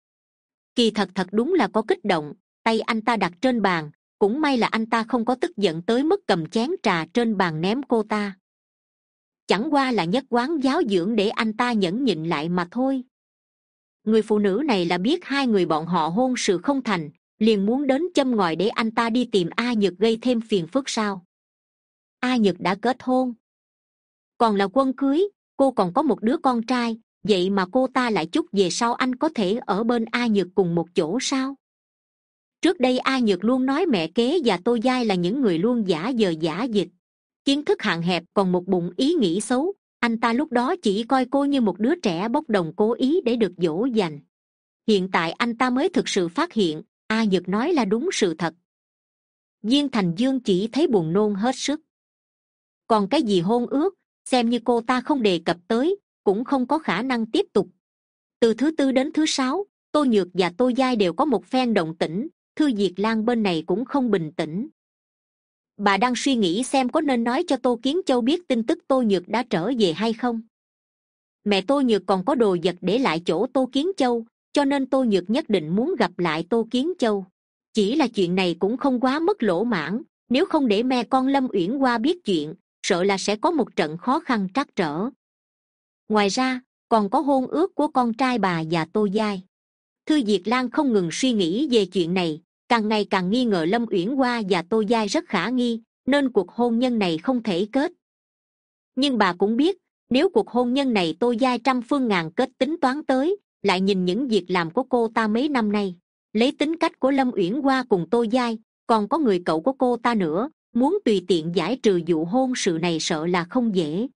Kỳ thật thật đúng là có kích động, tay anh ta đặt trên bàn, cũng may là anh ta không có tức giận tới mức cầm chén trà trên bàn ném cô ta. Chẳng qua là nhất quán giáo dưỡng để anh ta nhẫn nhịn lại mà thôi người phụ nữ này là biết hai người bọn họ hôn sự không thành, liền muốn đến châm ngòi để anh ta đi tìm a nhược gây thêm phiền phức sao? A nhược đã kết hôn. Còn là quân cưới, cô còn có một đứa con trai, vậy mà cô ta lại chúc về sau anh có thể ở bên a nhược cùng một chỗ sao? Trước đây a nhược luôn nói mẹ kế và tô giai là những người luôn giả dờ giả dịch. Kiến thức hạn hẹp còn một bụng ý nghĩ xấu anh ta lúc đó chỉ coi cô như một đứa trẻ bốc đồng cố ý để được dỗ dành. Hiện tại anh ta mới thực sự phát hiện, a nhược nói là đúng sự thật. Viên thành dương chỉ thấy buồn nôn hết sức. Còn cái gì hôn ước, xem như cô ta không đề cập tới, cũng không có khả năng tiếp tục. Từ thứ tư đến thứ sáu, tô nhược và tô giai đều có một phen động tĩnh, thư diệt lan bên này cũng không bình tĩnh bà đang suy nghĩ xem có nên nói cho tô kiến châu biết tin tức tô nhược đã trở về hay không. Mẹ tô nhược còn có đồ vật để lại chỗ tô kiến châu, cho nên tô nhược nhất định muốn gặp lại tô kiến châu. Chỉ là chuyện này cũng không quá mất lỗ mãn, nếu không để mẹ con lâm uyển qua biết chuyện, sợ là sẽ có một trận khó khăn trắc trở. Ngoài ra, còn có hôn ước của con trai bà và tô giai. Thư diệt lan không ngừng suy nghĩ về chuyện này càng ngày càng nghi ngờ lâm uyển hoa và tô giai rất khả nghi, nên cuộc hôn nhân này không thể kết. Nhưng bà cũng biết, nếu cuộc hôn nhân này tô giai trăm phương ngàn kết tính toán tới, lại nhìn những việc làm của cô ta mấy năm nay. Lấy tính cách của lâm uyển hoa cùng tô giai còn có người cậu của cô ta nữa, muốn tùy tiện giải trừ vụ hôn sự này sợ là không dễ.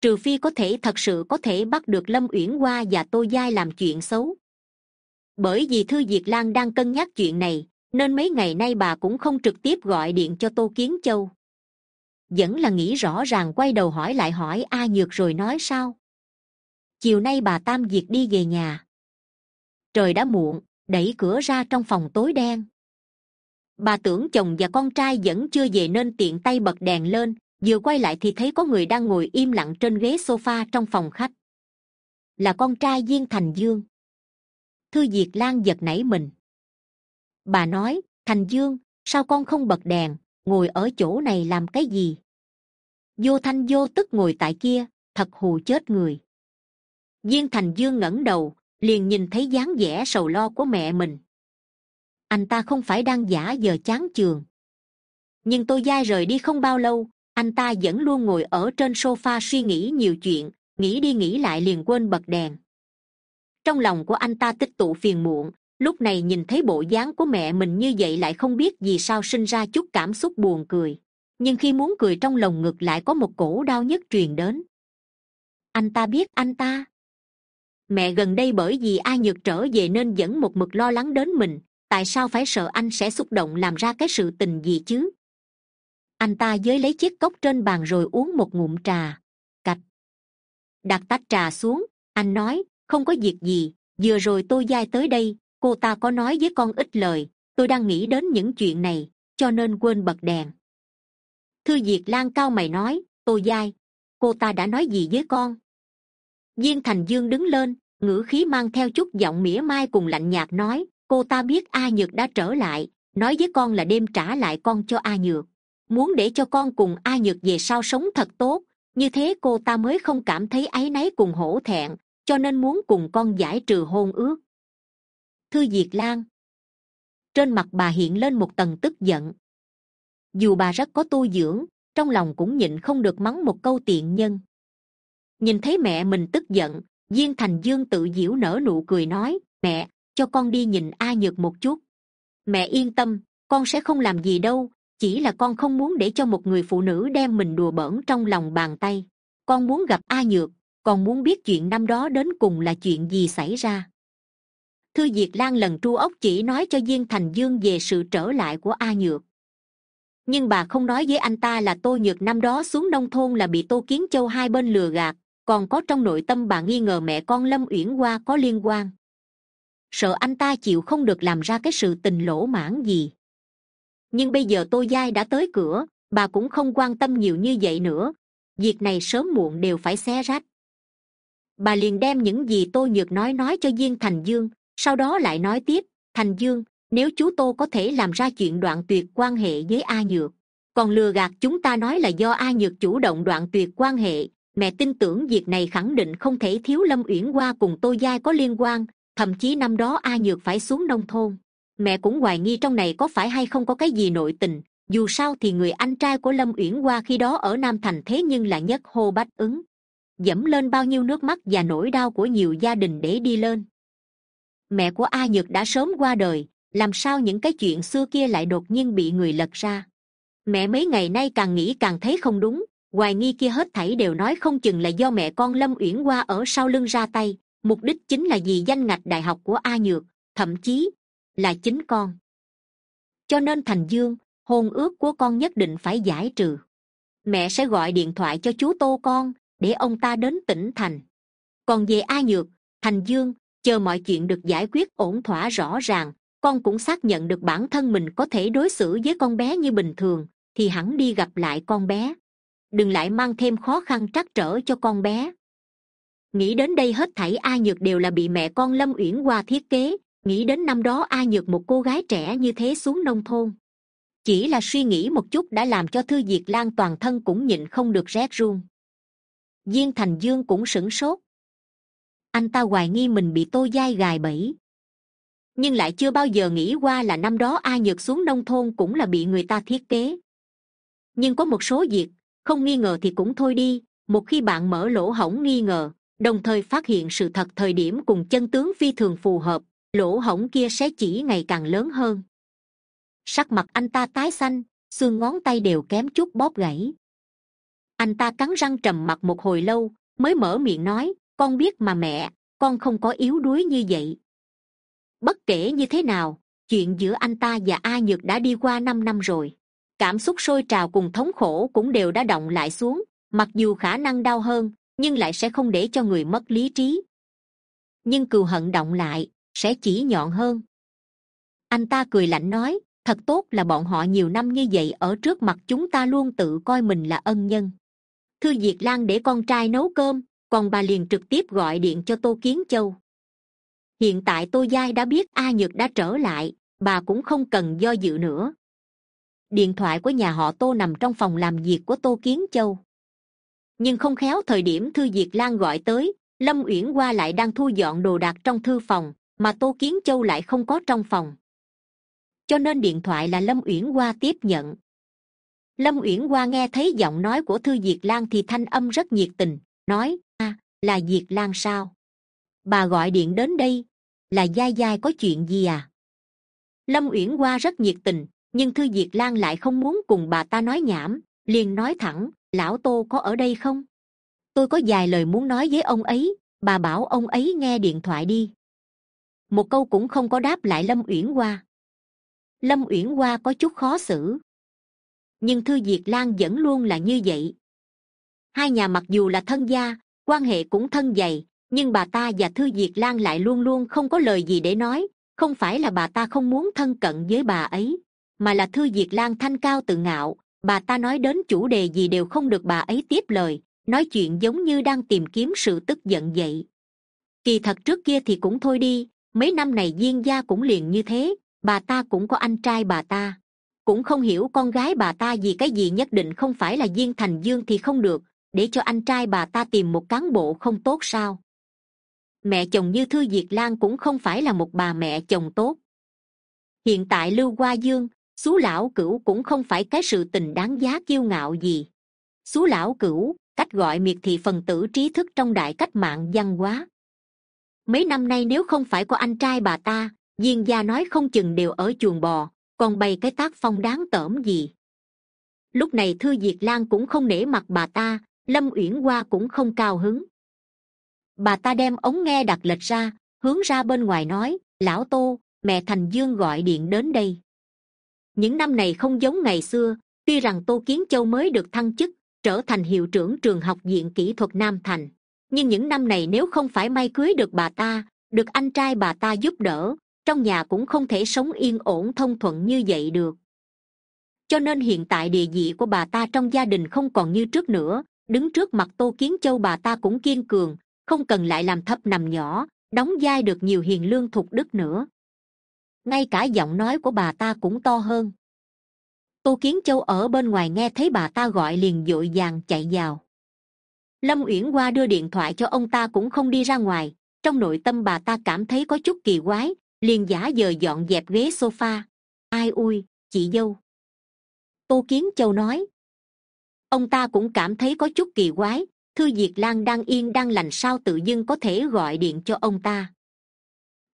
Trừ phi có thể thật sự có thể bắt được lâm uyển hoa và tô giai làm chuyện xấu bởi vì thư diệt lan đang cân nhắc chuyện này, nên mấy ngày nay bà cũng không trực tiếp gọi điện cho tô kiến châu. Vẫn là nghĩ rõ ràng quay đầu hỏi lại hỏi a nhược rồi nói sao? Chiều nay bà tam diệt đi về nhà. Trời đã muộn, đẩy cửa ra trong phòng tối đen. Bà tưởng chồng và con trai vẫn chưa về nên tiện tay bật đèn lên, vừa quay lại thì thấy có người đang ngồi im lặng trên ghế sofa trong phòng khách. Là con trai viên thành dương thư diệt lan giật nảy mình. Bà nói, thành dương, sao con không bật đèn, ngồi ở chỗ này làm cái gì? Vô thanh vô tức ngồi tại kia, thật hù chết người. Viên thành dương ngẩng đầu, liền nhìn thấy dáng vẻ sầu lo của mẹ mình. Anh ta không phải đang giả giờ chán trường nhưng tôi dai rời đi không bao lâu, anh ta vẫn luôn ngồi ở trên sofa suy nghĩ nhiều chuyện, nghĩ đi nghĩ lại liền quên bật đèn trong lòng của anh ta tích tụ phiền muộn, lúc này nhìn thấy bộ dáng của mẹ mình như vậy lại không biết vì sao sinh ra chút cảm xúc buồn cười. Nhưng khi muốn cười trong lòng ngực lại có một cổ đau nhất truyền đến. Anh ta biết anh ta. Mẹ gần đây bởi vì ai nhược trở về nên vẫn một mực lo lắng đến mình, tại sao phải sợ anh sẽ xúc động làm ra cái sự tình gì chứ? Anh ta giới lấy chiếc cốc trên bàn rồi uống một ngụm trà. Cạch. Đặt tách trà xuống, anh nói không có việc gì, vừa rồi tôi dai tới đây, cô ta có nói với con ít lời, tôi đang nghĩ đến những chuyện này, cho nên quên bật đèn. Thư diệt lan cao mày nói, tôi dai, cô ta đã nói gì với con? Viên thành dương đứng lên, ngữ khí mang theo chút giọng mỉa mai cùng lạnh nhạt nói, cô ta biết a nhược đã trở lại, nói với con là đêm trả lại con cho a nhược. Muốn để cho con cùng a nhược về sau sống thật tốt, như thế cô ta mới không cảm thấy áy náy cùng hổ thẹn cho nên muốn cùng con giải trừ hôn ước. Thư diệt lan. Trên mặt bà hiện lên một tầng tức giận. Dù bà rất có tu dưỡng, trong lòng cũng nhịn không được mắng một câu tiện nhân. Nhìn thấy mẹ mình tức giận viên thành dương tự diễu nở nụ cười nói, mẹ, cho con đi nhìn a nhược một chút. Mẹ yên tâm, con sẽ không làm gì đâu, chỉ là con không muốn để cho một người phụ nữ đem mình đùa bỡn trong lòng bàn tay. Con muốn gặp a nhược còn muốn biết chuyện năm đó đến cùng là chuyện gì xảy ra? Thư diệt lan lần tru ốc chỉ nói cho viên thành dương về sự trở lại của a nhược. Nhưng bà không nói với anh ta là tô nhược năm đó xuống nông thôn là bị tô kiến châu hai bên lừa gạt, còn có trong nội tâm bà nghi ngờ mẹ con lâm uyển hoa có liên quan. Sợ anh ta chịu không được làm ra cái sự tình lỗ mãn gì. Nhưng bây giờ tô giai đã tới cửa, bà cũng không quan tâm nhiều như vậy nữa. Việc này sớm muộn đều phải xé rách bà liền đem những gì tô nhược nói nói cho viên thành dương, sau đó lại nói tiếp, thành dương, nếu chú tô có thể làm ra chuyện đoạn tuyệt quan hệ với a nhược, còn lừa gạt chúng ta nói là do a nhược chủ động đoạn tuyệt quan hệ, mẹ tin tưởng việc này khẳng định không thể thiếu lâm uyển qua cùng tô giai có liên quan, thậm chí năm đó a nhược phải xuống nông thôn. Mẹ cũng hoài nghi trong này có phải hay không có cái gì nội tình, dù sao thì người anh trai của lâm uyển qua khi đó ở nam thành thế nhưng là nhất hô bách ứng dẫm lên bao nhiêu nước mắt và nỗi đau của nhiều gia đình để đi lên. Mẹ của a nhược đã sớm qua đời, làm sao những cái chuyện xưa kia lại đột nhiên bị người lật ra? Mẹ mấy ngày nay càng nghĩ càng thấy không đúng, hoài nghi kia hết thảy đều nói không chừng là do mẹ con lâm uyển qua ở sau lưng ra tay, mục đích chính là vì danh ngạch đại học của a nhược, thậm chí là chính con. Cho nên thành dương, hôn ước của con nhất định phải giải trừ. Mẹ sẽ gọi điện thoại cho chú tô con để ông ta đến tỉnh thành. Còn về a nhược, thành dương, chờ mọi chuyện được giải quyết ổn thỏa rõ ràng, con cũng xác nhận được bản thân mình có thể đối xử với con bé như bình thường, thì hẳn đi gặp lại con bé. Đừng lại mang thêm khó khăn trắc trở cho con bé. Nghĩ đến đây hết thảy a nhược đều là bị mẹ con lâm uyển hoa thiết kế. Nghĩ đến năm đó a nhược một cô gái trẻ như thế xuống nông thôn. Chỉ là suy nghĩ một chút đã làm cho thư diệt lan toàn thân cũng nhịn không được rét run viên thành dương cũng sửng sốt. Anh ta hoài nghi mình bị tô dai gài bẫy. Nhưng lại chưa bao giờ nghĩ qua là năm đó a nhược xuống nông thôn cũng là bị người ta thiết kế. Nhưng có một số việc, không nghi ngờ thì cũng thôi đi, một khi bạn mở lỗ hổng nghi ngờ, đồng thời phát hiện sự thật thời điểm cùng chân tướng phi thường phù hợp, lỗ hổng kia sẽ chỉ ngày càng lớn hơn. Sắc mặt anh ta tái xanh, xương ngón tay đều kém chút bóp gãy anh ta cắn răng trầm mặc một hồi lâu, mới mở miệng nói, con biết mà mẹ, con không có yếu đuối như vậy. Bất kể như thế nào, chuyện giữa anh ta và a nhược đã đi qua năm năm rồi. Cảm xúc sôi trào cùng thống khổ cũng đều đã động lại xuống, mặc dù khả năng đau hơn, nhưng lại sẽ không để cho người mất lý trí. Nhưng cừu hận động lại, sẽ chỉ nhọn hơn. Anh ta cười lạnh nói, thật tốt là bọn họ nhiều năm như vậy ở trước mặt chúng ta luôn tự coi mình là ân nhân thư diệt lan để con trai nấu cơm, còn bà liền trực tiếp gọi điện cho tô kiến châu. Hiện tại tô giai đã biết a nhược đã trở lại, bà cũng không cần do dự nữa. Điện thoại của nhà họ tô nằm trong phòng làm việc của tô kiến châu. Nhưng không khéo thời điểm thư diệt lan gọi tới, lâm uyển hoa lại đang thu dọn đồ đạc trong thư phòng, mà tô kiến châu lại không có trong phòng. Cho nên điện thoại là lâm uyển hoa tiếp nhận lâm uyển hoa nghe thấy giọng nói của thư diệt lan thì thanh âm rất nhiệt tình, nói, a, là diệt lan sao? Bà gọi điện đến đây, là dai dai có chuyện gì à? Lâm uyển hoa rất nhiệt tình, nhưng thư diệt lan lại không muốn cùng bà ta nói nhảm, liền nói thẳng, lão tô có ở đây không? Tôi có vài lời muốn nói với ông ấy, bà bảo ông ấy nghe điện thoại đi. Một câu cũng không có đáp lại lâm uyển hoa. Lâm uyển hoa có chút khó xử nhưng thư diệt lan vẫn luôn là như vậy. Hai nhà mặc dù là thân gia, quan hệ cũng thân dày, nhưng bà ta và thư diệt lan lại luôn luôn không có lời gì để nói, không phải là bà ta không muốn thân cận với bà ấy, mà là thư diệt lan thanh cao tự ngạo, bà ta nói đến chủ đề gì đều không được bà ấy tiếp lời, nói chuyện giống như đang tìm kiếm sự tức giận vậy. Kỳ thật trước kia thì cũng thôi đi, mấy năm này diên gia cũng liền như thế, bà ta cũng có anh trai bà ta cũng không hiểu con gái bà ta vì cái gì nhất định không phải là diên thành dương thì không được, để cho anh trai bà ta tìm một cán bộ không tốt sao? Mẹ chồng như thư diệt lan cũng không phải là một bà mẹ chồng tốt. Hiện tại lưu hoa dương, xú lão cửu cũng không phải cái sự tình đáng giá kiêu ngạo gì. Xú lão cửu, cách gọi miệt thị phần tử trí thức trong đại cách mạng văn hóa. Mấy năm nay nếu không phải có anh trai bà ta, diên gia nói không chừng đều ở chuồng bò còn bày cái tác phong đáng tởm gì. Lúc này thư diệt lan cũng không nể mặt bà ta, lâm uyển hoa cũng không cao hứng. Bà ta đem ống nghe đặt lệch ra, hướng ra bên ngoài nói, lão tô, mẹ thành dương gọi điện đến đây. Những năm này không giống ngày xưa, tuy rằng tô kiến châu mới được thăng chức, trở thành hiệu trưởng trường học viện kỹ thuật nam thành, nhưng những năm này nếu không phải may cưới được bà ta, được anh trai bà ta giúp đỡ trong nhà cũng không thể sống yên ổn thông thuận như vậy được. Cho nên hiện tại địa vị của bà ta trong gia đình không còn như trước nữa, đứng trước mặt tô kiến châu bà ta cũng kiên cường, không cần lại làm thấp nằm nhỏ, đóng vai được nhiều hiền lương thục đức nữa. Ngay cả giọng nói của bà ta cũng to hơn. Tô kiến châu ở bên ngoài nghe thấy bà ta gọi liền d ộ i vàng chạy vào. Lâm uyển hoa đưa điện thoại cho ông ta cũng không đi ra ngoài, trong nội tâm bà ta cảm thấy có chút kỳ quái liền giả giờ dọn dẹp ghế sofa. Ai ui, chị dâu. Tô kiến châu nói. Ông ta cũng cảm thấy có chút kỳ quái, thư diệt lan đang yên đang lành sao tự dưng có thể gọi điện cho ông ta.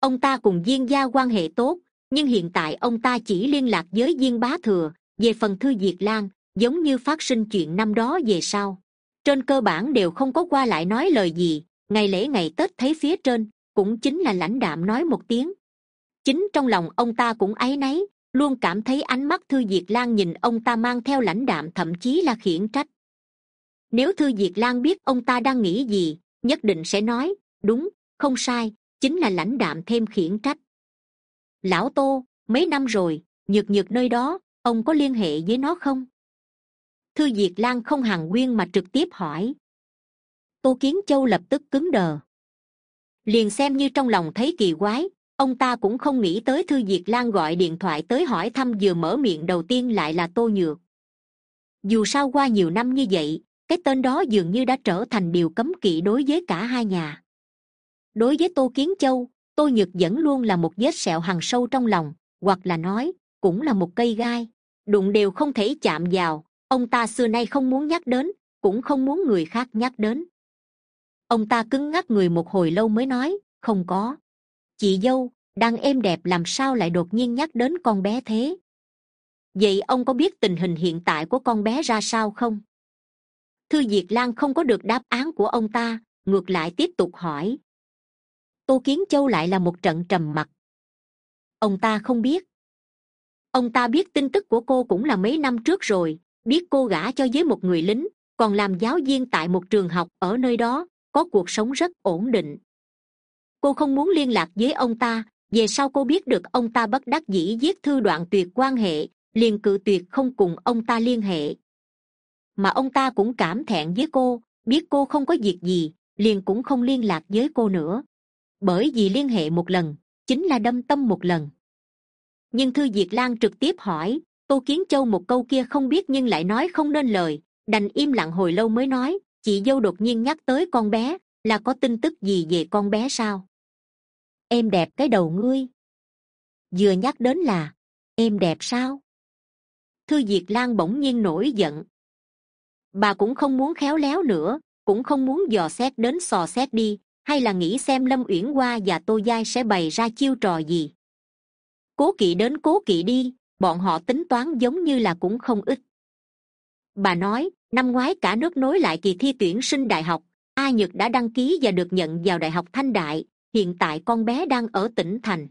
Ông ta cùng viên gia quan hệ tốt, nhưng hiện tại ông ta chỉ liên lạc với viên bá thừa, về phần thư diệt lan, giống như phát sinh chuyện năm đó về sau. Trên cơ bản đều không có qua lại nói lời gì, ngày lễ ngày tết thấy phía trên, cũng chính là lãnh đạm nói một tiếng chính trong lòng ông ta cũng áy náy, luôn cảm thấy ánh mắt thư diệt lan nhìn ông ta mang theo lãnh đạm thậm chí là khiển trách. Nếu thư diệt lan biết ông ta đang nghĩ gì, nhất định sẽ nói, đúng, không sai, chính là lãnh đạm thêm khiển trách. Lão tô, mấy năm rồi, nhược nhược nơi đó, ông có liên hệ với nó không? Thư diệt lan không hằng nguyên mà trực tiếp hỏi. Tô kiến châu lập tức cứng đờ. Liền xem như trong lòng thấy kỳ quái ông ta cũng không nghĩ tới thư diệt lan gọi điện thoại tới hỏi thăm vừa mở miệng đầu tiên lại là tô nhược. Dù sao qua nhiều năm như vậy, cái tên đó dường như đã trở thành điều cấm kỵ đối với cả hai nhà. Đối với tô kiến châu, tô nhược vẫn luôn là một vết sẹo hằn sâu trong lòng, hoặc là nói, cũng là một cây gai. Đụng đều không thể chạm vào, ông ta xưa nay không muốn nhắc đến, cũng không muốn người khác nhắc đến. Ông ta cứng ngắc người một hồi lâu mới nói, không có chị dâu đang êm đẹp làm sao lại đột nhiên nhắc đến con bé thế? Vậy ông có biết tình hình hiện tại của con bé ra sao không? Thư diệt lan không có được đáp án của ông ta, ngược lại tiếp tục hỏi. Tô kiến châu lại là một trận trầm mặc. Ông ta không biết. Ông ta biết tin tức của cô cũng là mấy năm trước rồi, biết cô gả cho với một người lính, còn làm giáo viên tại một trường học ở nơi đó, có cuộc sống rất ổn định cô không muốn liên lạc với ông ta, về sau cô biết được ông ta bất đắc dĩ viết thư đoạn tuyệt quan hệ, liền cự tuyệt không cùng ông ta liên hệ. Mà ông ta cũng cảm thẹn với cô, biết cô không có việc gì, liền cũng không liên lạc với cô nữa. Bởi vì liên hệ một lần, chính là đâm tâm một lần. Nhưng thư diệt lan trực tiếp hỏi, tô kiến châu một câu kia không biết nhưng lại nói không nên lời, đành im lặng hồi lâu mới nói, chị dâu đột nhiên nhắc tới con bé là có tin tức gì về con bé sao? Em đẹp cái đầu ngươi. Vừa nhắc đến là, em đẹp sao? Thư diệt lan bỗng nhiên nổi giận. Bà cũng không muốn khéo léo nữa, cũng không muốn dò xét đến sò xét đi, hay là nghĩ xem lâm uyển hoa và tô giai sẽ bày ra chiêu trò gì? Cố kỵ đến cố kỵ đi, bọn họ tính toán giống như là cũng không ít. Bà nói, năm ngoái cả nước nối lại kỳ thi tuyển sinh đại học a nhược đã đăng ký và được nhận vào đại học thanh đại, hiện tại con bé đang ở tỉnh thành.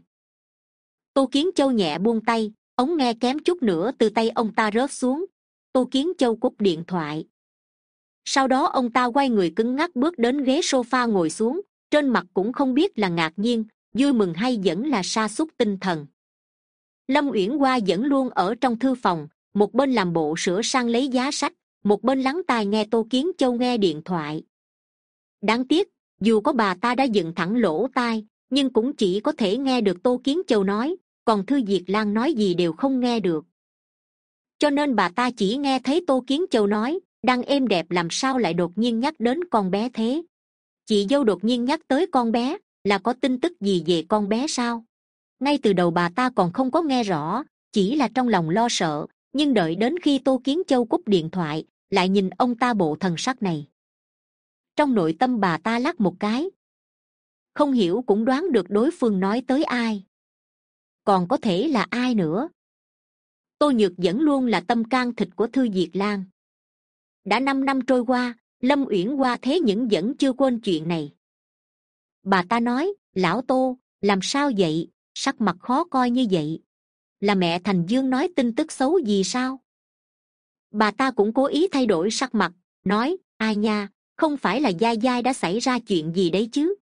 Tô kiến châu nhẹ buông tay ống nghe kém chút nữa từ tay ông ta rớt xuống. Tô kiến châu cúp điện thoại. Sau đó ông ta quay người cứng ngắc bước đến ghế s o f a ngồi xuống, trên mặt cũng không biết là ngạc nhiên, vui mừng hay vẫn là sa sút tinh thần. Lâm uyển hoa vẫn luôn ở trong thư phòng, một bên làm bộ sửa sang lấy giá sách, một bên lắng tai nghe tô kiến châu nghe điện thoại đáng tiếc, dù có bà ta đã dựng thẳng lỗ tai, nhưng cũng chỉ có thể nghe được tô kiến châu nói, còn thư diệt lan nói gì đều không nghe được. Cho nên bà ta chỉ nghe thấy tô kiến châu nói, đang êm đẹp làm sao lại đột nhiên nhắc đến con bé thế? Chị dâu đột nhiên nhắc tới con bé, là có tin tức gì về con bé sao? Ngay từ đầu bà ta còn không có nghe rõ, chỉ là trong lòng lo sợ, nhưng đợi đến khi tô kiến châu cúp điện thoại, lại nhìn ông ta bộ thần sắc này trong nội tâm bà ta lắc một cái. Không hiểu cũng đoán được đối phương nói tới ai. Còn có thể là ai nữa? Tô nhược vẫn luôn là tâm can thịt của thư diệt lan. Đã năm năm trôi qua, lâm uyển qua thế những vẫn chưa quên chuyện này. Bà ta nói, lão tô, làm sao vậy? Sắc mặt khó coi như vậy. Là mẹ thành dương nói tin tức xấu gì sao? Bà ta cũng cố ý thay đổi sắc mặt, nói, ai nha không phải là dai dai đã xảy ra chuyện gì đấy chứ?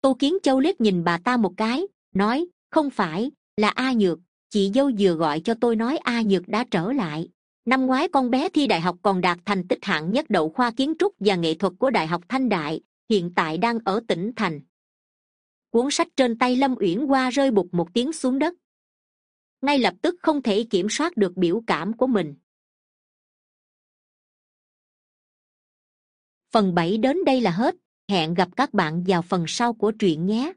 Tô kiến châu liếc nhìn bà ta một cái, nói, không phải, là a nhược. Chị dâu vừa gọi cho tôi nói a nhược đã trở lại. Năm ngoái con bé thi đại học còn đạt thành tích hạng nhất đậu khoa kiến trúc và nghệ thuật của đại học thanh đại, hiện tại đang ở tỉnh thành. Cuốn sách trên tay lâm uyển qua rơi bụt một tiếng xuống đất. Ngay lập tức không thể kiểm soát được biểu cảm của mình. Phần bảy đến đây là hết. Hẹn gặp các bạn vào phần sau của truyện nhé.